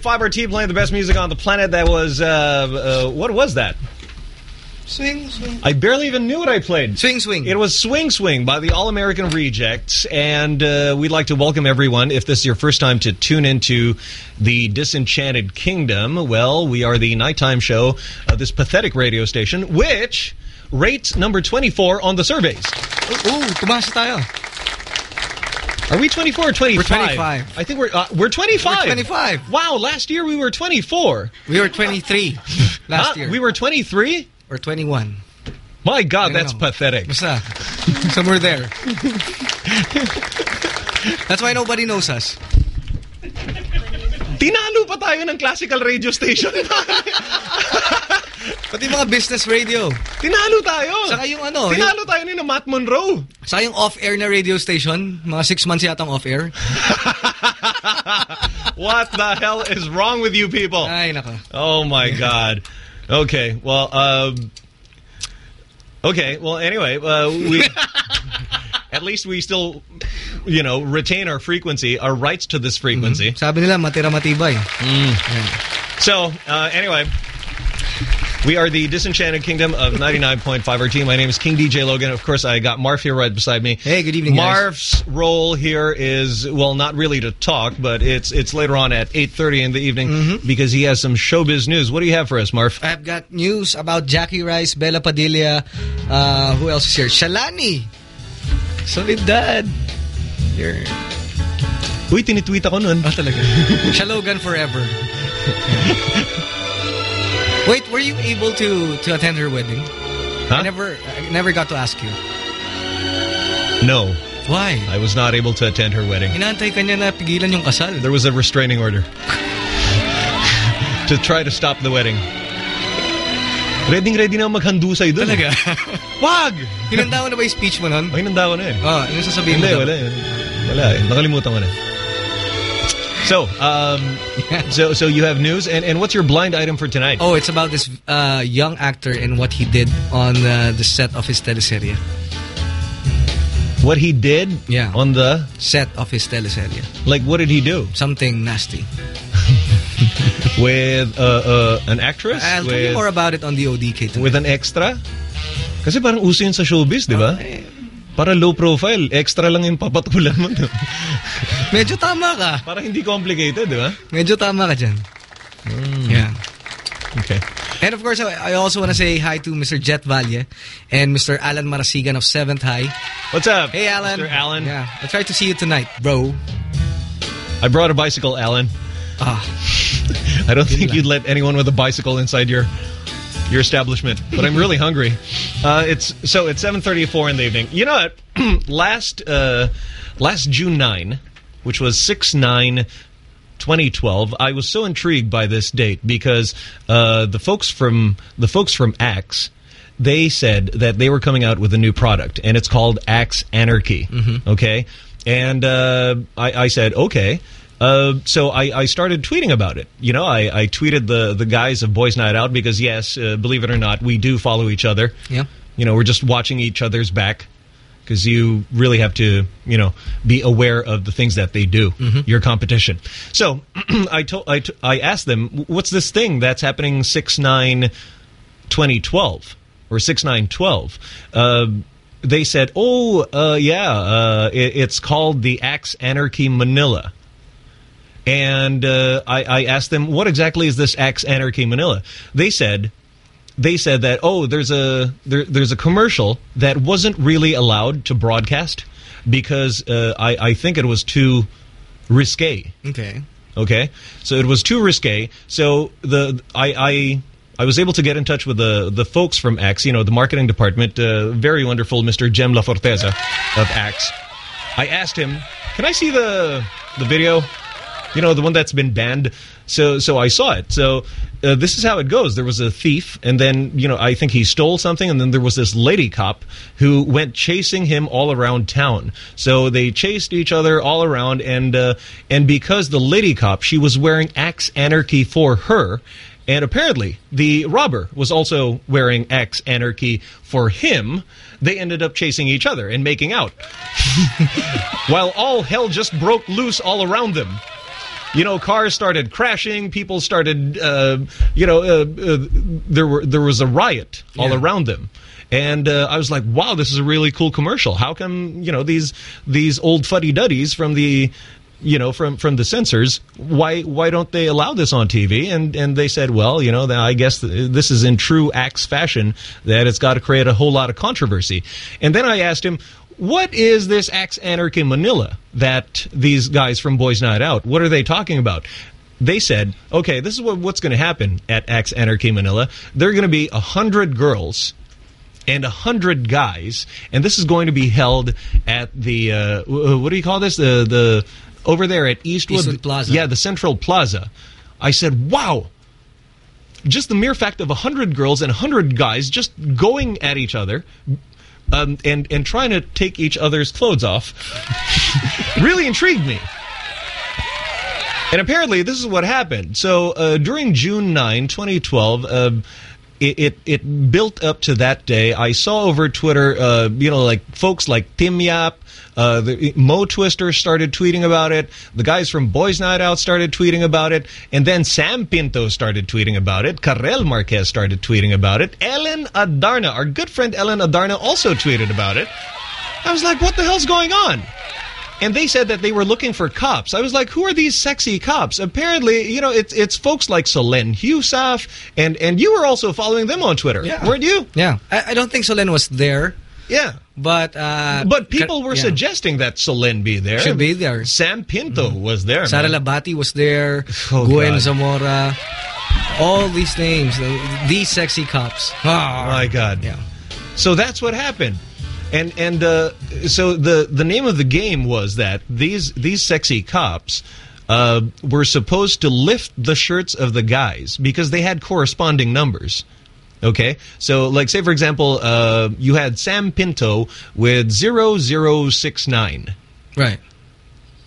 Speaker 4: 99.5 RT playing the best music on the planet. That was, uh, uh, what was that?
Speaker 2: Swing, swing.
Speaker 4: I barely even knew what I played.
Speaker 2: Swing Swing.
Speaker 4: It was Swing Swing by the All-American Rejects. And uh, we'd like to welcome everyone. If this is your first time to tune into the Disenchanted Kingdom, well, we are the nighttime show of this pathetic radio station, which rates number 24 on the surveys.
Speaker 2: Ooh, tumasa tayo.
Speaker 4: Are we 24 or 25?
Speaker 2: We're 25.
Speaker 4: I think we're uh, we're 25.
Speaker 2: We're 25.
Speaker 4: Wow, last year we were 24.
Speaker 2: We were 23 last
Speaker 4: Huh?
Speaker 2: year.
Speaker 4: We were 23?
Speaker 2: Or 21.
Speaker 4: My God, that's
Speaker 2: know.
Speaker 4: pathetic.
Speaker 2: Basta. Somewhere there. That's why nobody knows us.
Speaker 4: Tinalo pa tayo ng classical radio station.
Speaker 2: Pati mga business radio.
Speaker 4: Tinalo tayo.
Speaker 2: Saka yung ano,
Speaker 4: Tinalo tayo ni na Matt Monroe.
Speaker 2: Saka yung off-air na radio station, mga six months yatang off-air.
Speaker 4: What the hell is wrong with you people?
Speaker 2: Ay, nako.
Speaker 4: Oh my God. Okay, well, um, okay, well, anyway, uh, we at least we still, you know, retain our frequency, our rights to this frequency.
Speaker 2: Sabi nila, matira matibay.
Speaker 4: So, uh, anyway, we are the Disenchanted Kingdom of 99.5 RT. My name is King DJ Logan. Of course, I got Marf here right beside me.
Speaker 2: Hey, good evening, guys.
Speaker 4: Marf's role here is, well, not really to talk, but it's it's later on at 8.30 in the evening
Speaker 2: Mm-hmm.
Speaker 4: because he has some showbiz news. What do you have for us, Marf?
Speaker 2: I've got news about Jackie Rice, Bela Padilla, uh, who else is here? Shalani. Soledad. Here.
Speaker 4: Uy, tinitweet ako nun.
Speaker 2: Oh, talaga. Shalogan forever. Wait, were you able to to attend her wedding? I never I never got to ask you.
Speaker 4: No.
Speaker 2: Why?
Speaker 4: I was not able to attend her wedding.
Speaker 2: Inaantay ka niya na pigilan yung kasal.
Speaker 4: There was a restraining order to try to stop the wedding. Ready ready na maghandusay doon.
Speaker 2: Talaga?
Speaker 4: Wag!
Speaker 2: Hinanda mo na ba yung speech mo nun?
Speaker 4: Ay, hinanda ko na eh.
Speaker 2: Oh, ano sasabihin mo?
Speaker 4: Hindi, wala eh. Wala eh. Nakalimutan ko na. So, um, so so you have news, and, and what's your blind item for tonight?
Speaker 2: Oh, it's about this uh, young actor and what he did on uh, the set of his teleserye.
Speaker 4: What he did
Speaker 2: Yeah.
Speaker 4: on the...
Speaker 2: Set of his teleserye.
Speaker 4: Like, what did he do?
Speaker 2: Something nasty.
Speaker 4: With uh, uh, an actress?
Speaker 2: I'll tell you more about it on the ODK tonight.
Speaker 4: with an extra? Kasi parang uso yun sa showbiz, di ba? Para low profile, extra lang yung papatulan mo.
Speaker 2: Medyo tama ka.
Speaker 4: Para hindi complicated, di ba?
Speaker 2: Medyo tama ka dyan. Yeah.
Speaker 4: Okay.
Speaker 2: And of course, I I also want to say hi to Mr. Jet Valle and Mr. Alan Marasigan of 7th High.
Speaker 4: What's up?
Speaker 2: Hey, Alan.
Speaker 4: Mr. Alan.
Speaker 2: Yeah. I'll try to see you tonight, bro.
Speaker 4: I brought a bicycle, Alan.
Speaker 2: Ah.
Speaker 4: I don't think you'd let anyone with a bicycle inside your your establishment. But I'm really hungry. Uh, it's so it's 7:34 in the evening. You know what? last uh, last June 9, which was 6 9 2012, I was so intrigued by this date because uh, the folks from the folks from Axe they said that they were coming out with a new product, and it's called Axe Anarchy. Okay, and uh, I, I said okay. Uh, so I, I started tweeting about it. You know, I, I tweeted the the guys of Boys Night Out because yes, uh, believe it or not, we do follow each other.
Speaker 2: Yeah.
Speaker 4: You know, we're just watching each other's back because you really have to, you know, be aware of the things that they do, your competition. So I told I, t I asked them, what's this thing that's happening 6 9 2012 or 6 9 12? Uh, they said, oh, uh, yeah, uh, it, it's called the Axe Anarchy Manila. And uh, I, I asked them, what exactly is this Axe Anarchy Manila? They said, they said that oh there's a there, there's a commercial that wasn't really allowed to broadcast because uh, I, I think it was too risque
Speaker 2: Okay.
Speaker 4: okay so it was too risque so the I, I I was able to get in touch with the the folks from Axe you know the marketing department uh, very wonderful Mr. Jem La Forteza of Axe I asked him can I see the the video you know the one that's been banned. So so I saw it. So uh, this is how it goes. There was a thief and then you know I think he stole something and then there was this lady cop who went chasing him all around town. So they chased each other all around and uh, and because the lady cop she was wearing Axe Anarchy for her and apparently the robber was also wearing Axe Anarchy for him they ended up chasing each other and making out. While all hell just broke loose all around them you know, cars started crashing. People started, uh, you know, uh, uh, there were there was a riot all
Speaker 2: Yeah.
Speaker 4: around them. And uh, I was like, "Wow, this is a really cool commercial. How come you know these these old fuddy duddies from the you know from from the censors why why don't they allow this on TV and and they said well you know I guess this is in true Axe fashion that it's got to create a whole lot of controversy and then I asked him what is this Axe Anarchy Manila that these guys from Boys Night Out what are they talking about they said okay this is what, what's going to happen at Axe Anarchy Manila there are going to be a hundred girls and a hundred guys, and this is going to be held at the uh, what do you call this? The the over there at Eastwood,
Speaker 2: Eastwood Plaza.
Speaker 4: Yeah, the Central Plaza. I said, wow. Just the mere fact of a hundred girls and a hundred guys just going at each other. Um, and and trying to take each other's clothes off really intrigued me. And apparently, this is what happened. So uh, during June 9, 2012, uh, it, it it built up to that day. I saw over Twitter, uh, you know, like folks like Tim Yap, uh, the, Mo Twister started tweeting about it. The guys from Boys Night Out started tweeting about it, and then Sam Pinto started tweeting about it. Karel Marquez started tweeting about it. Ellen Adarna, our good friend Ellen Adarna, also tweeted about it. I was like, what the hell's going on? And they said that they were looking for cops. I was like, who are these sexy cops? Apparently, you know, it's it's folks like Solenn Heussaff, and and you were also following them on Twitter,
Speaker 2: Yeah.
Speaker 4: weren't you?
Speaker 2: Yeah. I, I don't think Solenn was there.
Speaker 4: Yeah.
Speaker 2: But uh,
Speaker 4: But people were
Speaker 2: yeah.
Speaker 4: suggesting that Solenn be there.
Speaker 2: Should be there.
Speaker 4: Sam Pinto was there.
Speaker 2: Sara
Speaker 4: man.
Speaker 2: Lahbati was there.
Speaker 4: Oh,
Speaker 2: Gwen
Speaker 4: God.
Speaker 2: Zamora. All these names. These sexy cops. Oh,
Speaker 4: My God.
Speaker 2: Yeah.
Speaker 4: So that's what happened. And and uh, so the the name of the game was that these these sexy cops uh, were supposed to lift the shirts of the guys because they had corresponding numbers. Okay, so like say for example, uh, you had Sam Pinto with 0069.
Speaker 2: Right.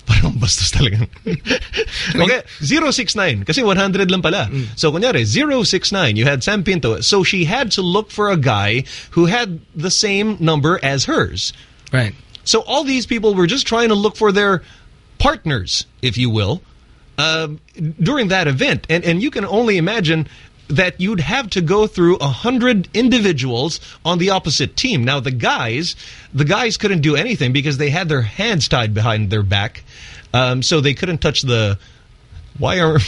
Speaker 4: Parang bastos talaga. okay, 069. Kasi 100 lang pala. So, kunyari, 069, you had Sam Pinto. So, she had to look for a guy who had the same number as hers.
Speaker 2: Right.
Speaker 4: So, all these people were just trying to look for their partners, if you will, um, during that event. And, and you can only imagine that you'd have to go through a hundred individuals on the opposite team. Now the guys, the guys couldn't do anything because they had their hands tied behind their back, um, so they couldn't touch the. Why are?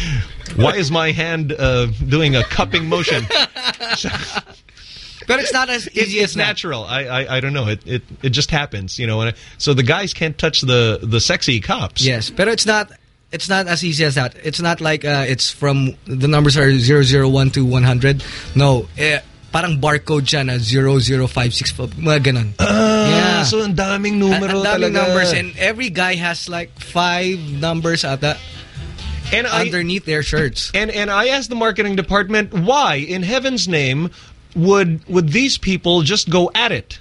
Speaker 4: why is my hand uh, doing a cupping motion?
Speaker 2: But it's not as easy
Speaker 4: it's
Speaker 2: as
Speaker 4: natural. I, I I don't know. It it it just happens, you know. And I, so the guys can't touch the the sexy cops.
Speaker 2: Yes, but it's not it's not as easy as that. It's not like uh, it's from the numbers are 001 to 100. No, eh, parang barcode siya na 0056 mga ganun.
Speaker 4: Ah,
Speaker 2: yeah.
Speaker 4: So ang daming numero
Speaker 2: Ang daming
Speaker 4: talaga.
Speaker 2: numbers and every guy has like five numbers ata
Speaker 4: and I-
Speaker 2: underneath their shirts.
Speaker 4: And and I asked the marketing department why in heaven's name would would these people just go at it?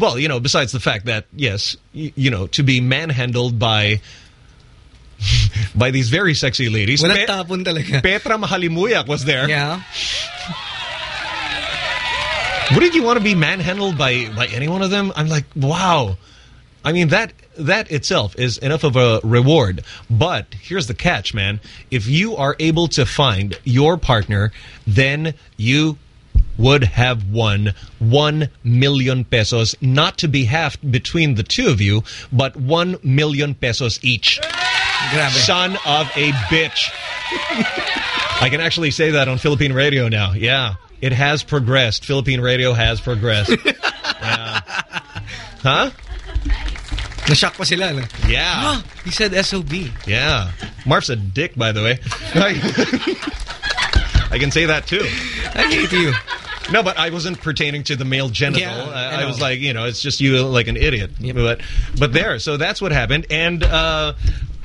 Speaker 4: Well, you know, besides the fact that yes, y- you know, to be manhandled by by these very sexy ladies.
Speaker 2: Walang
Speaker 4: Pe-
Speaker 2: tapon talaga.
Speaker 4: Petra Mahalimuyak was there.
Speaker 2: Yeah.
Speaker 4: Wouldn't you want to be manhandled by by any one of them? I'm like, wow. I mean that that itself is enough of a reward. But here's the catch, man. If you are able to find your partner, then you would have won 1 million pesos, not to be halved between the two of you, but 1 million pesos each.
Speaker 2: Grabe.
Speaker 4: Son of a bitch. I can actually say that on Philippine radio now. Yeah. It has progressed. Philippine radio has progressed. yeah. Huh?
Speaker 2: Nashock pa sila.
Speaker 4: Yeah.
Speaker 2: Ah, he said SOB.
Speaker 4: Yeah. Marf's a dick, by the way. I can say that too.
Speaker 2: I hate you.
Speaker 4: No, but I wasn't pertaining to the male genital.
Speaker 2: Yeah,
Speaker 4: I,
Speaker 2: I
Speaker 4: I was like, you know, it's just you like an idiot. But but there, so that's what happened. And uh,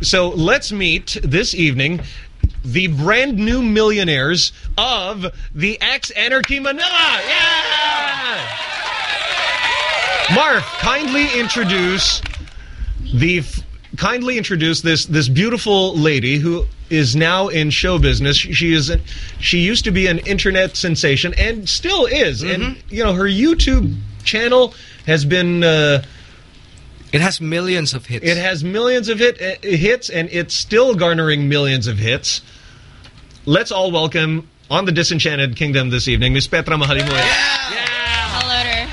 Speaker 4: so let's meet this evening the brand new millionaires of the Axe Anarchy Manila. Yeah! Marf, kindly introduce the f- kindly introduce this this beautiful lady who is now in show business. She, is a, she used to be an internet sensation and still is. And you know her YouTube channel has been uh,
Speaker 2: It has millions of hits.
Speaker 4: It has millions of hit uh, hits, and it's still garnering millions of hits. Let's all welcome on the Disenchanted Kingdom this evening, Miss Petra Mahalimuyak.
Speaker 35: Hello there.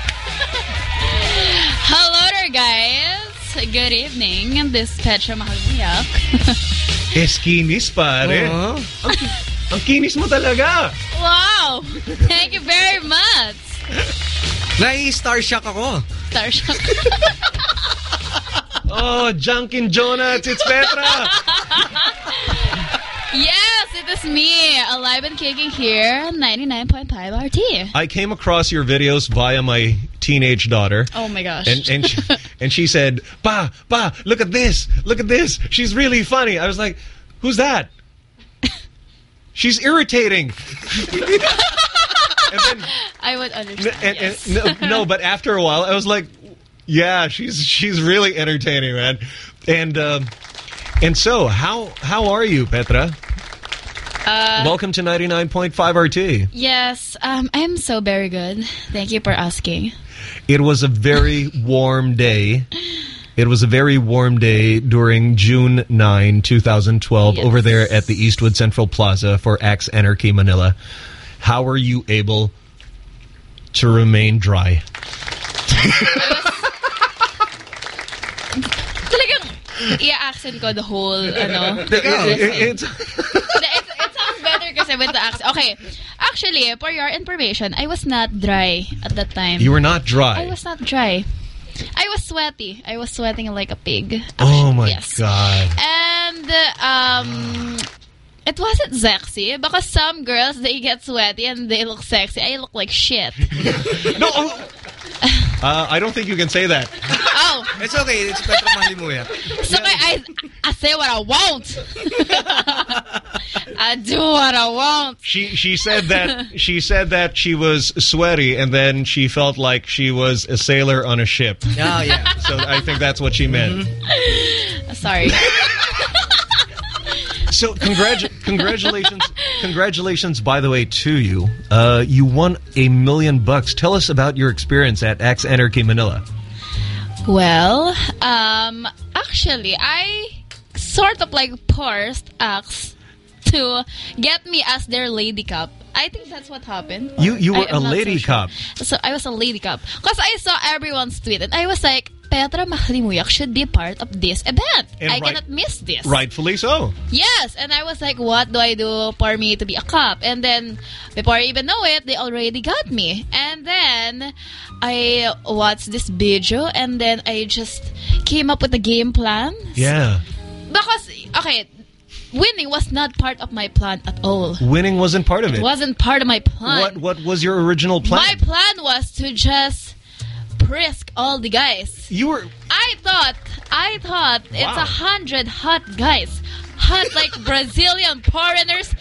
Speaker 35: Hello there, guys. Good evening. This is Petra Mahalimuyak.
Speaker 4: Eskinis, pare.
Speaker 2: Oo.
Speaker 4: Ang, ang kinis mo talaga.
Speaker 35: wow! Thank you very much.
Speaker 2: Nai-star shock ako.
Speaker 35: Star shock.
Speaker 4: Oh, Junkin Donuts, it's Petra.
Speaker 35: yes, it is me, alive and kicking here, 99.5 RT.
Speaker 4: I came across your videos via my teenage daughter.
Speaker 35: Oh my gosh.
Speaker 4: And and she, and she said, "Pa, pa, look at this. Look at this. She's really funny." I was like, "Who's that?" She's irritating. and then
Speaker 35: I would understand.
Speaker 4: and,
Speaker 35: yes.
Speaker 4: and, no, no, but after a while, I was like, "Yeah, she's she's really entertaining, man." And um, and so, how how are you, Petra?
Speaker 35: Uh,
Speaker 4: Welcome to 99.5 RT.
Speaker 35: yes, um, I'm so very good. Thank you for asking.
Speaker 4: It was a very warm day. It was a very warm day during June 9, 2012, over there at the Eastwood Central Plaza for Axe Anarchy Manila. How were you able to remain dry?
Speaker 35: Talagang i-accent ko the whole, ano.
Speaker 4: It- it- it's-
Speaker 35: it, it sounds better kasi with the accent. Okay. Actually, for your information, I was not dry at that time.
Speaker 4: You were not dry.
Speaker 35: I was not dry. I was sweaty. I was sweating like a pig.
Speaker 4: oh my
Speaker 35: yes.
Speaker 4: God.
Speaker 35: And um it wasn't sexy because some girls they get sweaty and they look sexy. I look like shit.
Speaker 4: no, Uh, I don't think you can say that.
Speaker 35: Oh,
Speaker 2: it's okay. It's Petra Mahalimuyak.
Speaker 35: so I, I say what I want. I do what I want.
Speaker 4: She she said that she said that she was sweaty and then she felt like she was a sailor on a ship.
Speaker 2: Oh, yeah.
Speaker 4: So I think that's what she meant.
Speaker 35: Sorry.
Speaker 4: So congratu congratulations, congratulations, by the way, to you. Uh, you won a million bucks. Tell us about your experience at Axe Anarchy Manila.
Speaker 35: Well, um, actually, I sort of like forced Axe to get me as their lady cup. I think that's what happened.
Speaker 4: You you were a lady
Speaker 35: so sure.
Speaker 4: cop.
Speaker 35: So I was a lady cop. Because I saw everyone's tweet and I was like, Petra Mahalimuyak should be part of this event.
Speaker 4: And
Speaker 35: I
Speaker 4: right-
Speaker 35: cannot miss this.
Speaker 4: Rightfully so.
Speaker 35: Yes, and I was like, what do I do for me to be a cop? And then, before I even know it, they already got me. And then, I watched this video, and then I just came up with a game plan.
Speaker 4: Yeah.
Speaker 35: Because, okay, winning was not part of my plan at all.
Speaker 4: Winning wasn't part of
Speaker 35: It
Speaker 4: it.
Speaker 35: wasn't part of my plan.
Speaker 4: What what was your original plan?
Speaker 35: My plan was to just frisk all the guys.
Speaker 4: You were
Speaker 35: I thought, I thought it's a hundred hot guys, hot like Brazilian foreigners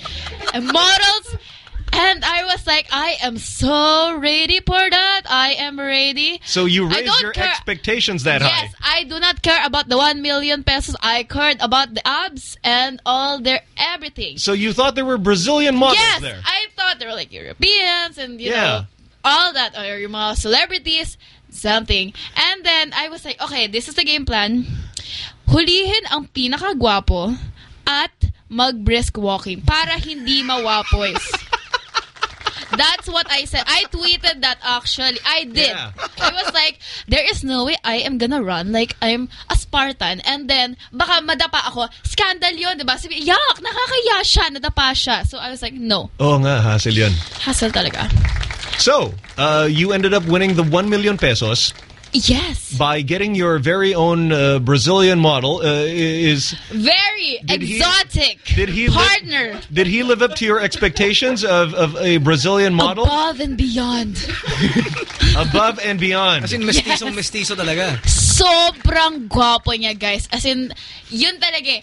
Speaker 35: and models. And I was like, I am so ready for that. I am ready.
Speaker 4: so you raised your
Speaker 35: care-
Speaker 4: expectations that high.
Speaker 35: Yes, I do not care about the one million pesos. I cared about the abs and all their everything.
Speaker 4: So you thought there were Brazilian models
Speaker 35: yes,
Speaker 4: there.
Speaker 35: I thought they were like Europeans and you
Speaker 4: Yeah.
Speaker 35: know all that or yung mga celebrities, something. And then I was like, okay, this is the game plan. Hulihin ang pinakagwapo at mag-brisk walking para hindi mawapoys. Eh. That's what I said. I tweeted that actually. I did.
Speaker 4: Yeah.
Speaker 35: I was like, there is no way I am gonna run like I'm a Spartan. And then, baka madapa ako. Scandal yun, diba? Sabi, yak, nakakaya siya, nadapa siya. So I was like, no.
Speaker 4: Oo nga, hassle yun.
Speaker 35: Hassle talaga.
Speaker 4: So, uh, you ended up winning the 1 million pesos
Speaker 35: Yes.
Speaker 4: by getting your very own uh, Brazilian model. Uh, is
Speaker 35: Very
Speaker 4: Did he-
Speaker 35: exotic
Speaker 4: did he li-
Speaker 35: partner.
Speaker 4: Did he live up to your expectations of, of a Brazilian model?
Speaker 35: Above and beyond.
Speaker 4: Above and beyond.
Speaker 2: As in, mestisong mestizo talaga.
Speaker 35: Sobrang gwapo niya, guys. As in, yun talaga eh.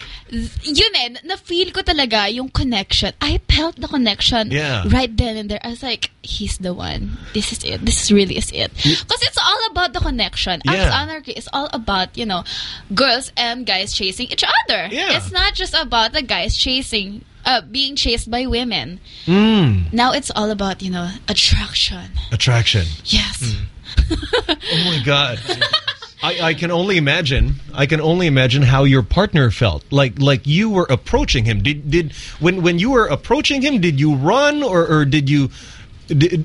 Speaker 35: Yun eh, na-feel ko talaga yung connection. I felt the connection
Speaker 4: Yeah.
Speaker 35: right then and there. I was like, he's the one. This is it. This really is it. Because it's all about the connection.
Speaker 4: Yeah.
Speaker 35: Anarchy is all about, you know, girls and guys chasing each other.
Speaker 4: Yeah.
Speaker 35: It's not just about the guys chasing, uh, being chased by women.
Speaker 4: Mm,
Speaker 35: Now it's all about, you know, attraction.
Speaker 4: attraction.
Speaker 35: Yes.
Speaker 4: Oh my God. I, I can only imagine. I can only imagine how your partner felt. Like like you were approaching him. Did did when when you were approaching him? Did you run or or did you? Did,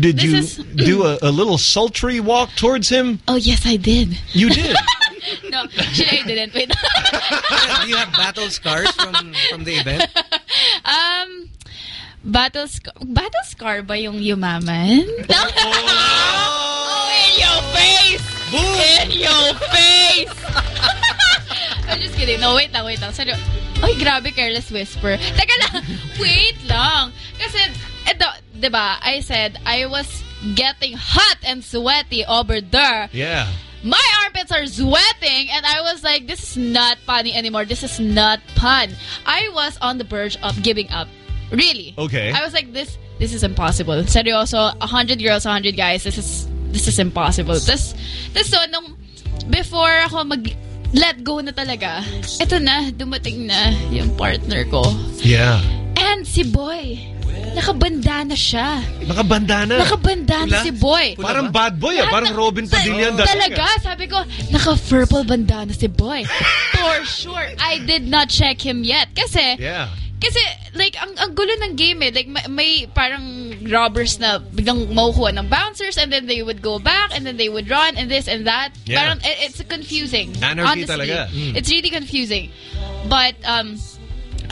Speaker 4: did
Speaker 35: This
Speaker 4: you
Speaker 35: is-
Speaker 4: do a, a little sultry walk towards him?
Speaker 35: Oh, yes, I did.
Speaker 4: You did?
Speaker 35: no, actually, I didn't. Wait.
Speaker 2: Do you have battle scars from from the event?
Speaker 35: um, battle scar, battle scar ba yung yumaman? No. oh, in your face! In your face! I'm just kidding. No, wait lang, wait lang. Sorry. Ay, grabe, careless whisper. Teka lang. Wait lang. Kasi, ito, di ba, I said, I was getting hot and sweaty over there.
Speaker 4: Yeah.
Speaker 35: My armpits are sweating and I was like, this is not funny anymore. This is not fun. I was on the verge of giving up. Really.
Speaker 4: Okay.
Speaker 35: I was like, this this is impossible. Seryoso, 100 girls, 100 guys, this is this is impossible. This this so, nung before ako mag let go na talaga, eto na, dumating na yung partner ko.
Speaker 4: Yeah.
Speaker 35: And si Boy, nakabandana siya.
Speaker 4: Nakabandana.
Speaker 35: Nakabandana si Boy.
Speaker 4: Parang bad boy ah. Parang Robin Padilla dating,
Speaker 35: Talaga, sabi ko, naka-purple bandana si Boy. For sure. I did not check him yet. Kasi,
Speaker 4: Yeah.
Speaker 35: kasi, like, ang, ang gulo ng game eh. Like, may, may parang robbers na biglang makukuha ng bouncers and then they would go back and then they would run and this and that.
Speaker 4: Yeah.
Speaker 35: Parang, it- it's confusing.
Speaker 4: Anarchy
Speaker 35: honestly.
Speaker 4: talaga. Mm.
Speaker 35: It's really confusing. But, um,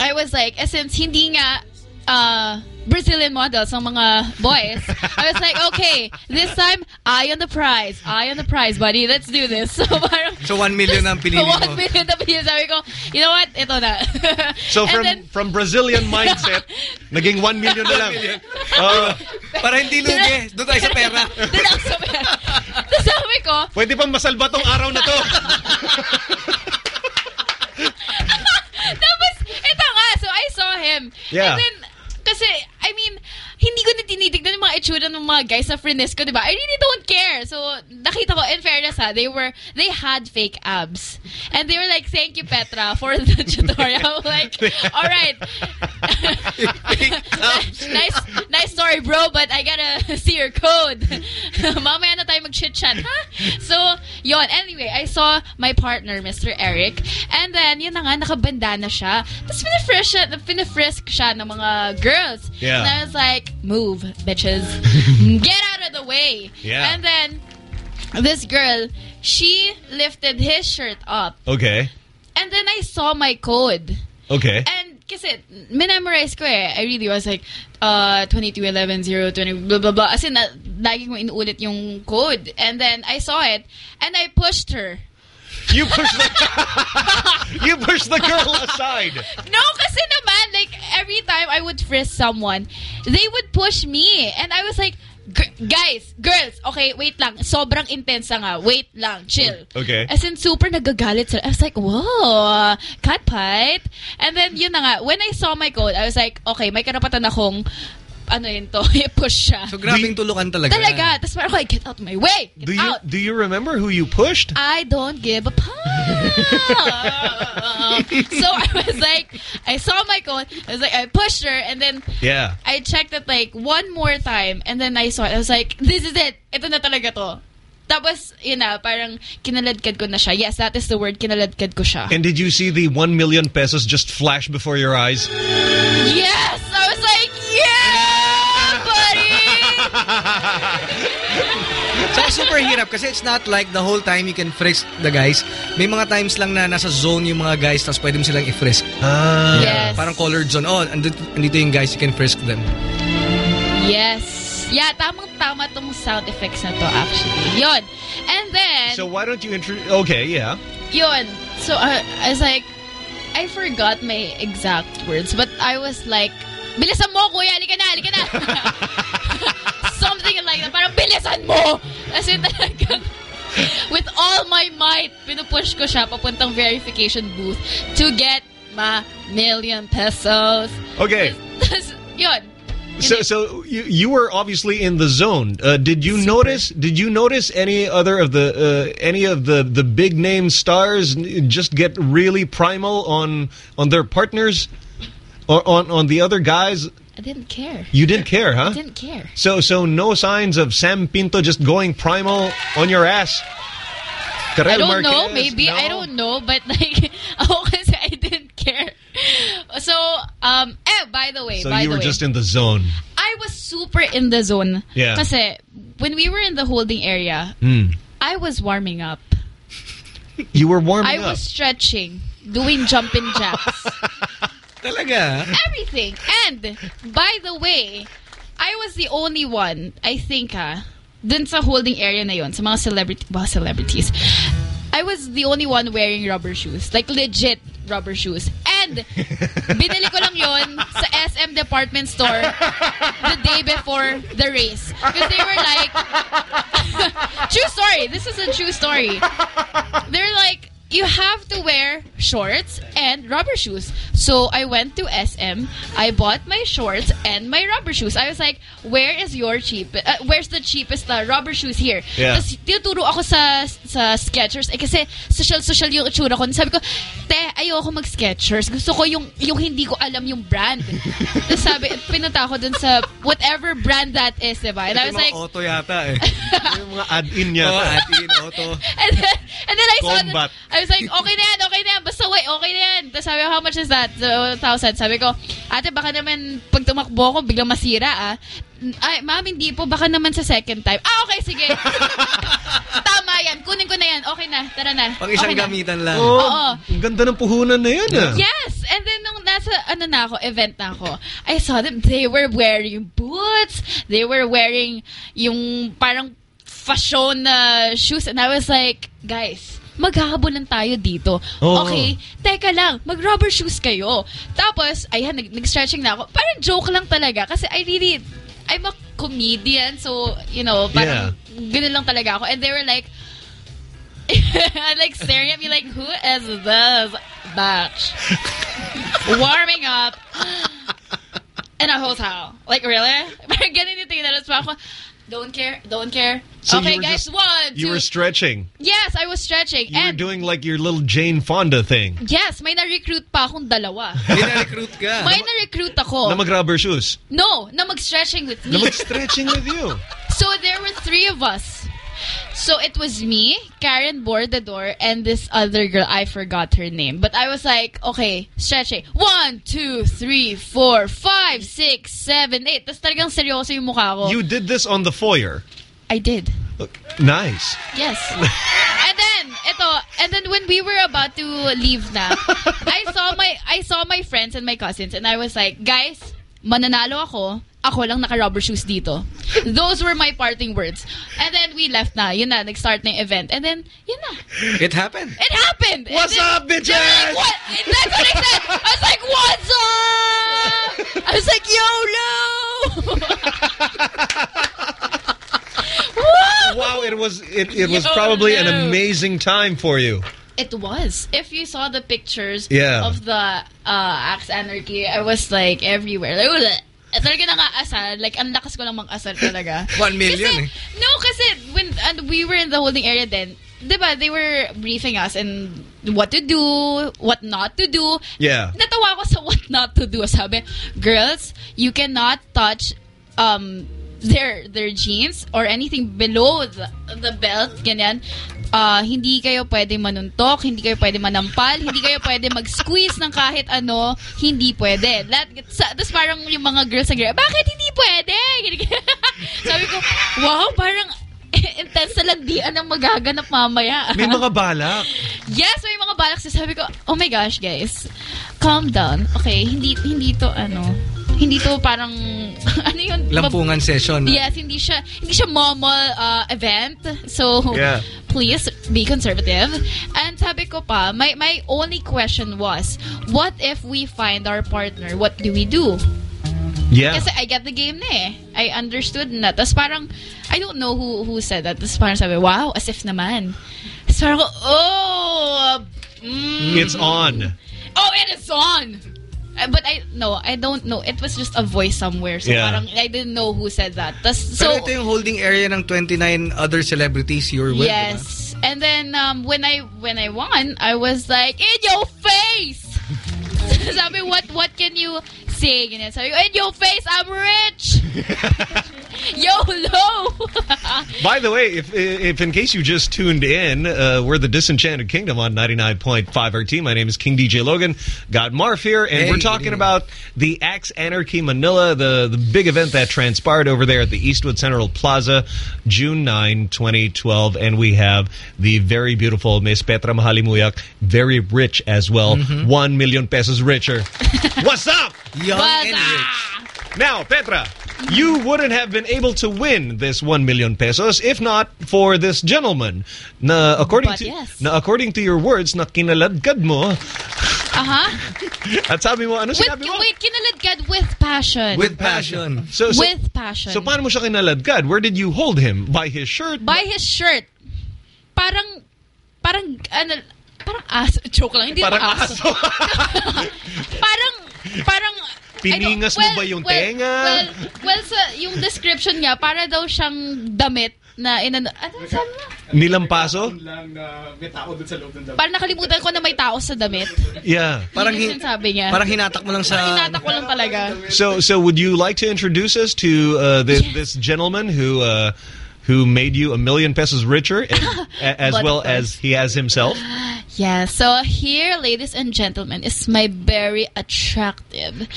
Speaker 35: I was like, eh, since hindi nga, uh, Brazilian models ang mga boys, I was like, okay, this time, eye on the prize. Eye on the prize, buddy. Let's do this. So, parang,
Speaker 2: So 1 million ang pinili mo.
Speaker 35: one million na pinili. Sabi ko, you know what? Ito na.
Speaker 4: So from
Speaker 35: then,
Speaker 4: from Brazilian mindset, naging 1 million na lang. Uh,
Speaker 2: Para hindi lugi. Doon tayo sa pera.
Speaker 35: Doon ako sa pera. Tapos sabi ko,
Speaker 4: pwede pang masalba tong araw na to.
Speaker 35: Tapos, ito nga. So, I saw him.
Speaker 4: Yeah.
Speaker 35: And then, kasi, I mean, hindi ko na tinitignan yung mga itsura ng mga guys sa frinis ko, di ba? I really don't care. So, nakita ko, in fairness ha, they were, they had fake abs. And they were like, thank you, Petra, for the tutorial. I'm like, all right. nice, nice story, bro, but I gotta see your code. Mamaya na tayo mag-chit-chat, ha? So, yon. Anyway, I saw my partner, Mr. Eric, and then, yun na nga, nakabandana siya. Tapos, pinafrisk siya, pinafrisk siya ng mga girls.
Speaker 4: Yeah.
Speaker 35: And I was like, move, bitches. Get out of the way.
Speaker 4: Yeah.
Speaker 35: And then, this girl, she lifted his shirt up.
Speaker 4: Okay.
Speaker 35: And then I saw my code.
Speaker 4: Okay.
Speaker 35: And kasi, minamorize ko eh. I really was like, uh, 2211 020, blah, blah, blah. As in, na, lagi ko inuulit yung code. And then I saw it, and I pushed her.
Speaker 4: You push the you pushed the girl aside.
Speaker 35: No, kasi naman, like, every time I would frisk someone, they would push me. And I was like, "Gr- guys, girls, okay, wait lang. Sobrang intense nga. Wait lang, chill.
Speaker 4: Okay.
Speaker 35: As in, super nagagalit sila. I was like, whoa, cat fight. And then, yun na nga, when I saw my code, I was like, okay, may karapatan akong, ano yun to, i-push siya.
Speaker 2: So grabing tulukan talaga.
Speaker 35: Talaga. Tapos parang, okay, get out of my way. Get
Speaker 4: Do you
Speaker 35: out.
Speaker 4: do you remember who you pushed?
Speaker 35: I don't give a fuck. so I was like, I saw my code. I was like, I pushed her, and then
Speaker 4: Yeah.
Speaker 35: I checked it like one more time, and then I saw it. I was like, this is it. Ito na talaga to. Tapos, yun na, parang kinaladkad ko na siya. Yes, that is the word, kinaladkad ko siya.
Speaker 4: And did you see the 1 million pesos just flash before your eyes?
Speaker 35: Yes! I was like, yeah, buddy!
Speaker 2: Saka super hirap kasi it's not like the whole time you can frisk the guys. May mga times lang na nasa zone yung mga guys tapos pwede mo silang i-frisk.
Speaker 4: Ah.
Speaker 35: Yes.
Speaker 2: Parang colored zone. Oh, andito, andito yung guys, you can frisk them.
Speaker 35: Yes. Yeah, tamang-tama tong sound effects na to actually. Yun. And then,
Speaker 4: So why don't you intro Okay, yeah.
Speaker 35: yun. So uh, I was like, I forgot my exact words, but I was like, bilisan mo, kuya, halika na, halika na. Something like that. Parang, bilisan mo! As in, talagang, with all my might, pinupush ko siya papuntang verification booth to get my million pesos.
Speaker 4: Okay.
Speaker 35: Tapos, yun.
Speaker 4: So so you you were obviously in the zone. Uh, did you notice did you notice any other of the uh, any of the the big name stars just get really primal on on their partners or on on the other guys?
Speaker 35: I didn't care.
Speaker 4: You didn't care, huh?
Speaker 35: I didn't care.
Speaker 4: So so no signs of Sam Pinto just going primal on your ass. Karel
Speaker 35: I don't know, maybe.
Speaker 4: no?
Speaker 35: I don't know. But like, I didn't care. So, um, eh, by the way,
Speaker 4: So
Speaker 35: by
Speaker 4: you were
Speaker 35: way.
Speaker 4: just in the zone.
Speaker 35: I was super in the zone.
Speaker 4: Yeah.
Speaker 35: Kasi, when we were in the holding area,
Speaker 4: Hmm.
Speaker 35: I was warming up.
Speaker 4: You were warming
Speaker 35: I
Speaker 4: up.
Speaker 35: I was stretching, doing jumping jacks.
Speaker 2: Talaga?
Speaker 35: Everything. And, by the way, I was the only one, I think ah, dun sa holding area na yon, sa mga celebrity, well, celebrities, I was the only one wearing rubber shoes. Like, legit rubber shoes. And, binili ko lang yon sa SM department store the day before the race. Because they were like, true story. This is a true story. They're like, you have to wear shorts and rubber shoes. So I went to SM. I bought my shorts and my rubber shoes. I was like, where is your cheap? Uh, where's the cheapest uh, rubber shoes here?
Speaker 36: Yeah.
Speaker 35: Tapos tinuturo ako sa sa Skechers. Eh kasi social social yung itsura ko. Sabi ko, te, ayoko mag Skechers. Gusto ko yung yung hindi ko alam yung brand. Tapos sabi, pinunta ako dun sa whatever brand that is, diba? And I was like,
Speaker 2: auto yata eh.
Speaker 4: Yung mga add-in yata.
Speaker 2: Oh, add-in, auto.
Speaker 35: and then, and then I saw that,
Speaker 4: Combat.
Speaker 35: I was like, okay na yan, okay na yan, basta wait, okay na yan. Tapos sabi ko, how much is that? So, 1,000. Sabi ko, ate, baka naman pag tumakbo ko, biglang masira ah. Ay, ma'am, hindi po, baka naman sa second time. Ah, okay, sige. Tama yan, kunin ko na yan, okay na, tara na.
Speaker 2: Pang isang
Speaker 35: okay na.
Speaker 2: gamitan lang.
Speaker 4: Oh,
Speaker 35: Oo.
Speaker 4: Ang ganda ng puhunan na yun ah.
Speaker 35: Yes! And then nung nasa, ano na ako, event na ako, I saw them, they were wearing boots, they were wearing yung parang fashion na shoes, and I was like, guys, maghahabulan tayo dito.
Speaker 36: Oo.
Speaker 35: Okay, teka lang, mag-rubber shoes kayo. Tapos, ayan, nag- nag-stretching na ako. Parang joke lang talaga, kasi I really, I'm a comedian, so, you know, parang ganun lang talaga ako. And they were like, like staring at me like, who is this batch? Warming up in a hotel. Like, really? Parang ganun yung tingin na ako. Don't care, don't care.
Speaker 4: So
Speaker 35: okay, guys,
Speaker 4: just-
Speaker 35: one,
Speaker 4: You
Speaker 35: two.
Speaker 4: were stretching.
Speaker 35: Yes, I was stretching.
Speaker 4: You were doing like your little Jane Fonda thing.
Speaker 35: yes, may na-recruit pa akong dalawa.
Speaker 2: May na-recruit ka.
Speaker 35: May na-recruit ako.
Speaker 4: Na mag-rubber shoes.
Speaker 35: no, na mag-stretching with me.
Speaker 4: Na mag-stretching with you.
Speaker 35: So there were three of us. So it was me, Karen Bordador, and this other girl. I forgot her name. But I was like, okay, stretching. One, two, three, four, five, six, seven, eight. Tapos talagang seryoso yung mukha ko.
Speaker 4: You did this on the foyer.
Speaker 35: I did.
Speaker 4: Nice.
Speaker 35: Yes. and then ito, and then when we were about to leave na, I saw my I saw my friends and my cousins and I was like, guys, mananalo ako. Ako lang naka-rubber shoes dito. Those were my parting words. And then we left na. Yun na, nag-start na yung event. And then, yun na.
Speaker 2: It happened.
Speaker 35: It happened!
Speaker 2: What's
Speaker 35: then-
Speaker 2: up, bitches?
Speaker 35: like, what? That's what I said! I was like, what's up? I was like, YOLO!
Speaker 4: Wow, it was it, it was probably an amazing time for you.
Speaker 35: It was. If you saw the pictures
Speaker 4: Yeah.
Speaker 35: of the uh, Axe Anarchy, I was like everywhere. Like. Talaga. Like, ang lakas ko lang mag-asar talaga.
Speaker 2: One million
Speaker 35: kasi,
Speaker 2: eh.
Speaker 35: No, kasi when and we were in the holding area then, diba, they were briefing us and what to do, what not to do.
Speaker 4: Yeah.
Speaker 35: Natawa ko sa what not to do. Sabi, girls, you cannot touch um their their jeans or anything below the, the belt, ganyan. Ah, hindi kayo pwede manuntok, hindi kayo pwede manampal, hindi kayo pwede mag-squeeze ng kahit ano, hindi pwede. Lahat, sa, tapos parang yung mga girls na bakit hindi pwede? Sabi ko, wow, parang intense na landian ang magaganap mamaya.
Speaker 4: May mga balak.
Speaker 35: Yes, may mga balak. So sabi ko, oh my gosh, guys. Calm down. Okay, hindi hindi to ano, hindi to parang ano yun?
Speaker 2: Lampungan session.
Speaker 35: Yes, hindi siya hindi siya momal uh, event. So
Speaker 2: Yeah.
Speaker 35: please be conservative. And sabi ko pa, my my only question was, what if we find our partner? What do we do?
Speaker 4: Yeah.
Speaker 35: Kasi I get the game na eh. I understood na. Tapos parang, I don't know who who said that. Tapos parang sabi, wow, as if naman. Tapos parang, oh, mm.
Speaker 4: It's on.
Speaker 35: Oh, it is on. Uh, But I, no, I don't know. It was just a voice somewhere. So
Speaker 2: Yeah.
Speaker 35: parang, I didn't know who said that. Tas, so,
Speaker 2: Pero ito yung holding area ng 29 other celebrities you were with. diba?
Speaker 35: yes. And then, um, when I, when I won, I was like, in your face! Sabi, what, what can you say? Ganyan. Sabi ko, in your face, I'm rich! YOLO!
Speaker 4: By the way, if if in case you just tuned in, uh, we're the Disenchanted Kingdom on 99.5 RT. My name is King DJ Logan. Got Marf here, and
Speaker 2: Hey,
Speaker 4: we're talking
Speaker 2: evening.
Speaker 4: about the Axe Anarchy Manila, the, the big event that transpired over there at the Eastwood Central Plaza, June 9, 2012. And we have the very beautiful Miss Petra Mahalimuyak, very rich as well,
Speaker 2: Mm-hmm.
Speaker 4: one million pesos richer. What's up?
Speaker 2: Young and rich.
Speaker 4: Now, Petra, you wouldn't have been able to win this 1 million pesos if not for this gentleman. Na according
Speaker 35: But
Speaker 4: to
Speaker 35: yes.
Speaker 4: na according to your words na kinaladkad mo
Speaker 35: Uh-huh.
Speaker 4: at sabi mo ano
Speaker 35: With,
Speaker 4: sinabi mo?
Speaker 35: wait, kinaladkad with passion.
Speaker 2: With passion.
Speaker 4: So, so,
Speaker 35: with passion.
Speaker 4: so paano mo siya kinaladkad? Where did you hold him? By his shirt?
Speaker 35: By his shirt. Parang, parang, ano, parang aso. Joke lang, hindi
Speaker 4: Parang
Speaker 35: naman aso. parang, parang,
Speaker 4: Piningas mo ba yung
Speaker 35: well,
Speaker 4: tenga?
Speaker 35: Well, well, sa, yung description niya, para daw siyang damit na inano, ano sabi mo?
Speaker 4: Nilampaso?
Speaker 35: Parang nakalimutan ko na may tao sa damit.
Speaker 4: Yeah.
Speaker 2: Parang,
Speaker 35: Yun
Speaker 2: hin-
Speaker 35: sinasabi niya.
Speaker 2: parang hinatak mo lang sa...
Speaker 35: Parang hinatak ko lang talaga.
Speaker 4: So, so would you like to introduce us to uh, this, this gentleman who uh, who made you a million pesos richer, eh, and, as
Speaker 35: But
Speaker 4: well
Speaker 35: of
Speaker 4: as he has himself?
Speaker 35: Yeah, so here, ladies and gentlemen, is my very attractive,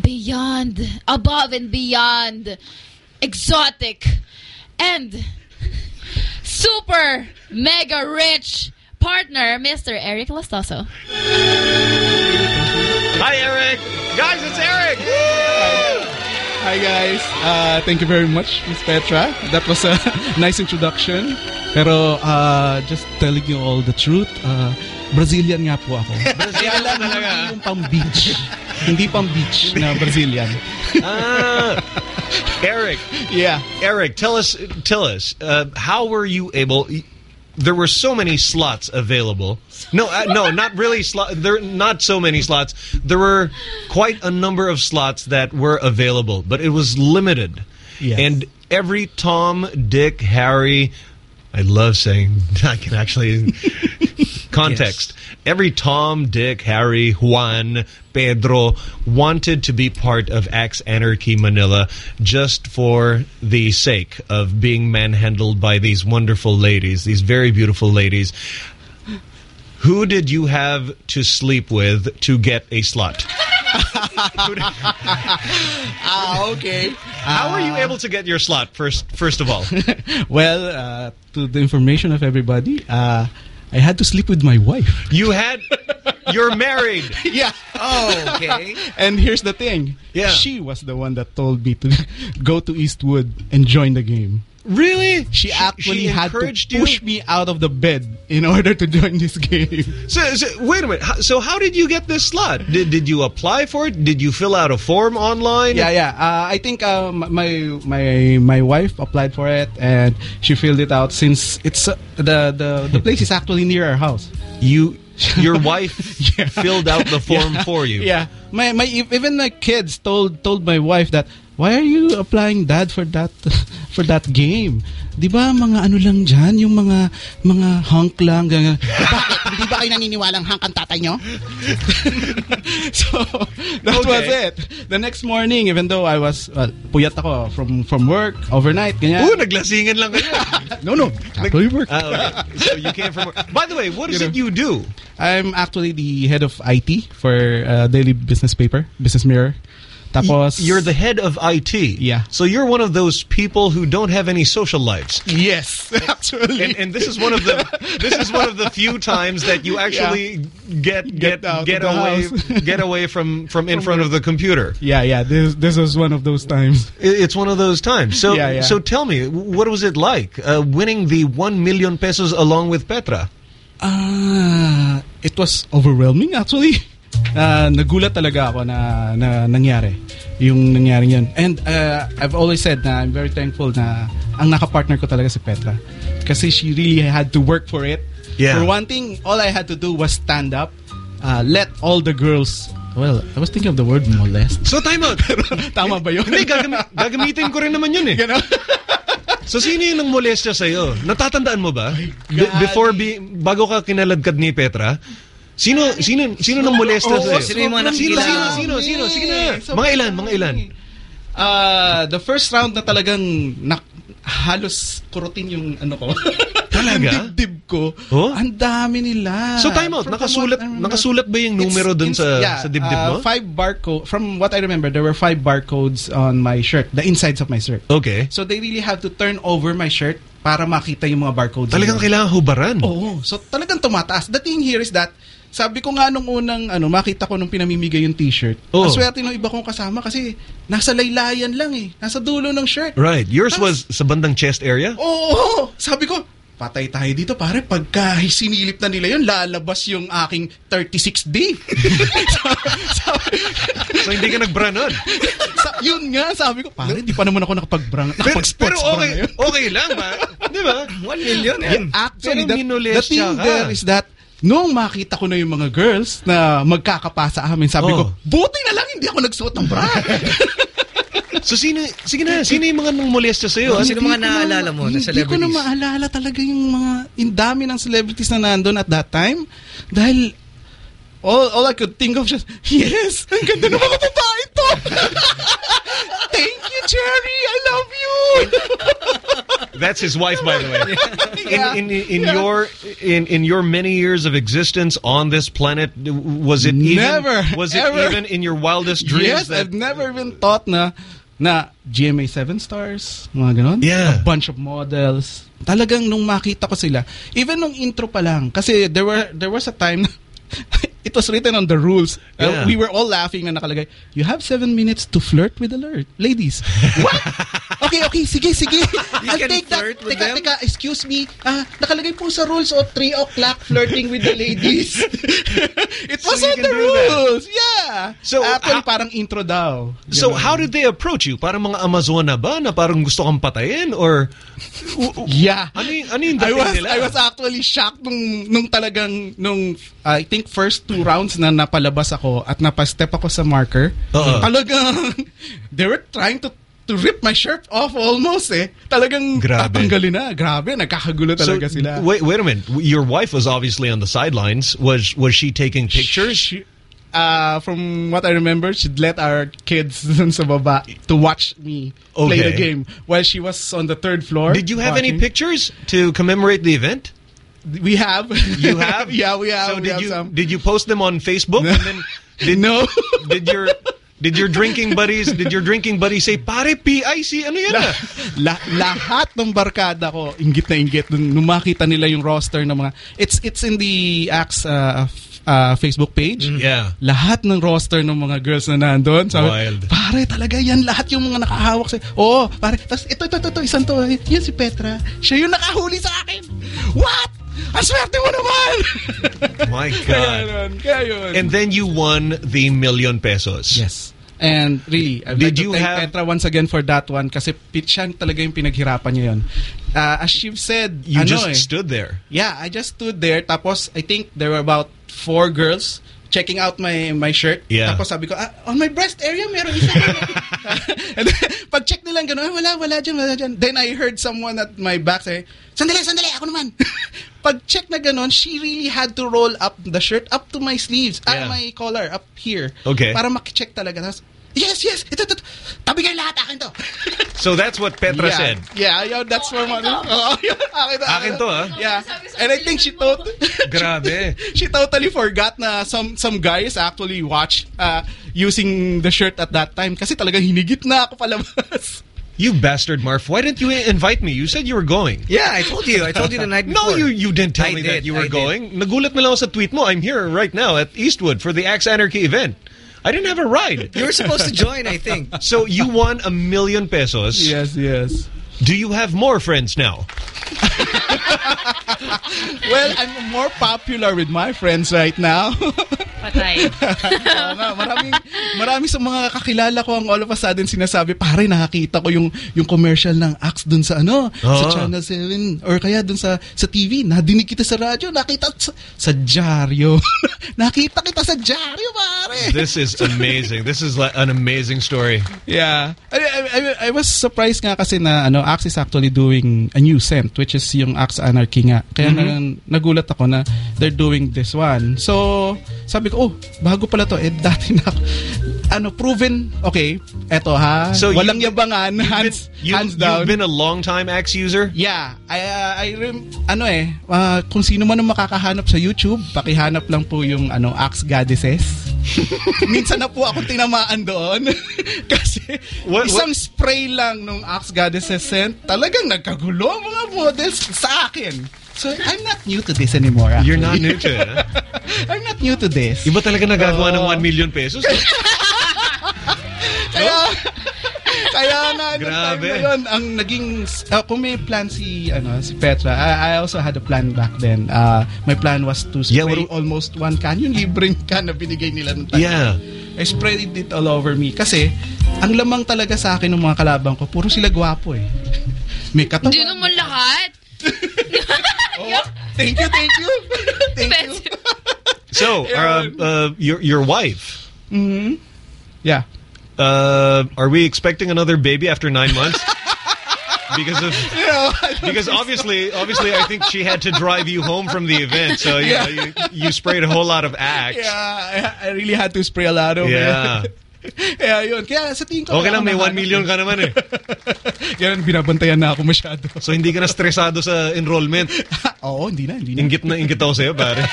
Speaker 35: beyond, above and beyond, exotic, and super mega rich partner, Mr. Eric Lastoso.
Speaker 4: Hi, Eric. Guys, it's Eric.
Speaker 36: Hi guys, uh, thank you very much, Miss Petra. That was a nice introduction. Pero uh, just telling you all the truth, uh, Brazilian nga po ako. Lang hindi yung pang beach. hindi pang beach na Brazilian.
Speaker 4: Ah, Eric.
Speaker 36: Yeah.
Speaker 4: Eric, tell us, tell us, uh, how were you able? There were so many slots available. No, uh, no, not really. Slot. There, not so many slots. There were quite a number of slots that were available, but it was limited.
Speaker 36: Yes.
Speaker 4: And every Tom, Dick, Harry. I love saying I can actually context. Every Tom, Dick, Harry, Juan, Pedro wanted to be part of Axe Anarchy Manila just for the sake of being manhandled by these wonderful ladies, these very beautiful ladies. Who did you have to sleep with to get a slot?
Speaker 36: ah, okay.
Speaker 4: How were you able to get your slot first? First of all,
Speaker 36: Well, uh, to the information of everybody, uh, I had to sleep with my wife.
Speaker 4: you had. You're married.
Speaker 36: yeah.
Speaker 2: Oh, okay.
Speaker 36: And here's the thing.
Speaker 4: Yeah.
Speaker 36: She was the one that told me to go to Eastwood and join the game.
Speaker 4: Really?
Speaker 36: She, actually
Speaker 4: she
Speaker 36: had to
Speaker 4: encouraged you?
Speaker 36: push me out of the bed in order to join this game.
Speaker 4: So, so wait a minute. So how did you get this slot? Did did you apply for it? Did you fill out a form online?
Speaker 36: Yeah, yeah. Uh, I think uh, my my my wife applied for it and she filled it out since it's uh, the the the place is actually near our house.
Speaker 4: You your wife filled out the form
Speaker 36: Yeah.
Speaker 4: for you.
Speaker 36: Yeah. My my even my kids told told my wife that why are you applying dad for that for that game? 'Di ba mga ano lang diyan, yung mga mga hunk lang ganyan. Bakit? Hindi ba kayo naniniwalang hunk ang tatay nyo? so that
Speaker 4: Okay.
Speaker 36: was it. The next morning even though I was well, puyat ako from from work overnight ganyan.
Speaker 4: Ooh, naglasingan lang kayo.
Speaker 36: no, no. Actually work.
Speaker 4: Ah, okay. So you came from. By the way, what is it you do?
Speaker 36: I'm actually the head of IT for uh, Daily Business Paper, Business Mirror. Tapos
Speaker 4: You're the head of IT.
Speaker 36: Yeah.
Speaker 4: So you're one of those people who don't have any social lives.
Speaker 36: Yes, actually.
Speaker 4: And, and this is one of the this is one of the few times that you actually get get
Speaker 36: Get
Speaker 4: get, away get away from from in front of the computer.
Speaker 36: Yeah, yeah. This this was one of those times.
Speaker 4: It's one of those times. So
Speaker 36: Yeah, yeah.
Speaker 4: so tell me, what was it like uh, winning the 1 million pesos along with Petra?
Speaker 36: Ah, it was overwhelming actually. Ah, nagulat talaga ako na, na nangyari yung nangyari yun. And uh, I've always said na I'm very thankful na ang nakapartner ko talaga si Petra. Kasi she really had to work for it.
Speaker 4: Yeah.
Speaker 36: For one thing, all I had to do was stand up, uh, let all the girls Well, I was thinking of the word molest.
Speaker 4: So time out.
Speaker 36: Tama ba yun?
Speaker 4: Hindi, gagami- gagamitin ko rin naman yun eh. So sino yung nang molestya sa'yo? Natatandaan mo ba? Be- before, be, bago ka kinaladkad ni Petra, sino sino sino nang molestya
Speaker 36: Oo,
Speaker 4: sa'yo?
Speaker 36: sino yung mga
Speaker 4: sino, sino, sino, sino, Sige na. Mga ilan, mga ilan.
Speaker 36: Uh, the first round na talagang na, halos kurutin yung ano ko.
Speaker 4: Talaga?
Speaker 36: yung dibdib ko.
Speaker 4: Oh?
Speaker 36: Ang dami nila.
Speaker 4: So time out,
Speaker 36: From-
Speaker 4: nakasulat
Speaker 36: what I remember.
Speaker 4: nakasulat ba yung numero dun
Speaker 36: It's-
Speaker 4: sa
Speaker 36: yeah,
Speaker 4: sa dibdib
Speaker 36: uh,
Speaker 4: mo?
Speaker 36: five barcode. From what I remember, there were five barcodes on my shirt, the insides of my shirt.
Speaker 4: Okay.
Speaker 36: So they really have to turn over my shirt para makita yung mga barcodes.
Speaker 4: Talagang
Speaker 36: nila.
Speaker 4: kailangan hubaran.
Speaker 36: Oo. So talagang tumataas. The thing here is that sabi ko nga nung unang ano, makita ko nung pinamimigay yung t-shirt.
Speaker 4: Oh.
Speaker 36: Ang swerte ng iba kong kasama kasi nasa laylayan lang eh. Nasa dulo ng shirt.
Speaker 4: Right. Yours was sa bandang chest area?
Speaker 36: Oo. Sabi ko, patay tayo dito pare. Pagka sinilip na nila yun, lalabas yung aking 36D.
Speaker 4: so hindi ka nag-bra nun?
Speaker 36: Sa, yun nga, sabi ko, pare, di pa naman ako nakapag-brang.
Speaker 4: Pero,
Speaker 36: nakapag-sports
Speaker 4: pero
Speaker 36: bra
Speaker 4: okay, okay lang ba? Di ba?
Speaker 2: One million yan.
Speaker 36: Actually,
Speaker 4: Pero
Speaker 36: the, thing there is that Nung makita ko na yung mga girls na magkakapa sa amin, sabi
Speaker 4: Oh.
Speaker 36: ko, buti na lang hindi ako nagsuot ng bra.
Speaker 4: So sino, sige na, sino yung mga nang molesta sa'yo?
Speaker 2: Oh, sino mga
Speaker 36: ko na-
Speaker 2: naalala mo na
Speaker 36: Hindi ko na
Speaker 2: celebrities?
Speaker 36: maalala talaga yung mga, yung dami ng celebrities na nandun at that time. Dahil, all, all I could think of just, yes, ang ganda ng mga babae to. Cherry. I love you.
Speaker 4: That's his wife, by the way.
Speaker 36: Yeah.
Speaker 4: In, in, in
Speaker 36: Yeah.
Speaker 4: your in, in your many years of existence on this planet, was it even
Speaker 36: Never,
Speaker 4: was it
Speaker 36: ever.
Speaker 4: even in your wildest dreams
Speaker 36: yes,
Speaker 4: that
Speaker 36: I've never even thought na na GMA 7 stars, mga ganon.
Speaker 4: Yeah.
Speaker 36: A bunch of models. Talagang nung makita ko sila, even nung intro pa lang, kasi there were there was a time it was written on the rules. Uh,
Speaker 4: Yeah.
Speaker 36: we were all laughing na nakalagay, you have seven minutes to flirt with alert. Ladies. What? Okay, okay, sige, sige. I'll
Speaker 2: can
Speaker 36: take that. Teka,
Speaker 2: them?
Speaker 36: teka, excuse me. Ah, nakalagay po sa rules o 3 o'clock flirting with the ladies. it was
Speaker 4: So you
Speaker 36: on the
Speaker 4: do that.
Speaker 36: rules. Yeah.
Speaker 4: So,
Speaker 36: Actually,
Speaker 4: how-
Speaker 36: parang intro daw.
Speaker 4: So
Speaker 36: Ganon.
Speaker 4: how did they approach you? Parang mga Amazona ba na parang gusto kang patayin or
Speaker 36: Yeah.
Speaker 4: ano yung, ano yung
Speaker 36: I was
Speaker 4: nila?
Speaker 36: I was actually shocked nung nung talagang nung I think first two rounds na napalabas ako at napastep ako sa marker.
Speaker 4: Oo.
Speaker 36: Talagang they were trying to to rip my shirt off almost eh. Talagang
Speaker 4: Grabe.
Speaker 36: tatanggalin na. Grabe, nagkakagulo talaga sila.
Speaker 4: Wait, wait a minute. Your wife was obviously on the sidelines. Was was she taking pictures?
Speaker 36: She, uh, from what I remember, she'd let our kids dun sa baba to watch me play the game while she was on the third floor.
Speaker 4: Did you have any pictures to commemorate the event?
Speaker 36: We have.
Speaker 4: You have?
Speaker 36: yeah, we have.
Speaker 4: So
Speaker 36: we
Speaker 4: did
Speaker 36: have
Speaker 4: you
Speaker 36: some.
Speaker 4: did you post them on Facebook? and then did
Speaker 36: no.
Speaker 4: did your did your drinking buddies did your drinking buddies say pare PIC ano yan? ah?"
Speaker 36: La- lahat ng barkada ko inggit na inggit nung, nung makita nila yung roster ng mga it's it's in the Axe uh, uh, Facebook page.
Speaker 4: Yeah.
Speaker 36: Lahat ng roster ng mga girls na nandoon. Sabi,
Speaker 4: Wild.
Speaker 36: Pare, talaga yan. Lahat yung mga nakahawak sa... Oo, pare. Tapos ito, ito, ito, ito, isang to. Yan si Petra. Siya yung nakahuli sa akin. What? Ang swerte mo naman!
Speaker 4: My
Speaker 36: Kaya
Speaker 4: God.
Speaker 36: yun, kaya yun.
Speaker 4: And then you won the million pesos.
Speaker 36: Yes. And really, I'd
Speaker 4: Did
Speaker 36: like to
Speaker 4: you
Speaker 36: thank
Speaker 4: have-
Speaker 36: Petra once again for that one kasi siya talaga yung pinaghirapan niya yun. Uh, as you've said,
Speaker 4: You
Speaker 36: ano
Speaker 4: just
Speaker 36: eh,
Speaker 4: stood there.
Speaker 36: Yeah, I just stood there. Tapos, I think there were about four girls checking out my my shirt.
Speaker 4: Yeah.
Speaker 36: Tapos sabi ko, ah, on my breast area, meron isa. And then, pag check nilang gano'n, ah, wala, wala dyan, wala dyan. Then I heard someone at my back say, sandali, sandali, ako naman. pag check na gano'n, she really had to roll up the shirt up to my sleeves,
Speaker 4: Yeah.
Speaker 36: ah, my collar, up here.
Speaker 4: Okay.
Speaker 36: Para makicheck talaga. Tapos, yes, yes, ito, ito, ito. lahat, akin to.
Speaker 4: So that's what Petra
Speaker 36: yeah.
Speaker 4: said.
Speaker 36: Yeah, yeah, that's for money. Oh, yeah, akin to.
Speaker 4: Akin to, ah.
Speaker 36: Yeah. And I think she thought
Speaker 4: Grabe.
Speaker 36: she totally forgot na some some guys actually watch uh, using the shirt at that time kasi talagang hinigit na ako palabas.
Speaker 4: You bastard, Marf. Why didn't you invite me? You said you were going.
Speaker 2: Yeah, I told you. I told you the night before.
Speaker 4: No, you you didn't tell
Speaker 2: I
Speaker 4: me
Speaker 2: did,
Speaker 4: that you were
Speaker 2: I did.
Speaker 4: going. Nagulat mo lang sa tweet mo. I'm here right now at Eastwood for the Axe Anarchy event. I didn't have a ride.
Speaker 2: You were supposed to join, I think.
Speaker 4: So you won a million pesos.
Speaker 36: Yes, yes.
Speaker 4: Do you have more friends now?
Speaker 36: well, I'm more popular with my friends right now.
Speaker 35: Patay.
Speaker 36: Oo nga, maraming, marami sa mga kakilala ko ang all of a sudden sinasabi, pare, nakakita ko yung, yung commercial ng Axe dun sa ano, sa
Speaker 4: Oo.
Speaker 36: Channel 7, or kaya dun sa, sa TV, nadinig kita sa radyo, nakita sa, sa dyaryo. nakita kita sa dyaryo, pare.
Speaker 4: This is amazing. This is like an amazing story.
Speaker 36: Yeah. I, I, I- I was surprised nga kasi na ano, Axe is actually doing a new scent which is yung Axe Anarchy nga. Kaya
Speaker 4: Mhm.
Speaker 36: na, nagulat ako na they're doing this one. So, sabi ko, oh, bago pala to. Eh, dati na ano, proven, okay, eto ha,
Speaker 4: So
Speaker 36: walang
Speaker 4: been-
Speaker 36: yabangan,
Speaker 4: you've
Speaker 36: hands,
Speaker 4: been, you,
Speaker 36: hands down.
Speaker 4: You've been a long time Axe user?
Speaker 36: Yeah, I, uh, I rem, ano eh, uh, kung sino man ang makakahanap sa YouTube, pakihanap lang po yung ano, Axe Goddesses. Minsan na po ako tinamaan doon. Kasi
Speaker 4: What-
Speaker 36: isang spray lang nung Axe Goddesses scent, talagang nagkagulo mga models sa akin. So, I'm not new to this anymore.
Speaker 4: You're
Speaker 36: actually.
Speaker 4: not new to it, huh?
Speaker 36: I'm not new to this.
Speaker 4: Iba talaga nagagawa ng
Speaker 36: Oo.
Speaker 4: 1 million pesos?
Speaker 36: Kaya, kaya nung
Speaker 4: Grabe.
Speaker 36: time na yun, ang naging, uh, kung may plan si, ano, si Petra, I, I also had a plan back then. Uh, my plan was to spray
Speaker 4: Yeah,
Speaker 36: almost one can, yung libreng can na binigay nila ng tayo.
Speaker 4: Yeah.
Speaker 36: I sprayed it all over me. Kasi, ang lamang talaga sa akin ng mga kalabang ko, puro sila gwapo eh. May katawan.
Speaker 35: Hindi naman lahat.
Speaker 36: Thank you, thank you. thank you.
Speaker 4: So, uh, uh, your your wife.
Speaker 36: hmm Yeah.
Speaker 4: Uh, are we expecting another baby after nine months? because of because obviously obviously I think she had to drive you home from the event. So you
Speaker 36: Yeah.
Speaker 4: know, you, you sprayed a whole lot of Axe.
Speaker 36: Yeah, I, I really had to spray a lot of
Speaker 4: Yeah.
Speaker 36: it. Kaya yun. Kaya sa tingin ko...
Speaker 4: Okay lang, may
Speaker 36: ako
Speaker 4: 1 million ka naman eh.
Speaker 36: Yan, binabantayan na ako masyado.
Speaker 4: So hindi ka na stresado sa enrollment.
Speaker 36: Oo, hindi na, hindi na.
Speaker 4: Ingit na ingit ako sa'yo, pare.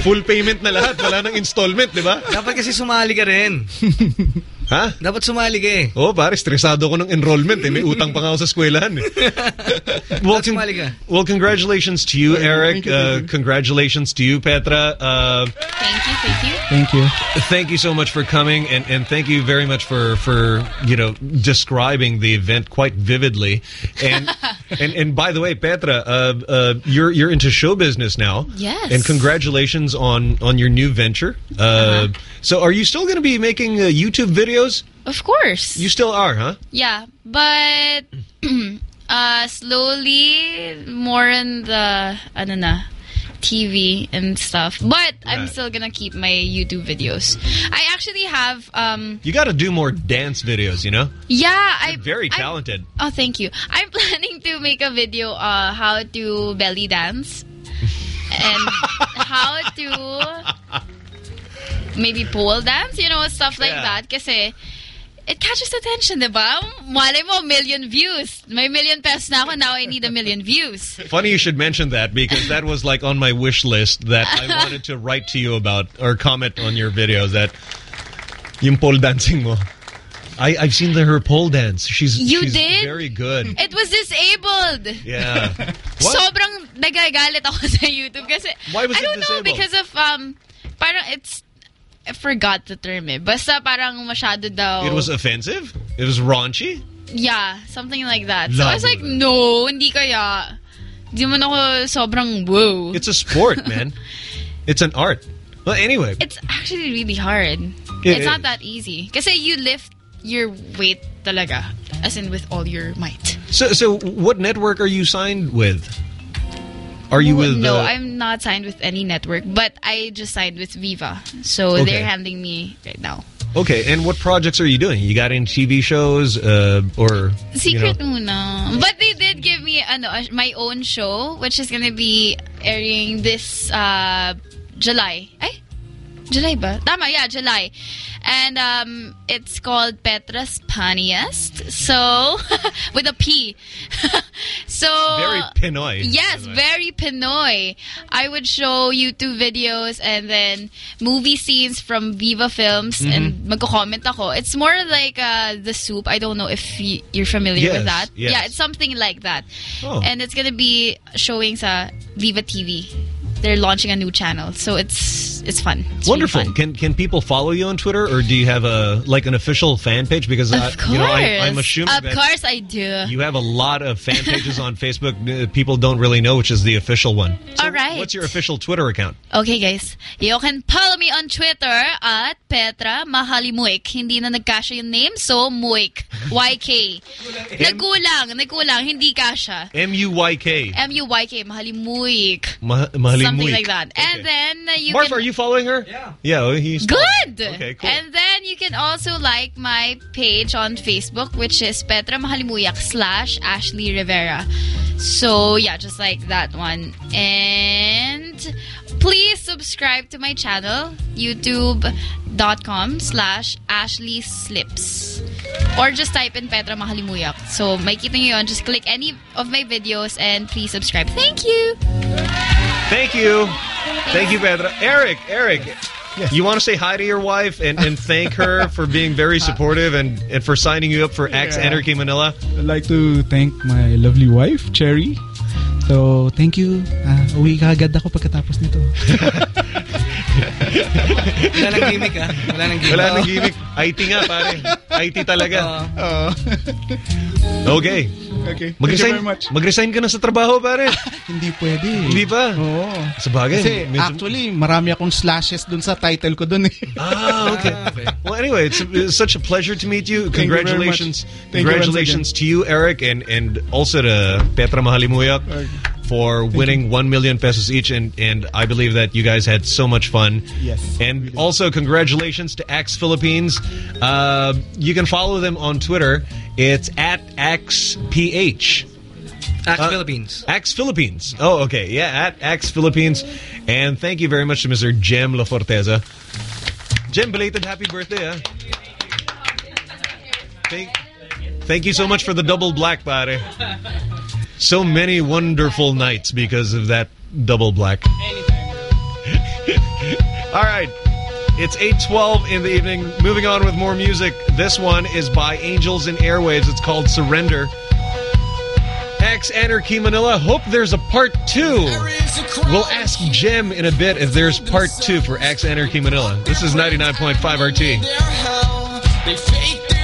Speaker 4: Full payment na lahat. Wala nang installment, di ba?
Speaker 2: Dapat kasi sumali ka rin.
Speaker 4: Ha?
Speaker 2: Dapat sumali ka eh.
Speaker 4: Oo, pare, stresado ko ng enrollment eh. May utang pa nga ako sa eskwelahan eh. well, con-
Speaker 2: sumali ka.
Speaker 4: well, congratulations to you, Eric.
Speaker 36: Thank you, thank
Speaker 4: uh, congratulations to you, Petra. Uh,
Speaker 35: Thank you, thank you.
Speaker 36: Thank you.
Speaker 4: thank you so much for coming, and, and thank you very much for, for you know describing the event quite vividly. And and and by the way, Petra, uh, uh, you're you're into show business now.
Speaker 35: Yes.
Speaker 4: And congratulations on on your new venture. Uh, So, are you still going to be making uh, YouTube videos?
Speaker 35: Of course.
Speaker 4: You still are, huh?
Speaker 35: Yeah, but uh, slowly more in the ano na TV and stuff. But I'm still gonna keep my YouTube videos. I actually have um
Speaker 4: You got to do more dance videos, you know?
Speaker 35: yeah I
Speaker 4: Very
Speaker 35: I'm- very
Speaker 4: talented.
Speaker 35: oh, thank you. I'm planning to make a video uh how to belly dance and how to maybe pole dance, you know, stuff like
Speaker 4: Yeah.
Speaker 35: that. Kasi it catches attention, diba? Malay mo, million views. May million pesos na ako, now I need a million views.
Speaker 4: Funny you should mention that because that was like on my wish list that I wanted to write to you about or comment on your videos that yung pole dancing mo. I, I've seen the, her pole dance. She's,
Speaker 35: You
Speaker 4: she's
Speaker 35: did?
Speaker 4: very good.
Speaker 35: It was disabled.
Speaker 4: Yeah. What?
Speaker 35: Sobrang nagagalit ako sa YouTube kasi
Speaker 4: Why was
Speaker 35: I don't know because of um parang it's I forgot the term eh. Basta parang masyado daw.
Speaker 4: It was offensive? It was raunchy?
Speaker 35: Yeah, something like that. So I was like,
Speaker 4: Love
Speaker 35: no, hindi kaya. Di man ako sobrang whoa.
Speaker 4: It's a sport, man. It's an art. Well, anyway.
Speaker 35: It's actually really hard.
Speaker 4: It
Speaker 35: it's not that easy. Kasi you lift your weight talaga. As in with all your might.
Speaker 4: So, so what network are you signed with? Are you with?
Speaker 35: No,
Speaker 4: uh,
Speaker 35: I'm not signed with any network, but I just signed with Viva. So
Speaker 4: Okay.
Speaker 35: they're handling me right now.
Speaker 4: Okay, and what projects are you doing? You got any TV shows, uh, or
Speaker 35: Secret
Speaker 4: You know.
Speaker 35: But they did give me ano, uh, my own show, which is gonna be airing this uh, July. Ay? July ba? Tama, yeah, July. And um, it's called Petra's Paniest. So, with a P. so...
Speaker 4: very Pinoy.
Speaker 35: Yes, very Pinoy. I would show YouTube videos and then movie scenes from Viva Films
Speaker 4: Mm-hmm.
Speaker 35: and magko-comment ako. It's more like uh, The Soup. I don't know if y- you're familiar with that.
Speaker 4: yes.
Speaker 35: Yeah, it's something like that.
Speaker 4: Oh.
Speaker 35: And it's gonna be showing sa Viva TV. They're launching a new channel, so it's it's fun. It's really
Speaker 4: Wonderful.
Speaker 35: fun.
Speaker 4: Can can people follow you on Twitter, or do you have a like an official fan page? Because
Speaker 35: Of
Speaker 4: I,
Speaker 35: course.
Speaker 4: you know, I, I'm assuming
Speaker 35: Of course I do.
Speaker 4: you have a lot of fan pages on Facebook. Uh, People don't really know which is the official one.
Speaker 35: All right.
Speaker 4: What's your official Twitter account?
Speaker 35: Okay, guys. You can follow me on Twitter at Petra Mahalimuyk. Hindi na nagkasya yung name, so Muik. YK. Nagkulang, nagkulang. Hindi kasha.
Speaker 4: M U Y K.
Speaker 35: M-U-Y-K. Mahalimuyk.
Speaker 4: Ma- Mahalimui.
Speaker 35: Something like that. And then uh, you
Speaker 4: Marf,
Speaker 35: can...
Speaker 4: are you following her? Yeah. Yeah, well, he's
Speaker 35: Good!
Speaker 4: Okay, cool.
Speaker 35: And then you can also like my page on Facebook, which is Petra Mahalimuyak slash Ashley Rivera. So, yeah, just like that one. And please subscribe to my channel, facebook.com slash Ashley Slips. Or just type in Petra Mahalimuyak. So, makikita nyo yun. Just click any of my videos and please subscribe. Thank you!
Speaker 4: Thank you. Thank you, Pedro. Eric, Eric, you want to say hi to your wife and, and thank her for being very supportive and, and for signing you up for Axe
Speaker 36: Yeah.
Speaker 4: Anarchy Manila?
Speaker 36: I'd like to thank my lovely wife, Cherry. So, thank you. Uh, uwi ka agad ako pagkatapos nito.
Speaker 2: Wala nang gimmick, ah. Wala nang gimmick.
Speaker 4: Wala nang gimmick. IT nga, pare. IT talaga. Okay.
Speaker 36: Okay.
Speaker 4: Mag-resign,
Speaker 36: you very much.
Speaker 4: mag-resign ka na sa trabaho, pare.
Speaker 36: Hindi pwede.
Speaker 4: Hindi pa?
Speaker 36: Oo.
Speaker 4: Sa bagay.
Speaker 36: Kasi
Speaker 4: medyo-
Speaker 36: actually, marami akong slashes dun sa title ko dun eh.
Speaker 4: Ah, okay. Well, anyway, it's, it's such a pleasure to meet you.
Speaker 36: Thank you very
Speaker 4: Congratulations.
Speaker 36: Thank you
Speaker 4: congratulations to you, Eric, and and also to Petra Mahalimuyak for winning one million pesos each. And and I believe that you guys had so much fun.
Speaker 36: Yes.
Speaker 4: And also congratulations to Axe Philippines. Uh, you can follow them on Twitter. It's at AxePH.
Speaker 2: Axe
Speaker 4: Uh,
Speaker 2: Philippines.
Speaker 4: Axe Philippines. Oh, okay. Yeah, at Axe Philippines. And thank you very much to Mr. Jem La Forteza. Jem, belated happy birthday, ah. Thank, thank you so much for the double black, pare. So many wonderful nights because of that double black. All right. It's 8.12 in the evening. Moving on with more music. This one is by Angels and Airwaves. It's called Surrender. Axe Anarchy Manila. Hope there's a part two. We'll ask Jem in a bit if there's part two for Axe Anarchy Manila. This is 99.5 RT.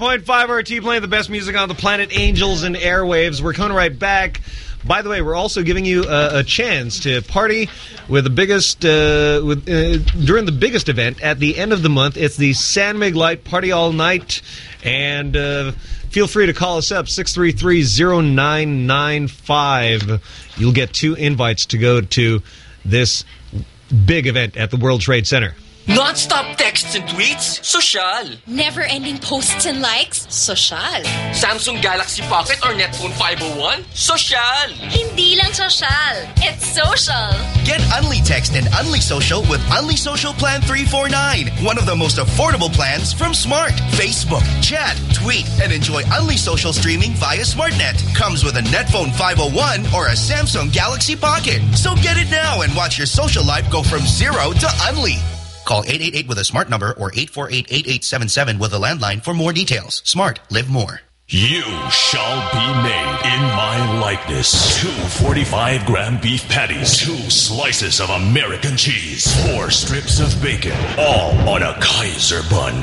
Speaker 4: 99.5 RT playing the best music on the planet, Angels and Airwaves. We're coming right back. By the way, we're also giving you a, a chance to party with the biggest uh, with uh, during the biggest event at the end of the month. It's the San Mig Light Party All Night, and uh, feel free to call us up 633-0995. You'll get two invites to go to this big event at the World Trade Center.
Speaker 37: Non-stop texts and tweets? Social.
Speaker 14: Never-ending posts and likes? Social.
Speaker 37: Samsung Galaxy Pocket or Netphone 501? Social.
Speaker 14: Hindi lang social. It's social.
Speaker 32: Get Unli Text and Unli Social with Unli Social Plan 349. One of the most affordable plans from Smart. Facebook, chat, tweet, and enjoy Unli Social streaming via SmartNet. Comes with a Netphone 501 or a Samsung Galaxy Pocket. So get it now and watch your social life go from zero to Unli. Call 888 with a smart number or 848-8877 with a landline for more details. Smart. Live more.
Speaker 38: You shall be made in my likeness. Two 45 gram beef patties, two slices of American cheese, four strips of bacon, all on a Kaiser bun.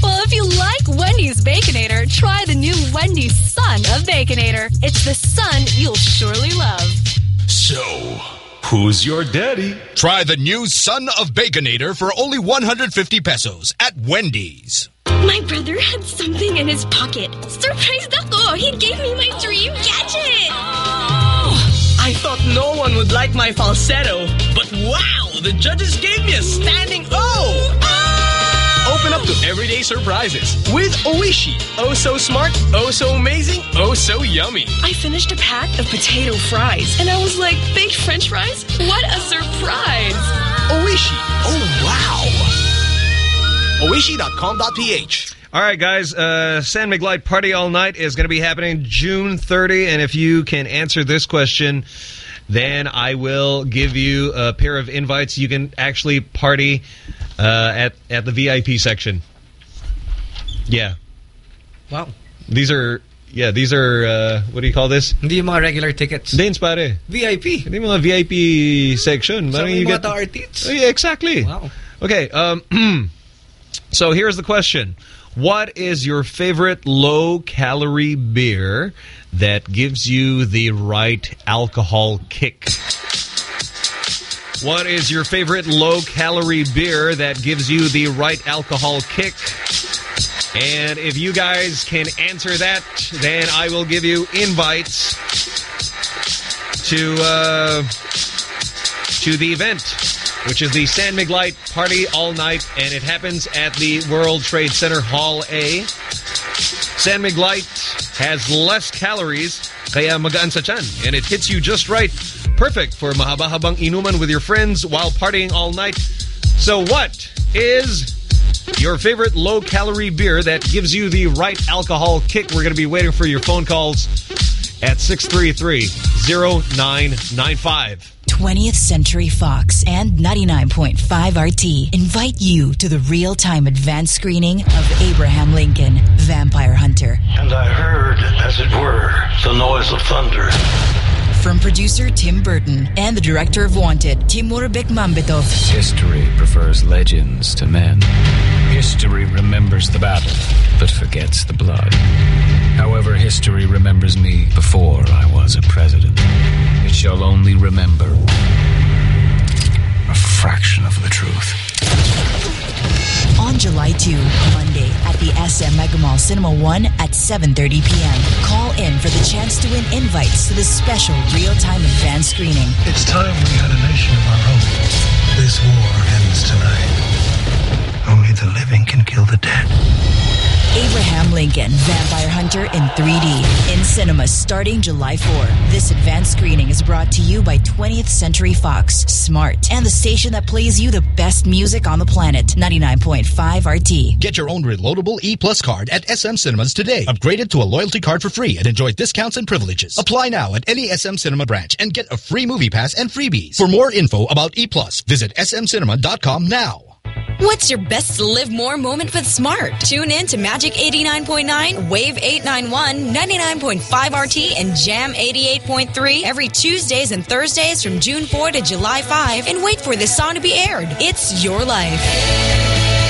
Speaker 12: well, if you like Wendy's Baconator, try the new Wendy's Son of Baconator. It's the son you'll surely love.
Speaker 38: So, who's your daddy?
Speaker 10: Try the new Son of Baconator for only 150 pesos at Wendy's.
Speaker 39: My brother had something in his pocket. Surprised ako! He gave me my dream gadget! Oh!
Speaker 21: I thought no one would like my falsetto, but wow! The judges gave me a standing O! Oh, Open up to everyday surprises with Oishi. Oh so smart, oh so amazing, oh so yummy.
Speaker 40: I finished a pack of potato fries, and I was like, baked french fries? What a surprise!
Speaker 21: Oishi. Oh, wow. Oishi.com.ph
Speaker 4: All right, guys. Uh, San Mig Light Party All Night is going to be happening June 30. And if you can answer this question, then I will give you a pair of invites. You can actually party uh, at, at the VIP section. Yeah.
Speaker 2: Wow.
Speaker 4: These are... Yeah, these are, uh, what do you call this?
Speaker 2: Hindi yung mga regular tickets.
Speaker 4: Dins, pare.
Speaker 2: VIP.
Speaker 4: Hindi mga VIP section.
Speaker 2: So
Speaker 4: you get-
Speaker 2: ta-artits.
Speaker 4: Oh, yeah, exactly.
Speaker 2: Wow.
Speaker 4: Okay, um, so here's the question. What is your favorite low-calorie beer that gives you the right alcohol kick? What is your favorite low-calorie beer that gives you the right alcohol kick? And if you guys can answer that, then I will give you invites to uh, to the event, which is the San Mig Light Party All Night, and it happens at the World Trade Center Hall A. San Mig Light has less calories, kaya magaan tiyan, and it hits you just right. Perfect for mahaba-habang inuman with your friends while partying all night. So what is your favorite low-calorie beer that gives you the right alcohol kick? We're going to be waiting for your phone calls at 633-0995.
Speaker 17: 20th Century Fox and 99.5 RT invite you to the real-time advanced screening of Abraham Lincoln, Vampire Hunter.
Speaker 41: And I heard, as it were, the noise of thunder.
Speaker 17: From producer Tim Burton and the director of Wanted, Timur Bekmambetov.
Speaker 42: History prefers legends to men. History remembers the battle, but forgets the blood. However, history remembers me before I was a president. It shall only remember a fraction of the truth.
Speaker 17: On July 2, Monday, at the SM Megamall Cinema 1 at 7.30 p.m. Call in for the chance to win invites to the special real-time advanced screening.
Speaker 41: It's time we had a nation of our own. This war ends tonight. Only the living can kill the dead.
Speaker 17: Abraham Lincoln, Vampire Hunter in 3D. In cinemas starting July 4. This advanced screening is brought to you by 20th Century Fox, Smart, and the station that plays you the best music on the planet, 99.5 RT.
Speaker 10: Get your own reloadable E Plus card at SM Cinemas today. Upgrade it to a loyalty card for free and enjoy discounts and privileges. Apply now at any SM Cinema branch and get a free movie pass and freebies. For more info about E Plus, visit smcinema.com now.
Speaker 14: What's your best live more moment with Smart? Tune in to Magic 89.9, Wave 891, 99.5 RT, and Jam 88.3 every Tuesdays and Thursdays from June 4 to July 5 and wait for this song to be aired. It's your life.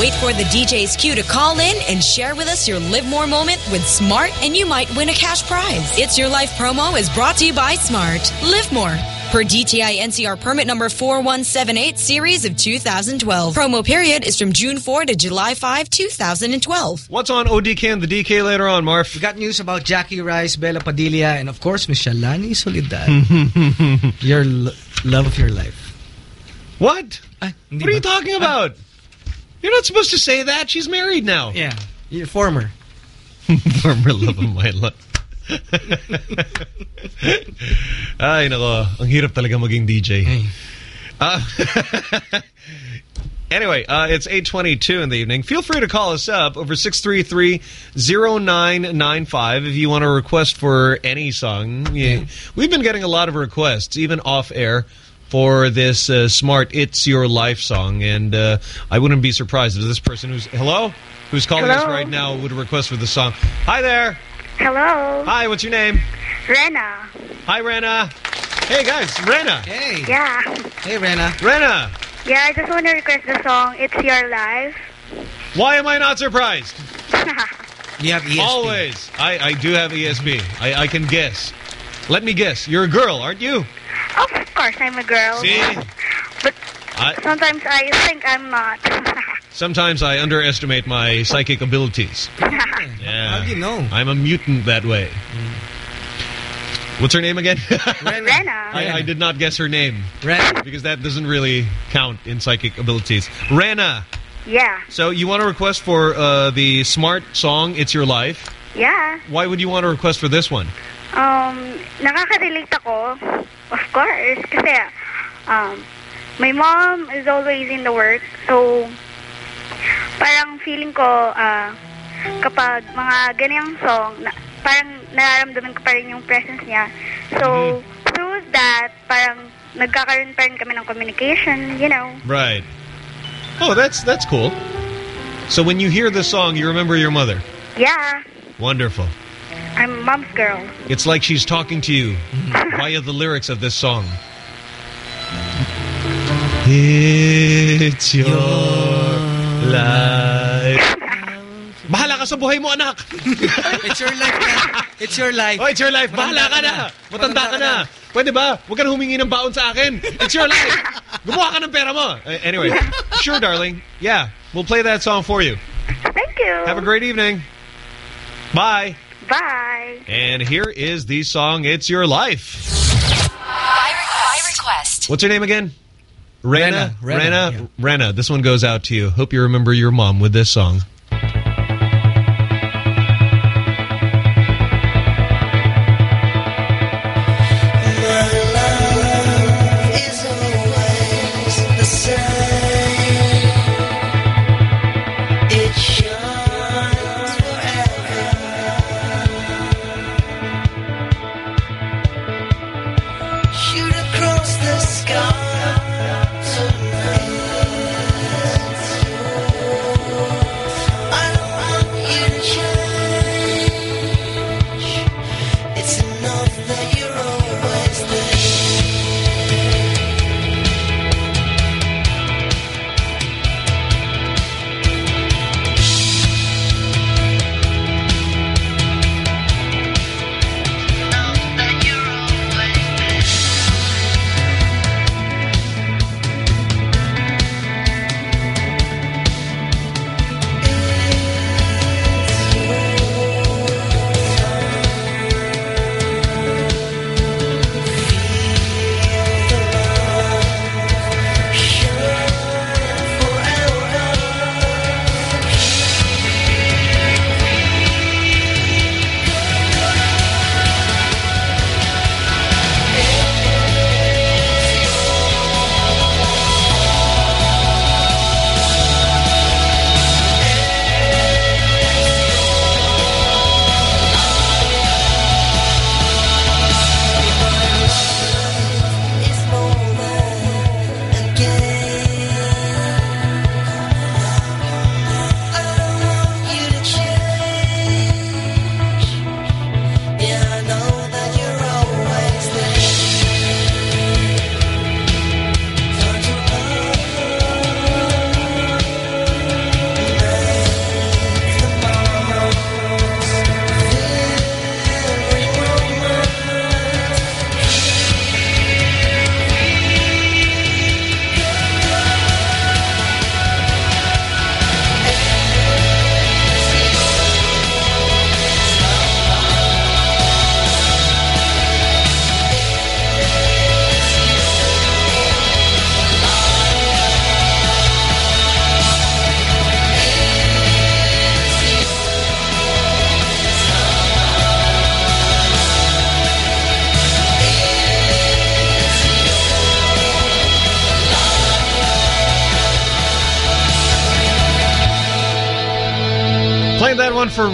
Speaker 14: Wait for the DJ's cue to call in and share with us your Live More moment with Smart and you might win a cash prize. It's Your Life promo is brought to you by Smart. Live More. Per DTI NCR permit number 4178 series of 2012. Promo period is from June 4 to July 5, 2012.
Speaker 4: What's on ODK and the DK later on, Marf?
Speaker 2: We got news about Jackie Rice, Bela Padilla, and of course, Miss Shalani Soledad. your l- love of your life.
Speaker 4: What? Ah, what are you talking about? Ah, You're not supposed to say that. She's married now.
Speaker 2: Yeah. Your former.
Speaker 4: former love of my life. Ay, nako. Ang hirap talaga maging DJ. Uh, anyway, uh, it's 8.22 in the evening. Feel free to call us up over 633-0995 if you want to request for any song. Yeah. We've been getting a lot of requests, even off-air, for this uh, smart It's Your Life song. And uh, I wouldn't be surprised if this person who's... Hello? Who's calling us right now would request for the song. Hi there.
Speaker 43: Hello.
Speaker 4: Hi, what's your name?
Speaker 43: Rena.
Speaker 4: Hi, Rena. Hey, guys, Rena.
Speaker 2: Hey.
Speaker 43: Yeah.
Speaker 2: Hey, Rena.
Speaker 4: Rena,
Speaker 43: Yeah, I just want to request the song It's Your Life.
Speaker 4: why am I not surprised?
Speaker 2: You have ESP.
Speaker 4: Always. I, I do have ESP. I, I can guess. Let me guess. You're a girl, aren't you?
Speaker 43: Of course, I'm a girl.
Speaker 4: See?
Speaker 43: But
Speaker 4: I,
Speaker 43: sometimes I think I'm not.
Speaker 4: sometimes I underestimate my psychic abilities. Yeah.
Speaker 2: How do you know?
Speaker 4: I'm a mutant that way. What's her name again?
Speaker 43: Rena.
Speaker 4: I, I did not guess her name.
Speaker 2: Rena.
Speaker 4: Because that doesn't really count in psychic abilities. Rena.
Speaker 43: Yeah.
Speaker 4: So you want to request for uh, the smart song, It's Your Life.
Speaker 43: Yeah.
Speaker 4: Why would you want to request for this one?
Speaker 43: Um, nakaka-relate ako. Of course. Kasi, um, my mom is always in the work. So, parang feeling ko, ah, kapag mga ganyang song, na, parang nararamdaman ko pa rin yung presence niya. So, through that, parang nagkakaroon pa rin kami ng communication, you know.
Speaker 4: Right. Oh, that's that's cool. So when you hear the song, you remember your mother.
Speaker 43: Yeah,
Speaker 4: Wonderful.
Speaker 43: I'm a mom's girl.
Speaker 4: It's like she's talking to you via the lyrics of this song. It's your life. Bahala ka sa buhay mo, anak.
Speaker 2: it's your life, man. It's your life.
Speaker 4: Oh, it's your life. Bahala ka na. Matanda ka na. Pwede ba? Huwag ka na humingi ng baon sa akin. It's your life. Gumawa ka ng pera mo. Uh, anyway, sure, darling. Yeah, we'll play that song for you.
Speaker 43: Thank you.
Speaker 4: Have a great evening. Bye.
Speaker 43: Bye.
Speaker 4: And here is the song, It's Your Life.
Speaker 14: By request.
Speaker 4: What's her name again? Rena.
Speaker 2: Rena,
Speaker 4: Rena. Rena. This one goes out to you. Hope you remember your mom with this song.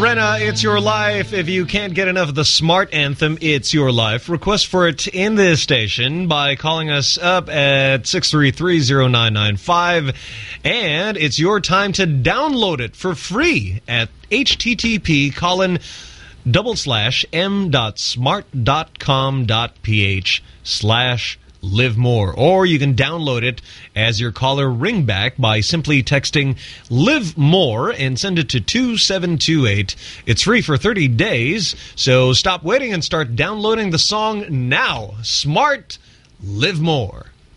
Speaker 4: Rena, It's Your Life. If you can't get enough of the smart anthem, It's Your Life, request for it in this station by calling us up at 633-0995. And it's your time to download it for free at http colon double slash m dot smart dot com dot ph slash live more. Or you can download it as your caller ringback by simply texting live more and send it to 2728 it's free for 30 days. So stop waiting and start downloading the song now. Smart live more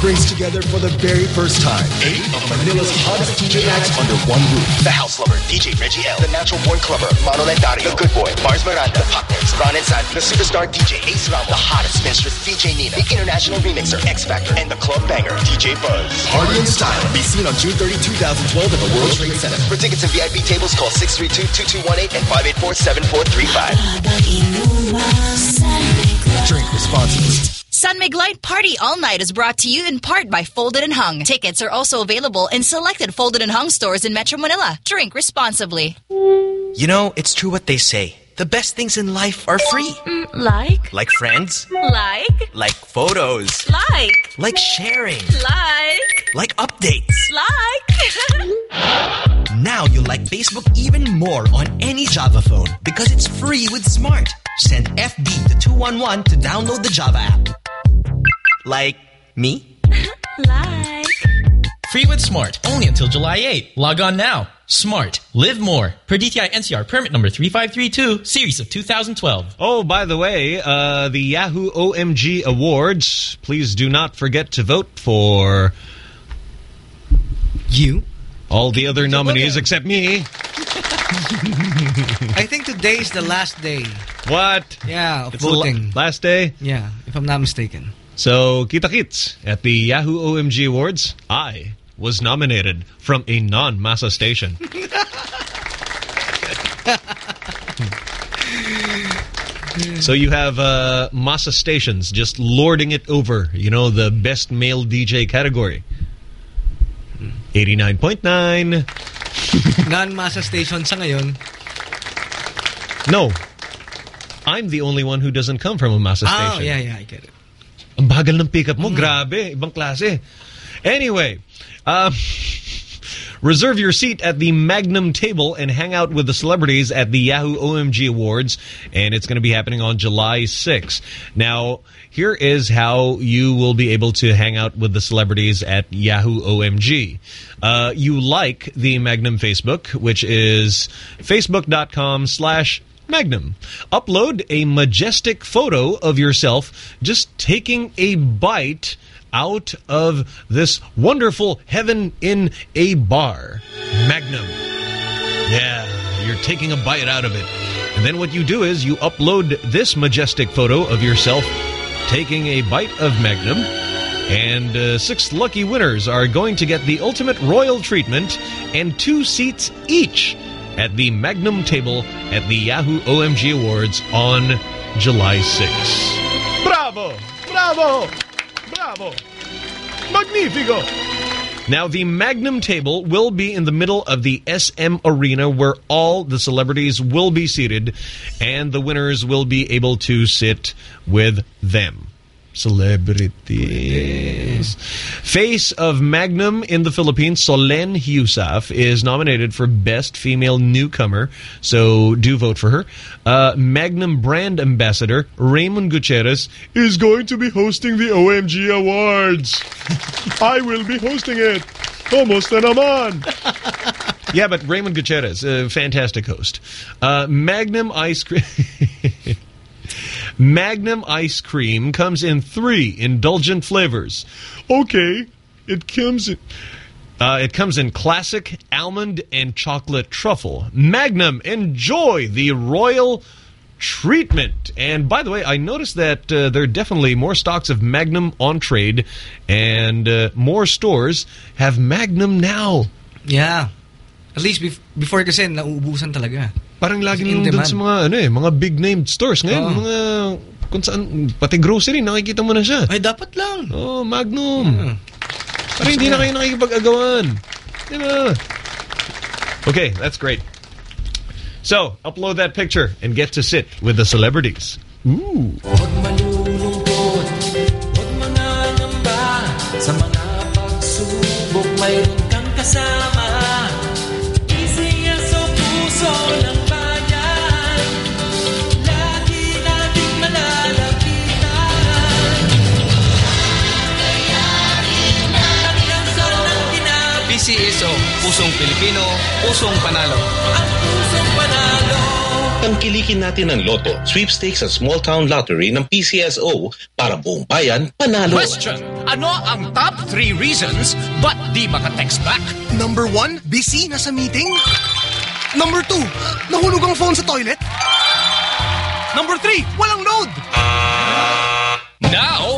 Speaker 44: brings together for the very first time eight of Manila's hottest DJ acts under one roof.
Speaker 32: The House Lover, DJ Reggie L. The Natural Born Clubber, Manolet Dario. The Good Boy, Mars Miranda. The Mix, Ron and San. The Superstar DJ, Ace Ramos. The Hottest Mistress, DJ Nina. The International Remixer, X Factor. And the Club Banger, DJ Buzz.
Speaker 44: Party in Style. Be seen on June 30, 2012 at the World Trade Center.
Speaker 32: For tickets and VIP tables, call 632-2218 and 584-7435.
Speaker 44: Drink responsibly.
Speaker 17: San Mig Light Party All Night is brought to you in part by Folded and Hung. Tickets are also available in selected Folded and Hung stores in Metro Manila. Drink responsibly.
Speaker 18: You know, it's true what they say. The best things in life are free.
Speaker 40: Mm, like?
Speaker 18: Like friends.
Speaker 40: Like?
Speaker 18: Like photos.
Speaker 40: Like?
Speaker 18: Like sharing.
Speaker 40: Like?
Speaker 18: Like updates.
Speaker 40: Like?
Speaker 18: Now you'll like Facebook even more on any Java phone because it's free with Smart. Send FB to 211 to download the Java app. Like me?
Speaker 40: Like?
Speaker 29: Free with Smart, only until July 8. Log on now. Smart. Live more. Per DTI NCR permit number 3532, series of 2012.
Speaker 4: Oh, by the way, uh, the Yahoo OMG Awards, please do not forget to vote for...
Speaker 2: You?
Speaker 4: All the other nominees except me.
Speaker 2: I think today is the last day.
Speaker 4: What?
Speaker 2: Yeah, of
Speaker 4: It's the la-
Speaker 2: voting.
Speaker 4: last day?
Speaker 2: Yeah, if I'm not mistaken.
Speaker 4: So, kita kits at the Yahoo OMG Awards, I was nominated from a non-Masa station. so you have uh, Masa stations just lording it over, you know, the best male DJ category. 89.9.
Speaker 2: Non-masa station sa ngayon.
Speaker 4: No. I'm the only one who doesn't come from a Masa
Speaker 2: Oh,
Speaker 4: station.
Speaker 2: yeah, yeah, I get it.
Speaker 4: Ang bagal ng pickup mo. Grabe. Ibang klase. Anyway, um, reserve your seat at the Magnum table and hang out with the celebrities at the Yahoo OMG Awards. And it's going to be happening on July 6th. Now, here is how you will be able to hang out with the celebrities at Yahoo OMG. Uh, you like the Magnum Facebook, which is facebook.com slash Magnum. Upload a majestic photo of yourself just taking a bite out of this wonderful heaven in a bar. Magnum. Yeah, you're taking a bite out of it. And then what you do is you upload this majestic photo of yourself taking a bite of Magnum. And uh, six lucky winners are going to get the ultimate royal treatment and two seats each at the Magnum table at the Yahoo OMG Awards on July 6th. Bravo! Bravo! Bravo! Magnifico! Now, the Magnum table will be in the middle of the SM Arena where all the celebrities will be seated and the winners will be able to sit with them. Celebrities. Face of Magnum in the Philippines, Solenn Heussaff, is nominated for Best Female Newcomer, so do vote for her. Uh, Magnum Brand Ambassador, Raymond Gutierrez, is going to be hosting the OMG Awards. I will be hosting it. Kamusta naman? yeah, but Raymond Gutierrez, a fantastic host. Uh, Magnum Ice Cream... Magnum ice cream comes in three indulgent flavors. Okay, it comes in, uh, it comes in classic, almond, and chocolate truffle. Magnum, enjoy the royal treatment. And by the way, I noticed that uh, there are definitely more stocks of Magnum on trade and uh, more stores have Magnum now.
Speaker 2: Yeah. At least bef before kasi nauubusan talaga.
Speaker 4: Parang lagi
Speaker 2: In
Speaker 4: nung dun sa mga, ano eh, mga big named stores. Ngayon,
Speaker 2: Oo.
Speaker 4: mga, kung saan, pati grocery, nakikita mo na siya.
Speaker 2: Ay, dapat lang.
Speaker 4: Oh, Magnum. Parang hindi na kayo nakikipag-agawan. Di ba? Okay, that's great. So, upload that picture and get to sit with the celebrities. Ooh.
Speaker 45: Huwag malulungkot, huwag mangangamba Sa mga pagsubok mayroon
Speaker 46: Pilipino, Pusong Panalo.
Speaker 45: Pusong panalo
Speaker 47: Tangkilikin natin ang loto, sweepstakes at small town lottery ng PCSO para buong bayan panalo.
Speaker 29: Question. Ano ang top 3 reasons ba't di maka-text back?
Speaker 18: Number one, busy, nasa meeting. Number two, nahulog ang phone sa toilet. Number three, walang load.
Speaker 29: Now,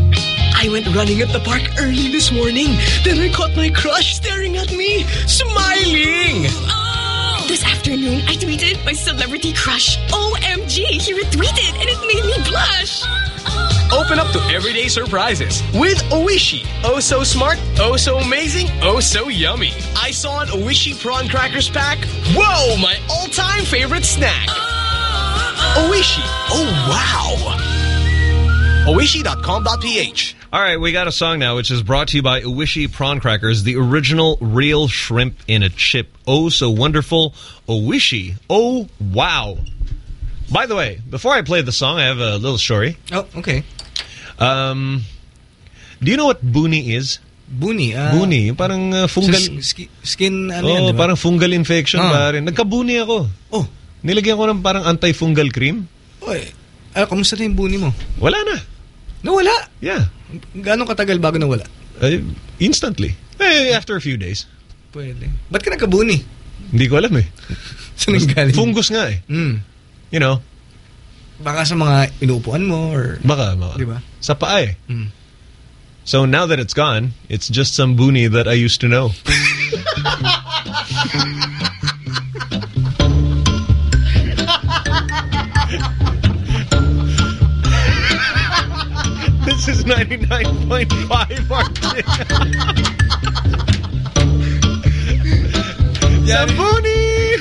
Speaker 21: I went running at the park early this morning. Then I caught my crush staring at me, smiling. Oh.
Speaker 12: This afternoon, I tweeted my celebrity crush. OMG, he retweeted and it made me blush.
Speaker 21: Open up to everyday surprises with Oishi. Oh so smart, oh so amazing, oh so yummy. I saw an Oishi prawn crackers pack. Whoa, my all-time favorite snack. Oishi. Oh wow. Oishi.com.ph.
Speaker 4: All right, we got a song now, which is brought to you by Oishi Prawn Crackers, the original real shrimp in a chip. Oh, so wonderful. Oishi. Oh, wow. By the way, before I play the song, I have a little story.
Speaker 2: Oh, okay.
Speaker 4: Um, do you know what buni is?
Speaker 2: Buni? Uh,
Speaker 4: buni, parang uh, fungal...
Speaker 2: Sa ski- skin, ano
Speaker 4: oh,
Speaker 2: yan,
Speaker 4: parang fungal infection
Speaker 2: Ah.
Speaker 4: pare. Nagkabuni ako.
Speaker 2: Oh.
Speaker 4: Nilagyan ko ng parang anti-fungal cream.
Speaker 2: Oy, ah, kamusta na yung buni mo?
Speaker 4: Wala na.
Speaker 2: Nawala?
Speaker 4: Yeah.
Speaker 2: Gano'ng katagal bago nawala?
Speaker 4: Uh, instantly. Eh, after a few days.
Speaker 2: Pwede. Ba't ka nagkabuni?
Speaker 4: Hindi ko alam eh.
Speaker 2: Saan galing?
Speaker 4: Fungus nga eh.
Speaker 2: Mm.
Speaker 4: You know.
Speaker 2: Baka sa mga inuupuan mo or...
Speaker 4: Baka, baka.
Speaker 2: Di ba?
Speaker 4: Sa paa eh.
Speaker 2: Mm.
Speaker 4: So now that it's gone, it's just some boonie that I used to know. this is 99.5 Martin.
Speaker 45: Yeah.
Speaker 4: Boonie!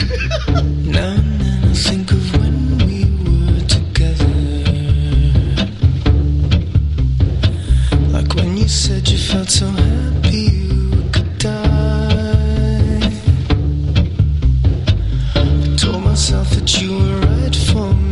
Speaker 45: Now and then I think of when we were together. Like when you said you felt so happy you could die. I told myself that you were right for me,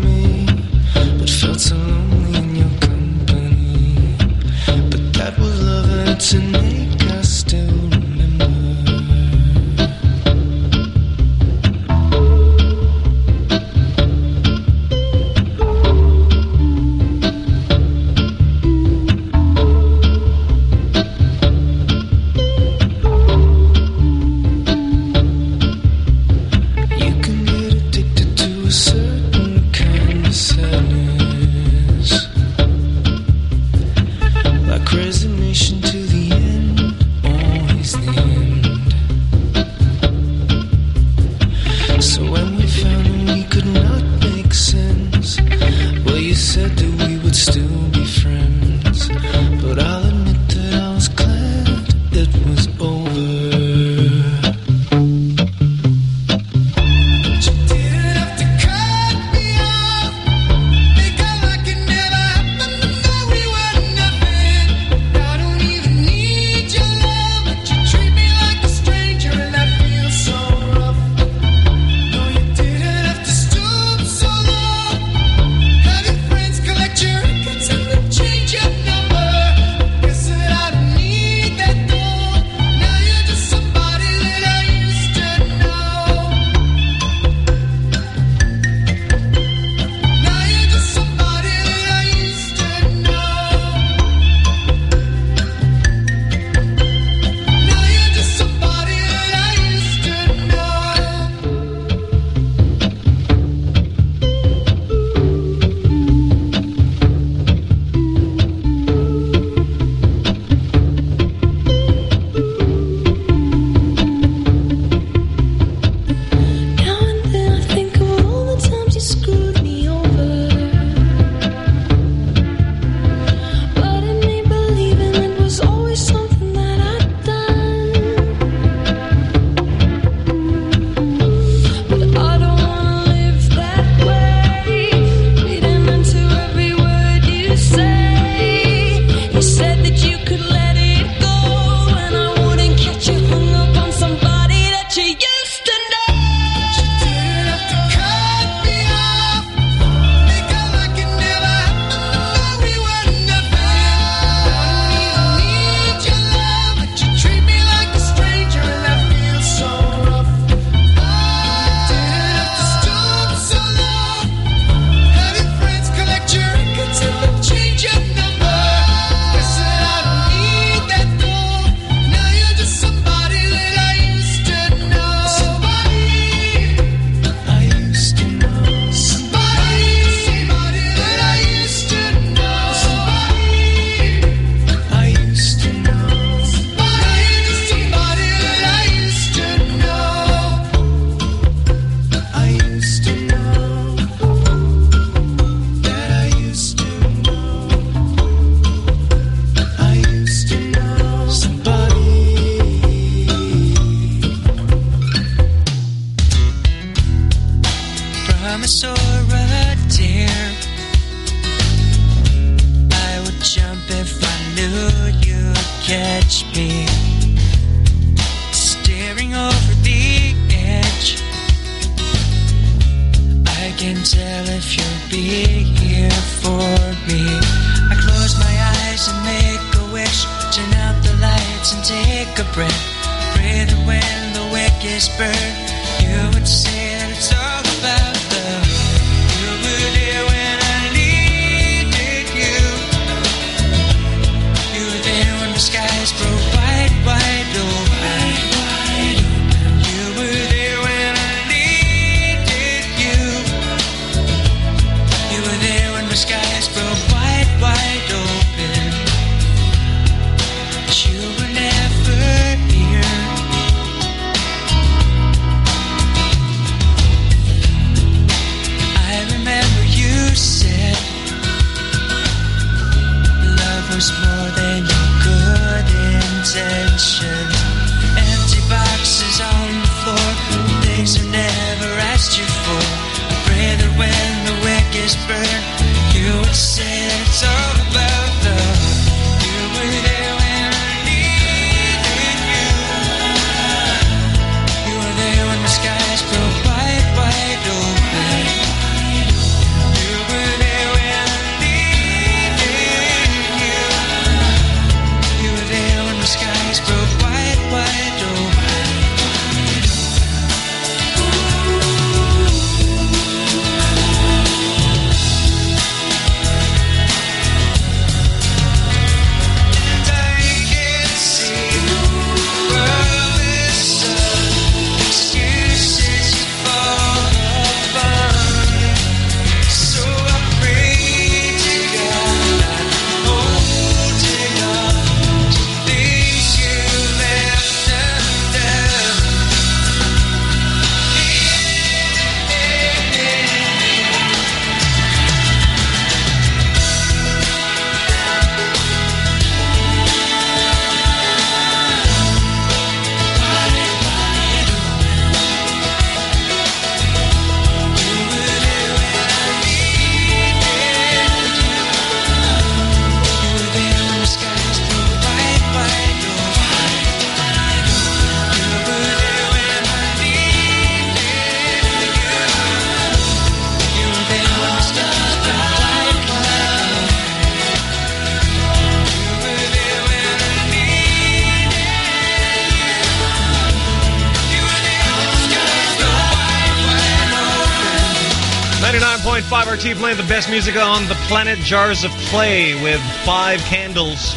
Speaker 4: five RT playing the best music on the planet. Jars of Clay with five candles.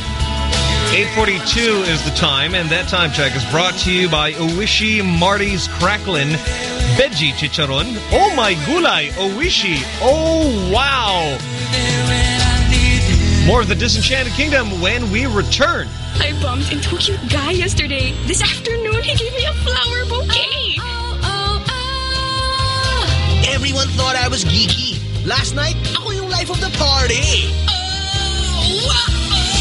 Speaker 4: 8:42 is the time, and that time check is brought to you by Oishi Marty's Cracklin Veggie Chicharon. Oh my gulay, Oishi. Oh wow. More of the Disenchanted Kingdom when we return.
Speaker 40: I bumped into a cute guy yesterday. This afternoon, he gave me a flower bouquet.
Speaker 48: Oh oh oh everyone thought I was geeky. Last night, ako yung life of the party.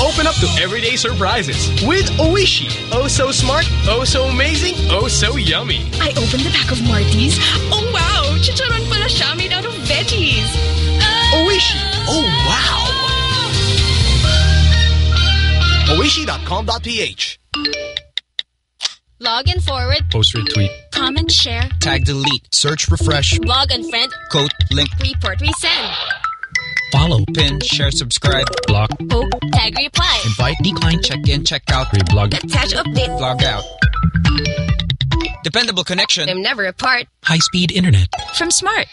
Speaker 21: Oh, Open up to everyday surprises with Oishi. Oh so smart, oh so amazing, oh so yummy.
Speaker 40: I opened the pack of Marty's. Oh wow, chicharon pala siya made out of veggies.
Speaker 21: Oishi.
Speaker 48: Oh wow.
Speaker 49: Oishi.com.ph
Speaker 50: Log and forward.
Speaker 51: Post retweet.
Speaker 50: Comment, share.
Speaker 51: Tag delete. Search refresh.
Speaker 50: Log and friend.
Speaker 51: Quote link.
Speaker 50: Report, resend.
Speaker 51: Follow. Pin. Share. Subscribe. Block.
Speaker 50: Poke, tag, reply.
Speaker 51: Invite. Decline. Check in. Check out. Reblog.
Speaker 50: Attach, update.
Speaker 51: Log out. Dependable connection.
Speaker 50: I'm never apart.
Speaker 15: High speed internet.
Speaker 50: From Smart.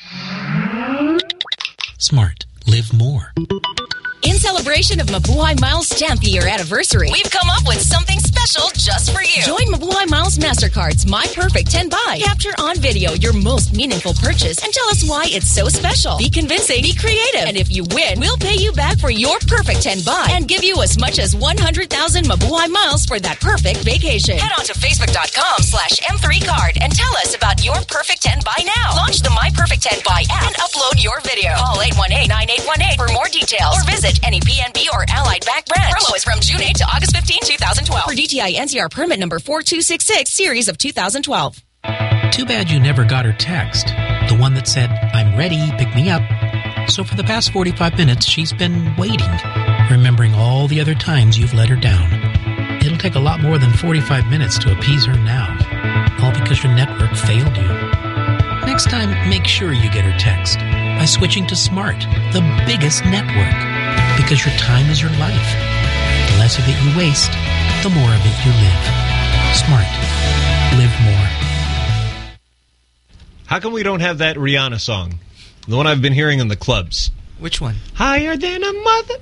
Speaker 15: Smart. Live more.
Speaker 14: In celebration of Mabuhay Miles' 10th year anniversary, we've come up with something special just for you. Join Mabuhay Miles MasterCard's My Perfect 10 Buy. Capture on video your most meaningful purchase and tell us why it's so special. Be convincing, be creative, and if you win, we'll pay you back for your perfect 10 buy and give you as much as 100,000 Mabuhay Miles for that perfect vacation. Head on to facebook.com slash M3Card and tell us about your perfect 10 buy now. Launch the My Perfect 10 Buy app and upload your video. Call 818-9818 for more details or visit any PNB or Allied Bank branch. Promo is from June 8 to August 15, 2012. For DTI NCR permit number 4266, series of 2012.
Speaker 15: Too bad you never got her text. The one that said, I'm ready, pick me up. So for the past 45 minutes, she's been waiting, remembering all the other times you've let her down. It'll take a lot more than 45 minutes to appease her now. All because your network failed you. Next time, make sure you get her text by switching to Smart, the biggest network. Because your time is your life. The less of it you waste, the more of it you live. Smart. Live more.
Speaker 4: How come we don't have that Rihanna song? The one I've been hearing in the clubs.
Speaker 2: Which one?
Speaker 4: Higher than a mother.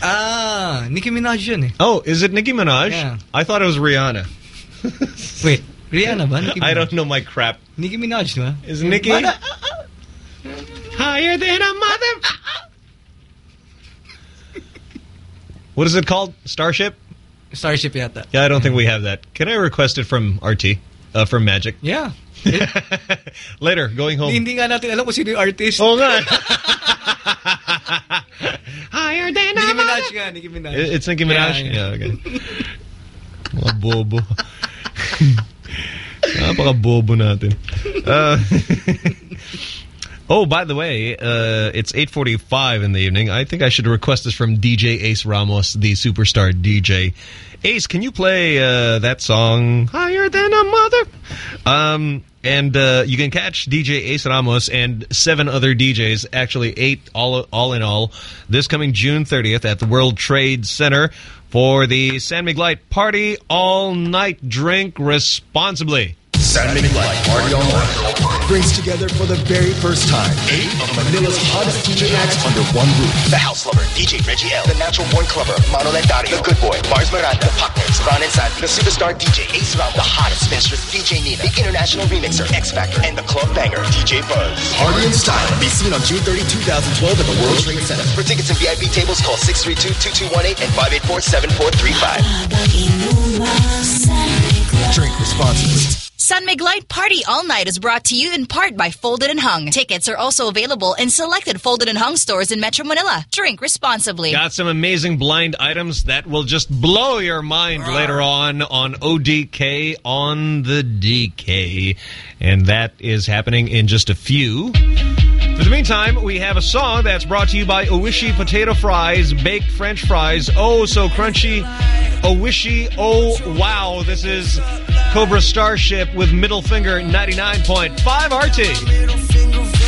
Speaker 2: Ah, Nicki Minaj yun eh.
Speaker 4: Oh, is it Nicki Minaj?
Speaker 2: Yeah.
Speaker 4: I thought it was Rihanna.
Speaker 2: Wait, Rihanna ba? Nicki
Speaker 4: I don't know my crap.
Speaker 2: Nicki Minaj, di ba?
Speaker 4: Is Nicki? Higher than a mother. What is it called? Starship?
Speaker 2: Starship yata.
Speaker 4: Yeah, I don't think we have that. Can I request it from RT? Uh, from Magic?
Speaker 2: Yeah.
Speaker 4: Later, going home.
Speaker 2: Hindi nga natin alam kung sino yung artist.
Speaker 4: Oo nga.
Speaker 2: Higher than Nicki Minaj nga, Nicki Minaj.
Speaker 4: It's Nicki Minaj?
Speaker 2: Yeah,
Speaker 4: Yeah,
Speaker 2: yeah.
Speaker 4: okay. Mga bobo. Napaka bobo natin. Uh, oh, by the way, uh, it's 8.45 in the evening. I think I should request this from DJ Ace Ramos, the superstar DJ. Ace, can you play uh, that song, Higher Than a Mother? Um, and uh, you can catch DJ Ace Ramos and seven other DJs, actually eight all, all in all, this coming June 30th at the World Trade Center for the San Mig Light Party All Night Drink Responsibly.
Speaker 44: San Mig Light Party All Night brings together for the very first time eight of Manila's hottest DJ acts under one roof.
Speaker 32: The House Lover, DJ Reggie L. The Natural Born Clubber, Manolet Dario. The Good Boy, Mars Miranda. The Partners, Ron and Sandy. The Superstar DJ, Ace Ramos. The Hottest Mistress, DJ Nina. The International Remixer, X Factor. And the Club Banger, DJ Buzz.
Speaker 44: Party in style. Be seen on June 30, 2012 at the World Trade Center.
Speaker 32: For tickets and VIP tables, call 632-2218 and 584-7435.
Speaker 44: Drink responsibly.
Speaker 17: San Mig Light Party All Night is brought to you in part by Folded and Hung. Tickets are also available in selected Folded and Hung stores in Metro Manila. Drink responsibly.
Speaker 4: Got some amazing blind items that will just blow your mind ah. later on on ODK on the DK. And that is happening in just a few. In the meantime, we have a song that's brought to you by Oishi Potato Fries, Baked French Fries. Oh, so crunchy. Oishi, oh, wow. This is Cobra Starship with Middle Finger 99.5 RT.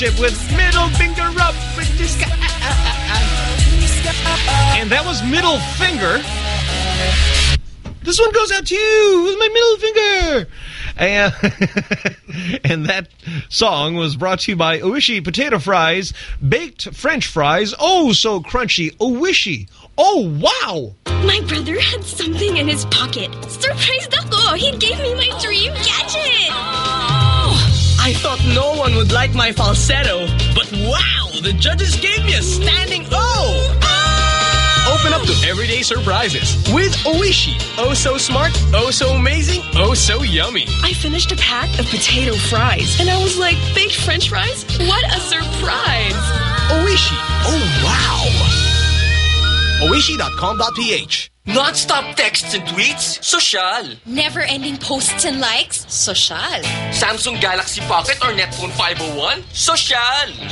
Speaker 4: With Middle Finger Up. And that was Middle Finger. This one goes out to you with my middle finger. And, and that song was brought to you by Oishi Potato Fries, Baked French Fries, oh so crunchy, Oishi. Oh, wow!
Speaker 52: My brother had something in his pocket. Surprised ako! He gave me my dream!
Speaker 21: I thought no one would like my falsetto, but wow, the judges gave me a standing O! Open up to everyday surprises with Oishi. Oh so smart, oh so amazing, oh so yummy.
Speaker 12: I finished a pack of potato fries, and I was like, baked french fries? What a surprise!
Speaker 21: Oishi. Oh, wow. Oishi.com.ph
Speaker 53: Non-stop texts and tweets? Social.
Speaker 14: Never-ending posts and likes? Social.
Speaker 53: Samsung Galaxy Pocket or Netphone 501? Social.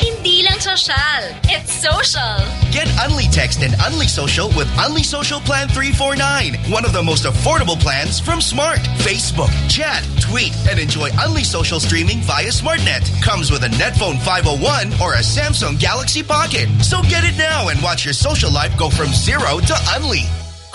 Speaker 14: Hindi lang social. It's social.
Speaker 32: Get Unli Text and Unli Social with Unli Social Plan 349. One of the most affordable plans from Smart. Facebook, chat, tweet, and enjoy Unli Social streaming via SmartNet. Comes with a Netphone 501 or a Samsung Galaxy Pocket. So get it now and watch your social life go from zero to Unli.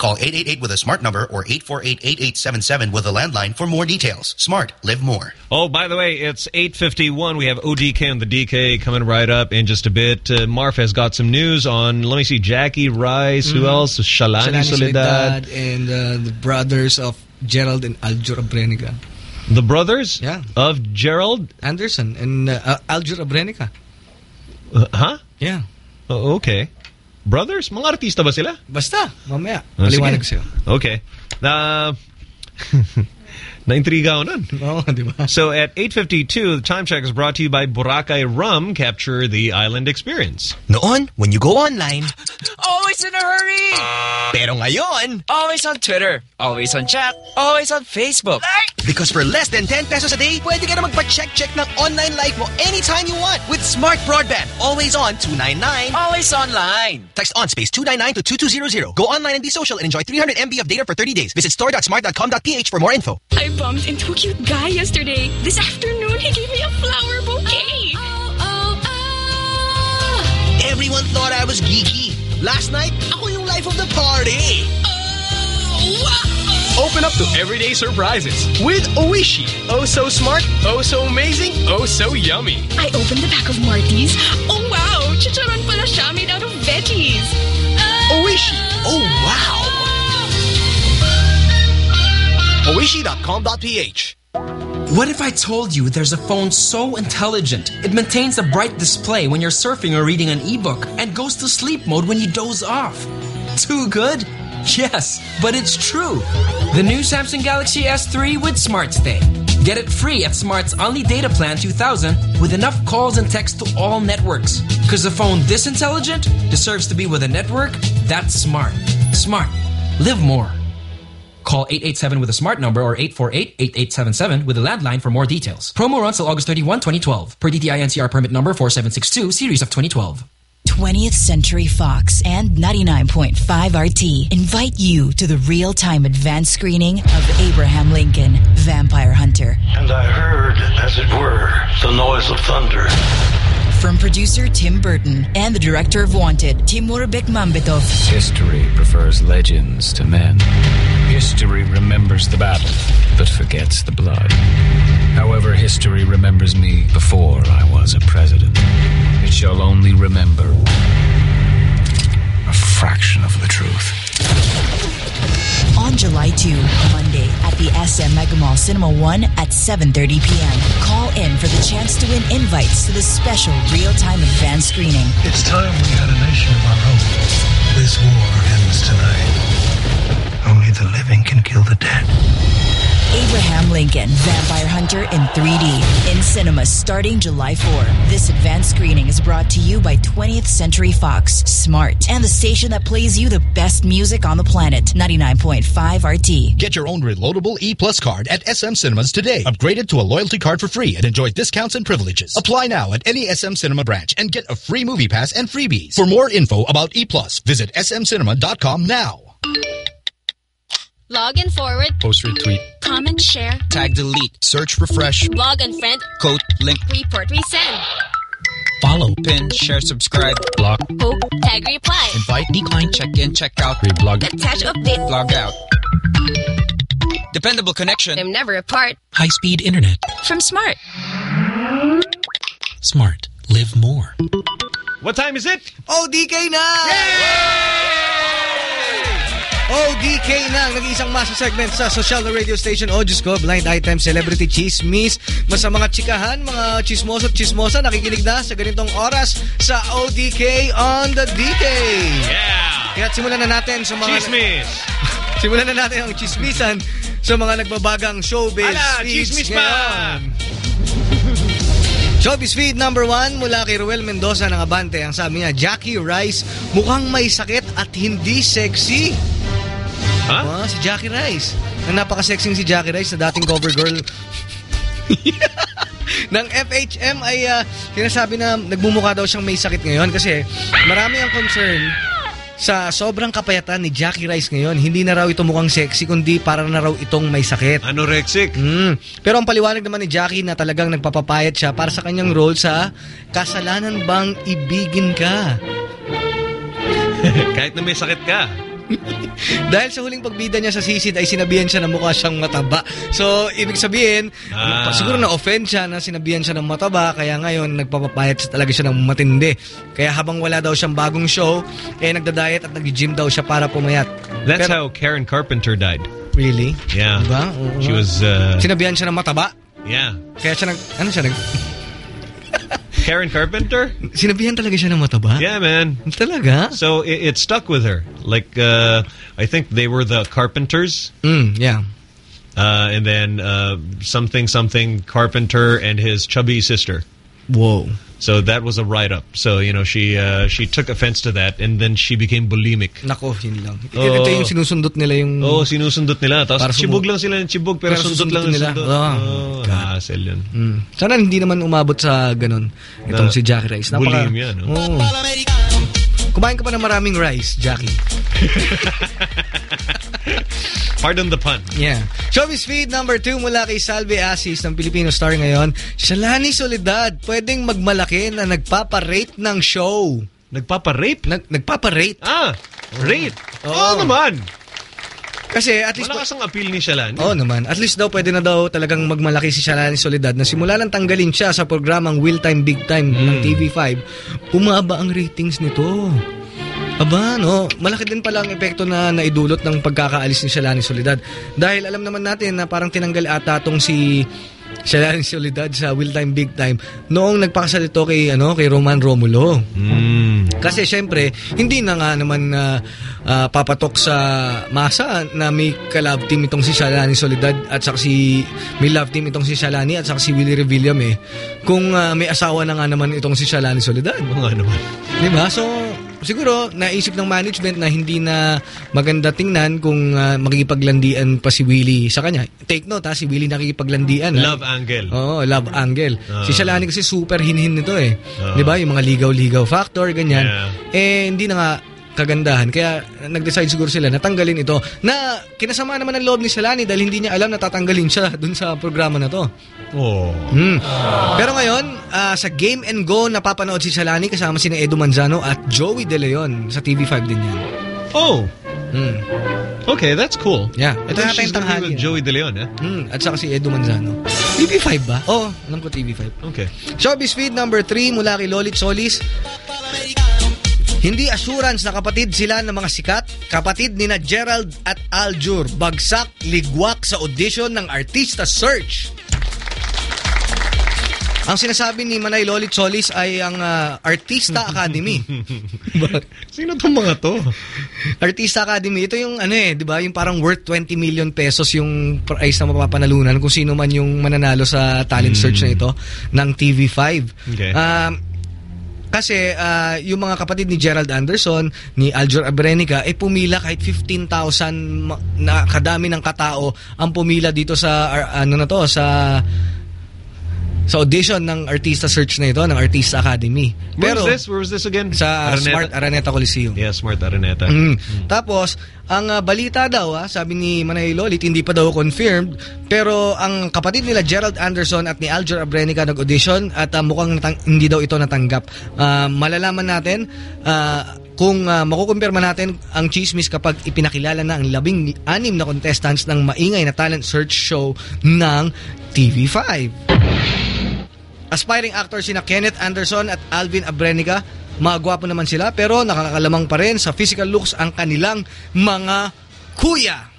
Speaker 32: Call 888 with a smart number or 848-8877 with a landline for more details. Smart. Live more.
Speaker 4: Oh, by the way, it's 8.51. We have ODK and the DK coming right up in just a bit. Uh, Marf has got some news on, let me see, Jackie Rice. Who
Speaker 2: Mhm.
Speaker 4: else? Shalani,
Speaker 2: Shalani
Speaker 4: Soledad.
Speaker 2: and uh, the brothers of Gerald and Aljur Abrenica.
Speaker 4: The brothers
Speaker 2: Yeah.
Speaker 4: of Gerald?
Speaker 2: Anderson and uh, Aljur Abrenica.
Speaker 4: Uh, huh?
Speaker 2: Yeah.
Speaker 4: Oh, okay. Brothers? Mga artista ba sila?
Speaker 2: Basta, mamaya.
Speaker 4: Ah, sige.
Speaker 2: Paliwanag sa'yo.
Speaker 4: Okay. Uh, Na-intriga ako nun.
Speaker 2: Oo, di ba?
Speaker 4: So at 8.52, the time check is brought to you by Boracay Rum. Capture the island experience.
Speaker 18: Noon, when you go online,
Speaker 51: Always in a hurry!
Speaker 18: pero ngayon,
Speaker 51: Always on Twitter. Always on chat. Always on Facebook.
Speaker 18: because for less than 10 pesos a day, pwede ka na magpa-check-check ng online life mo anytime you want with Smart Broadband. Always on 299.
Speaker 51: Always online.
Speaker 18: Text on space 299 to 2200. Go online and be social and enjoy 300 MB of data for 30 days. Visit store.smart.com.ph for more info.
Speaker 12: I bumped into a cute guy yesterday. This afternoon, he gave me a flower bouquet. Oh, oh, oh. oh.
Speaker 53: Everyone thought I was geeky. Last night, ako yung life of the party. Oh, oh.
Speaker 21: Open up to everyday surprises with Oishi. Oh so smart, oh so amazing, oh so yummy.
Speaker 12: I opened the pack of Marties. Oh wow, chicharon pala siya made out of veggies.
Speaker 21: Oishi.
Speaker 53: Oh, wow.
Speaker 21: Oishi.com.ph
Speaker 29: What if I told you there's a phone so intelligent it maintains a bright display when you're surfing or reading an ebook and goes to sleep mode when you doze off? Too good? Yes, but it's true. The new Samsung Galaxy S3 with Smart Stay. Get it free at Smart's Only Data Plan 2000 with enough calls and texts to all networks. Because a phone this intelligent deserves to be with a network that's smart. Smart. Live more. Call 887 with a smart number or 848-8877 with a landline for more details. Promo runs till August 31, 2012. Per DTI NCR permit number 4762, series of 2012.
Speaker 17: 20th Century Fox and 99.5 RT invite you to the real-time advanced screening of Abraham Lincoln, Vampire Hunter.
Speaker 54: And I heard, as it were, the noise of thunder.
Speaker 17: From producer Tim Burton and the director of Wanted, Timur Bekmambetov.
Speaker 15: History prefers legends to men. History remembers the battle, but forgets the blood. However, history remembers me before I was a president. It shall only remember a fraction of the truth.
Speaker 17: On July 2, Monday, at the SM Mega Mall Cinema 1 at 7.30 p.m. Call in for the chance to win invites to the special real-time advanced screening.
Speaker 54: It's time we had a nation of our own. This war ends tonight. Only the living can kill the dead.
Speaker 17: Abraham Lincoln, Vampire Hunter in 3D. In cinemas starting July 4. This advanced screening is brought to you by 20th Century Fox, Smart, and the station that plays you the best music on the planet, 99.5 RT.
Speaker 10: Get your own reloadable E Plus card at SM Cinemas today. Upgrade it to a loyalty card for free and enjoy discounts and privileges. Apply now at any SM Cinema branch and get a free movie pass and freebies. For more info about E Plus, visit smcinema.com now.
Speaker 50: Log and forward.
Speaker 51: Post retweet.
Speaker 50: Comment, share.
Speaker 51: Tag delete. Search refresh.
Speaker 50: Log and friend.
Speaker 51: Quote link.
Speaker 50: Report, resend.
Speaker 51: Follow. Pin. Share subscribe. Block.
Speaker 50: Hope. Tag reply.
Speaker 51: Invite. Decline. Check in. Check out. Reblog.
Speaker 50: Attach update.
Speaker 51: Log out. Dependable connection.
Speaker 50: I'm never apart.
Speaker 15: High speed internet.
Speaker 50: From Smart.
Speaker 15: Smart. Live more.
Speaker 4: What time is it?
Speaker 2: Oh, ODK na! ODK na ang nag-iisang masa segment sa social na radio station. O, Diyos ko, blind item, celebrity chismis. Mas sa mga chikahan, mga chismoso at chismosa, nakikinig na sa ganitong oras sa ODK on the DK.
Speaker 4: Yeah!
Speaker 2: Kaya simulan na natin sa mga...
Speaker 4: Chismis!
Speaker 2: simulan na natin ang chismisan sa mga nagbabagang showbiz
Speaker 4: Ala,
Speaker 2: feeds
Speaker 4: chismis pa!
Speaker 2: Showbiz feed number one mula kay Ruel Mendoza ng Abante. Ang sabi niya, Jackie Rice mukhang may sakit at hindi sexy.
Speaker 4: Ha?
Speaker 2: Ah, si Jackie Rice. Ang napaka-sexy si Jackie Rice na dating cover girl ng FHM ay uh, sinasabi na nagmumukha daw siyang may sakit ngayon kasi marami ang concern sa sobrang kapayatan ni Jackie Rice ngayon. Hindi na raw ito mukhang sexy kundi para na raw itong may sakit.
Speaker 4: Anorexic.
Speaker 2: Mm. Pero ang paliwanag naman ni Jackie na talagang nagpapapayat siya para sa kanyang role sa Kasalanan Bang Ibigin Ka.
Speaker 4: Kahit na may sakit ka.
Speaker 2: Dahil sa huling pagbida niya sa sisid ay sinabihan siya na mukha siyang mataba. So, ibig sabihin,
Speaker 4: Ah.
Speaker 2: siguro na-offend siya na sinabihan siya ng mataba kaya ngayon nagpapapayat siya talaga siya ng matindi. Kaya habang wala daw siyang bagong show, eh nagda-diet at nag-gym daw siya para pumayat.
Speaker 4: That's
Speaker 2: Pero-
Speaker 4: how Karen Carpenter died.
Speaker 2: Really?
Speaker 4: Yeah.
Speaker 2: Diba?
Speaker 4: She was, uh,
Speaker 2: Sinabihan siya ng mataba?
Speaker 4: yeah.
Speaker 2: Kaya siya nag... Ano siya nag...
Speaker 4: Karen Carpenter?
Speaker 2: Sinabihan talaga siya ng mataba?
Speaker 4: Yeah, man.
Speaker 2: Talaga?
Speaker 4: So it, it stuck with her. Like, uh, I think they were the Carpenters.
Speaker 2: Mm, yeah.
Speaker 4: Uh, and then uh, something, something Carpenter and his chubby sister.
Speaker 2: Whoa.
Speaker 4: So that was a write-up. So, you know, she uh, she took offense to that and then she became bulimic.
Speaker 2: Nako, yun lang.
Speaker 4: Oo.
Speaker 2: Ito yung sinusundot nila yung...
Speaker 4: Oo, oh, sinusundot nila. Tapos
Speaker 2: Para
Speaker 4: chibog lang sila ng chibog pero,
Speaker 2: Pero
Speaker 4: sundot lang
Speaker 2: nila.
Speaker 4: sundot.
Speaker 2: Ah.
Speaker 4: Oh, hassle yun.
Speaker 2: Mm. Sana hindi naman umabot sa ganun. Itong
Speaker 4: Na-
Speaker 2: si Jackie Rice.
Speaker 4: bulimia, no?
Speaker 2: Oo. Kumain ka pa ng maraming rice, Jackie.
Speaker 4: Pardon the pun.
Speaker 2: Yeah. Showbiz feed number two mula kay Salve Asis ng Filipino Star ngayon. Shalani Soledad, pwedeng magmalaki na nagpapa-rate ng show.
Speaker 4: Nagpapa-rape?
Speaker 2: Nag nagpapa-rate.
Speaker 4: Ah, rate.
Speaker 2: Oo.
Speaker 4: Oo naman.
Speaker 2: Kasi at least...
Speaker 4: Malakas ang appeal ni Shalani.
Speaker 2: Oo naman. At least daw pwede na daw talagang magmalaki si Shalani Soledad na simula lang tanggalin siya sa programang Will Time Big Time ng TV5, bumaba ang ratings nito. Aba, no, malaki din pala ang epekto na naidulot ng pagkakaalis ni Shalani Soledad. Dahil alam naman natin na parang tinanggal ata tong si Shalani Soledad sa Will Time Big Time noong nagpakasal ito kay, ano, kay Roman Romulo.
Speaker 4: Mm.
Speaker 2: Kasi syempre, hindi na nga naman na ah, papatok sa masa na may ka-love team itong si Shalani Soledad at saka si may love team itong si Shalani at saka si Willie Revillame eh. Kung ah, may asawa na nga naman itong si Shalani Soledad.
Speaker 4: Oo nga naman.
Speaker 2: Di ba? So, siguro, naisip ng management na hindi na maganda tingnan kung uh, makikipaglandian pa si Willie sa kanya. Take note ha, si Willie nakikipaglandian. ha?
Speaker 4: Love angle.
Speaker 2: Oo, love angle.
Speaker 4: Ah.
Speaker 2: si Shalani kasi super hinhin nito eh.
Speaker 4: Ah.
Speaker 2: 'Di ba? Yung mga ligaw-ligaw factor ganyan.
Speaker 4: Yeah.
Speaker 2: Eh hindi na nga kagandahan. Kaya nag-decide siguro sila na tanggalin ito. Na kinasama naman ang loob ni Shalani dahil hindi niya alam na tatanggalin siya dun sa programa na to.
Speaker 4: Oh.
Speaker 2: Hmm. Pero ngayon, ah, sa Game and Go napapanood si Shalani kasama si Edo Manzano at Joey De Leon sa TV5 din yan.
Speaker 4: Oh.
Speaker 2: Hmm.
Speaker 4: Okay, that's cool.
Speaker 2: Yeah.
Speaker 4: Ito
Speaker 2: Ito
Speaker 4: she's gonna be with. Joey De Leon, eh?
Speaker 2: Hmm. At saka si Edo Manzano. TV5 ba? Oo, oh, alam ko TV5.
Speaker 4: Okay.
Speaker 2: Showbiz feed number 3 mula kay Lolit Solis. Hindi assurance na kapatid sila ng mga sikat. Kapatid ni na Gerald at Aljur. Bagsak, ligwak sa audition ng Artista Search. Ang sinasabi ni Manay Lolit Solis ay ang ah, Artista Academy.
Speaker 4: Sino tong mga to?
Speaker 2: Artista Academy, ito yung ano eh, 'di ba? Yung parang worth 20 million pesos yung prize na mapapanalunan kung sino man yung mananalo sa talent search na ito ng TV5.
Speaker 4: Okay.
Speaker 2: Um, kasi ah, yung mga kapatid ni Gerald Anderson, ni Aljur Abrenica, eh pumila kahit 15,000 ma- na kadami ng katao ang pumila dito sa ano na to sa sa audition ng Artista Search na ito, ng Artista Academy.
Speaker 4: Where was this? Where was this again?
Speaker 2: Sa
Speaker 4: Araneta?
Speaker 2: Smart Araneta Coliseum.
Speaker 4: Yeah, Smart Araneta.
Speaker 2: Mm. Tapos, ang ah, balita daw, ah, sabi ni Manay Lolit, hindi pa daw confirmed, pero ang kapatid nila Gerald Anderson at ni Aljur Abrenica nag-audition at ah, mukhang natang- hindi daw ito natanggap. Ah, malalaman natin ah, kung uh, makukumpirma natin ang chismis kapag ipinakilala na ang labing anim na contestants ng maingay na talent search show ng TV5. Aspiring actors sina Kenneth Anderson at Alvin Abrenica. Mga gwapo naman sila pero nakakalamang pa rin sa physical looks ang kanilang mga kuya.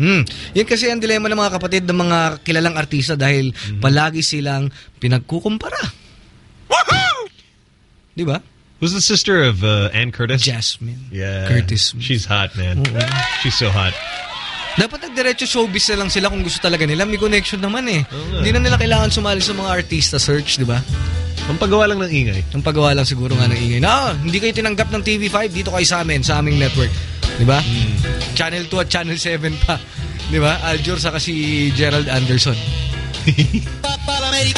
Speaker 2: Hmm. Yan kasi ang dilema ng mga kapatid ng mga kilalang artista dahil palagi silang pinagkukumpara. Di ba?
Speaker 4: Who's the sister of uh, Ann Curtis?
Speaker 2: Jasmine.
Speaker 4: Yeah.
Speaker 2: Curtis.
Speaker 4: She's hot, man. She's so hot.
Speaker 2: Dapat nagdiretso showbiz na lang sila kung gusto talaga nila. May connection naman eh. Hindi na nila kailangan sumali sa mga artista search, di ba?
Speaker 4: Ang paggawa lang ng ingay.
Speaker 2: Ang paggawa lang siguro nga ng ingay. Na, hindi kayo tinanggap ng TV5, dito kayo sa amin, sa aming network. Di ba? Channel 2 at Channel 7 pa. Di ba? Aljur saka si Gerald Anderson.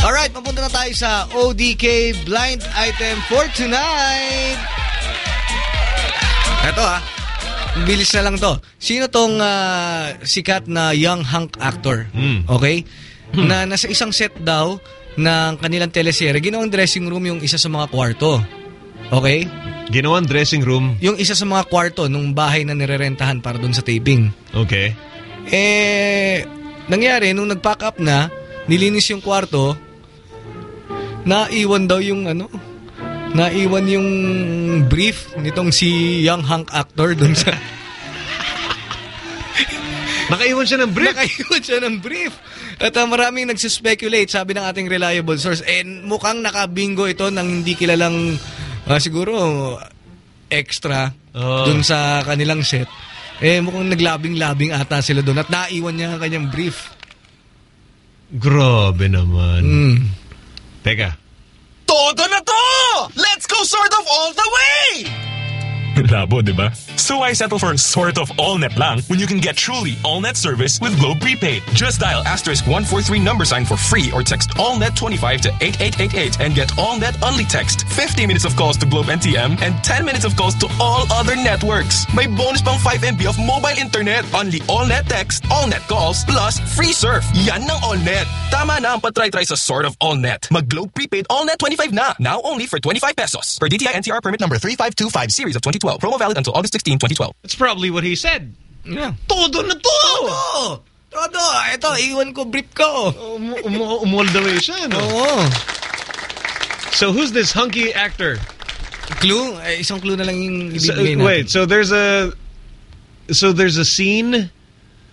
Speaker 2: Alright, mapunta na tayo sa ODK blind item for tonight. Eto ha. Bilis na lang to. Sino tong ah, sikat na young hunk actor? Okay? Na nasa isang set daw ng kanilang teleserye, ginawang dressing room yung isa sa mga kwarto. Okay?
Speaker 4: Ginawang dressing room?
Speaker 2: Yung isa sa mga kwarto nung bahay na nirerentahan para doon sa taping.
Speaker 4: Okay.
Speaker 2: Eh, nangyari, nung nag-pack up na, nilinis yung kwarto, naiwan daw yung ano, naiwan yung brief nitong si young hunk actor doon sa...
Speaker 4: Nakaiwan siya ng brief?
Speaker 2: Nakaiwan siya ng brief. At uh, maraming nagsuspeculate, sabi ng ating reliable source, eh mukhang nakabingo ito ng hindi kilalang ah, siguro extra
Speaker 4: Oh.
Speaker 2: dun sa kanilang set. Eh mukhang naglabing-labing ata sila doon at naiwan niya ang kanyang brief.
Speaker 4: Grabe naman.
Speaker 2: Mm.
Speaker 4: Teka.
Speaker 55: Todo na to! Go sort of all the way!
Speaker 56: Labo? So I settle for a sort of all-net lang when you can get truly all-net service with Globe Prepaid. Just dial asterisk 143 number sign for free or text all-net 25 to 8888 and get all-net only text. 50 minutes of calls to Globe NTM and 10 minutes of calls to all other networks. May bonus pang 5 MB of mobile internet. Only all-net text, all-net calls, plus free surf. Yan ng all-net. Tama na ang patry-try sa sort of all-net. Mag-Globe Prepaid all-net 25 na. Now only for 25 pesos. Per DTI NCR permit number 3525 series of 2012. Promo valid until August 16, 2012.
Speaker 4: That's probably what he said.
Speaker 2: Yeah.
Speaker 4: Todo na to!
Speaker 2: Todo! Todo! Ito, iwan ko brief ko.
Speaker 4: Um, um, umoldawe siya, no?
Speaker 2: Oo.
Speaker 4: So who's this hunky actor?
Speaker 2: Clue? Eh, isang clue na lang yung
Speaker 4: So,
Speaker 2: ibibigay natin.
Speaker 4: wait, so there's a so there's a scene.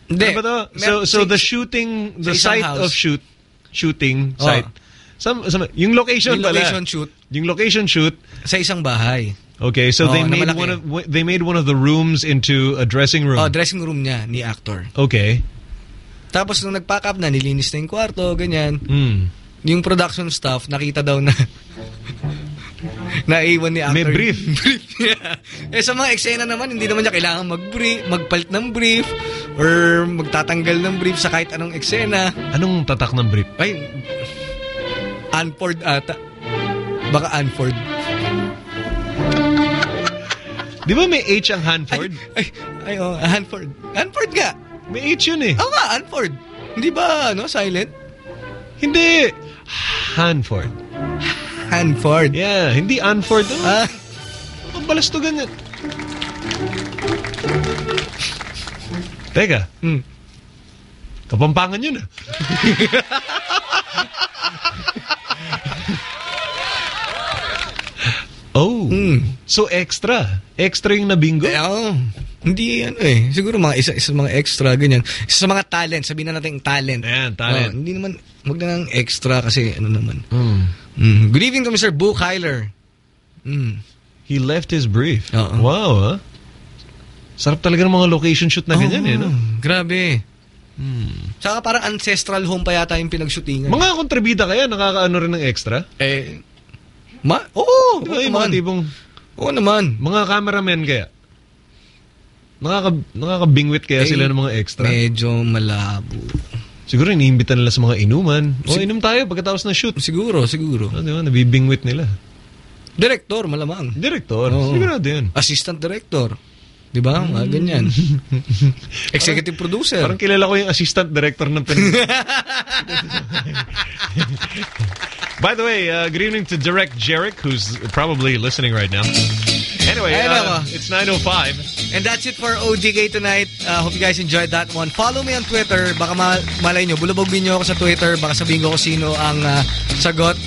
Speaker 2: Hindi.
Speaker 4: Ano to? So so the shooting, the site
Speaker 2: house.
Speaker 4: of shoot, shooting
Speaker 2: Oh.
Speaker 4: site. Some, some, yung location
Speaker 2: Yung
Speaker 4: pala.
Speaker 2: location shoot.
Speaker 4: Yung location shoot.
Speaker 2: Sa isang bahay.
Speaker 4: Okay, so
Speaker 2: Oh,
Speaker 4: they made
Speaker 2: malaki.
Speaker 4: one of they made one of the rooms into a dressing room.
Speaker 2: Oh, dressing room niya ni actor.
Speaker 4: Okay.
Speaker 2: Tapos nung nag-pack up na, nilinis na yung kwarto, ganyan.
Speaker 4: Hmm.
Speaker 2: Yung production staff, nakita daw na naiwan ni actor.
Speaker 4: May brief.
Speaker 2: brief niya. Eh sa mga eksena naman, hindi naman niya kailangan mag-brief, magpalit ng brief, or magtatanggal ng brief sa kahit anong eksena.
Speaker 4: Anong tatak ng brief?
Speaker 2: Ay, Anford ata. Baka Anford.
Speaker 4: Di ba may H ang Hanford?
Speaker 2: Ay, ay oh, Hanford. Hanford nga.
Speaker 4: May H yun eh.
Speaker 2: Oo nga, Hanford. Hindi ba, ano, silent?
Speaker 4: Hindi. Hanford.
Speaker 2: Hanford.
Speaker 4: Yeah, hindi Anford.
Speaker 2: Ah.
Speaker 4: Ang balastugan yan. Teka.
Speaker 2: Hmm.
Speaker 4: Kapampangan yun ah. oh. So extra. Extra yung nabingo?
Speaker 2: Eh, oo. Hindi ano eh. Siguro mga isa, isa mga extra, ganyan. Isa sa mga talent. Sabihin na natin talent.
Speaker 4: Ayan, talent.
Speaker 2: Oo, hindi naman, wag na ng extra kasi ano naman.
Speaker 4: Hmm.
Speaker 2: Mm. Good evening to Mr. Boo Kyler. Mm.
Speaker 4: He left his brief.
Speaker 2: Oo.
Speaker 4: Wow, ah. Sarap talaga ng mga location shoot na ganyan eh, no?
Speaker 2: Grabe. Saka parang ancestral home pa yata yung pinagshootingan.
Speaker 4: Mga kontribida kaya, nakakaano rin ng extra?
Speaker 2: Eh, ma oo,
Speaker 4: Di ba
Speaker 2: oo
Speaker 4: mga tipong,
Speaker 2: Oo naman.
Speaker 4: mga cameramen kaya? Nakaka, nakakabingwit kaya
Speaker 2: Eh,
Speaker 4: sila ng mga extra?
Speaker 2: Medyo malabo.
Speaker 4: Siguro iniimbita nila sa mga inuman. O, inom tayo pagkatapos na shoot.
Speaker 2: Siguro, siguro.
Speaker 4: Oh, di ba? Nabibingwit nila.
Speaker 2: Director, malamang.
Speaker 4: Director.
Speaker 2: Oo.
Speaker 4: Sigurado yan.
Speaker 2: Assistant director. Di ba? Mga ganyan. Executive producer.
Speaker 4: Parang kilala ko yung assistant director ng Pin. By the way, uh, good evening to Direct Jarek, who's probably listening right now. Anyway, uh, it's 9.05.
Speaker 2: And that's it for ODK tonight. Uh, hope you guys enjoyed that one. Follow me on Twitter. Baka ma malay nyo, bulabogin nyo ako sa Twitter. Baka sabihin ko sino ang uh, sagot.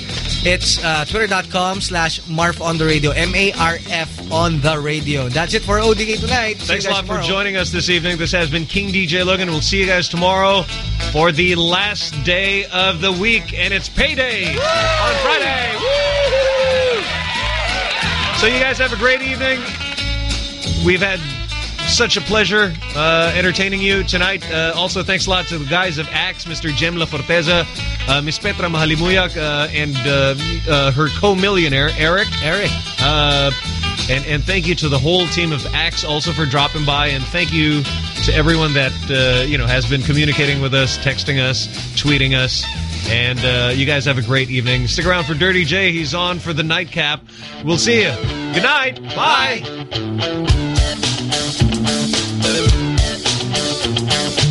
Speaker 2: It's uh, twitter.com slash marf on the radio. M-A-R-F on the radio. That's it for ODK tonight. See
Speaker 4: Thanks a lot for joining us this evening. This has been King DJ Logan. We'll see you guys tomorrow for the last day of the week, and it's payday on Friday. Woo! So you guys have a great evening. We've had such a pleasure uh, entertaining you tonight. Uh, also, thanks a lot to the guys of Axe, Mr. Jem La Forteza, uh, Miss Petra Mahalimuyak, uh, and uh, uh, her co-millionaire, Eric.
Speaker 2: Eric.
Speaker 4: Uh, and, and thank you to the whole team of Axe also for dropping by. And thank you to everyone that, uh, you know, has been communicating with us, texting us, tweeting us. And uh, you guys have a great evening. Stick around for Dirty J. He's on for the nightcap. We'll see you. Good night. Bye. Bye.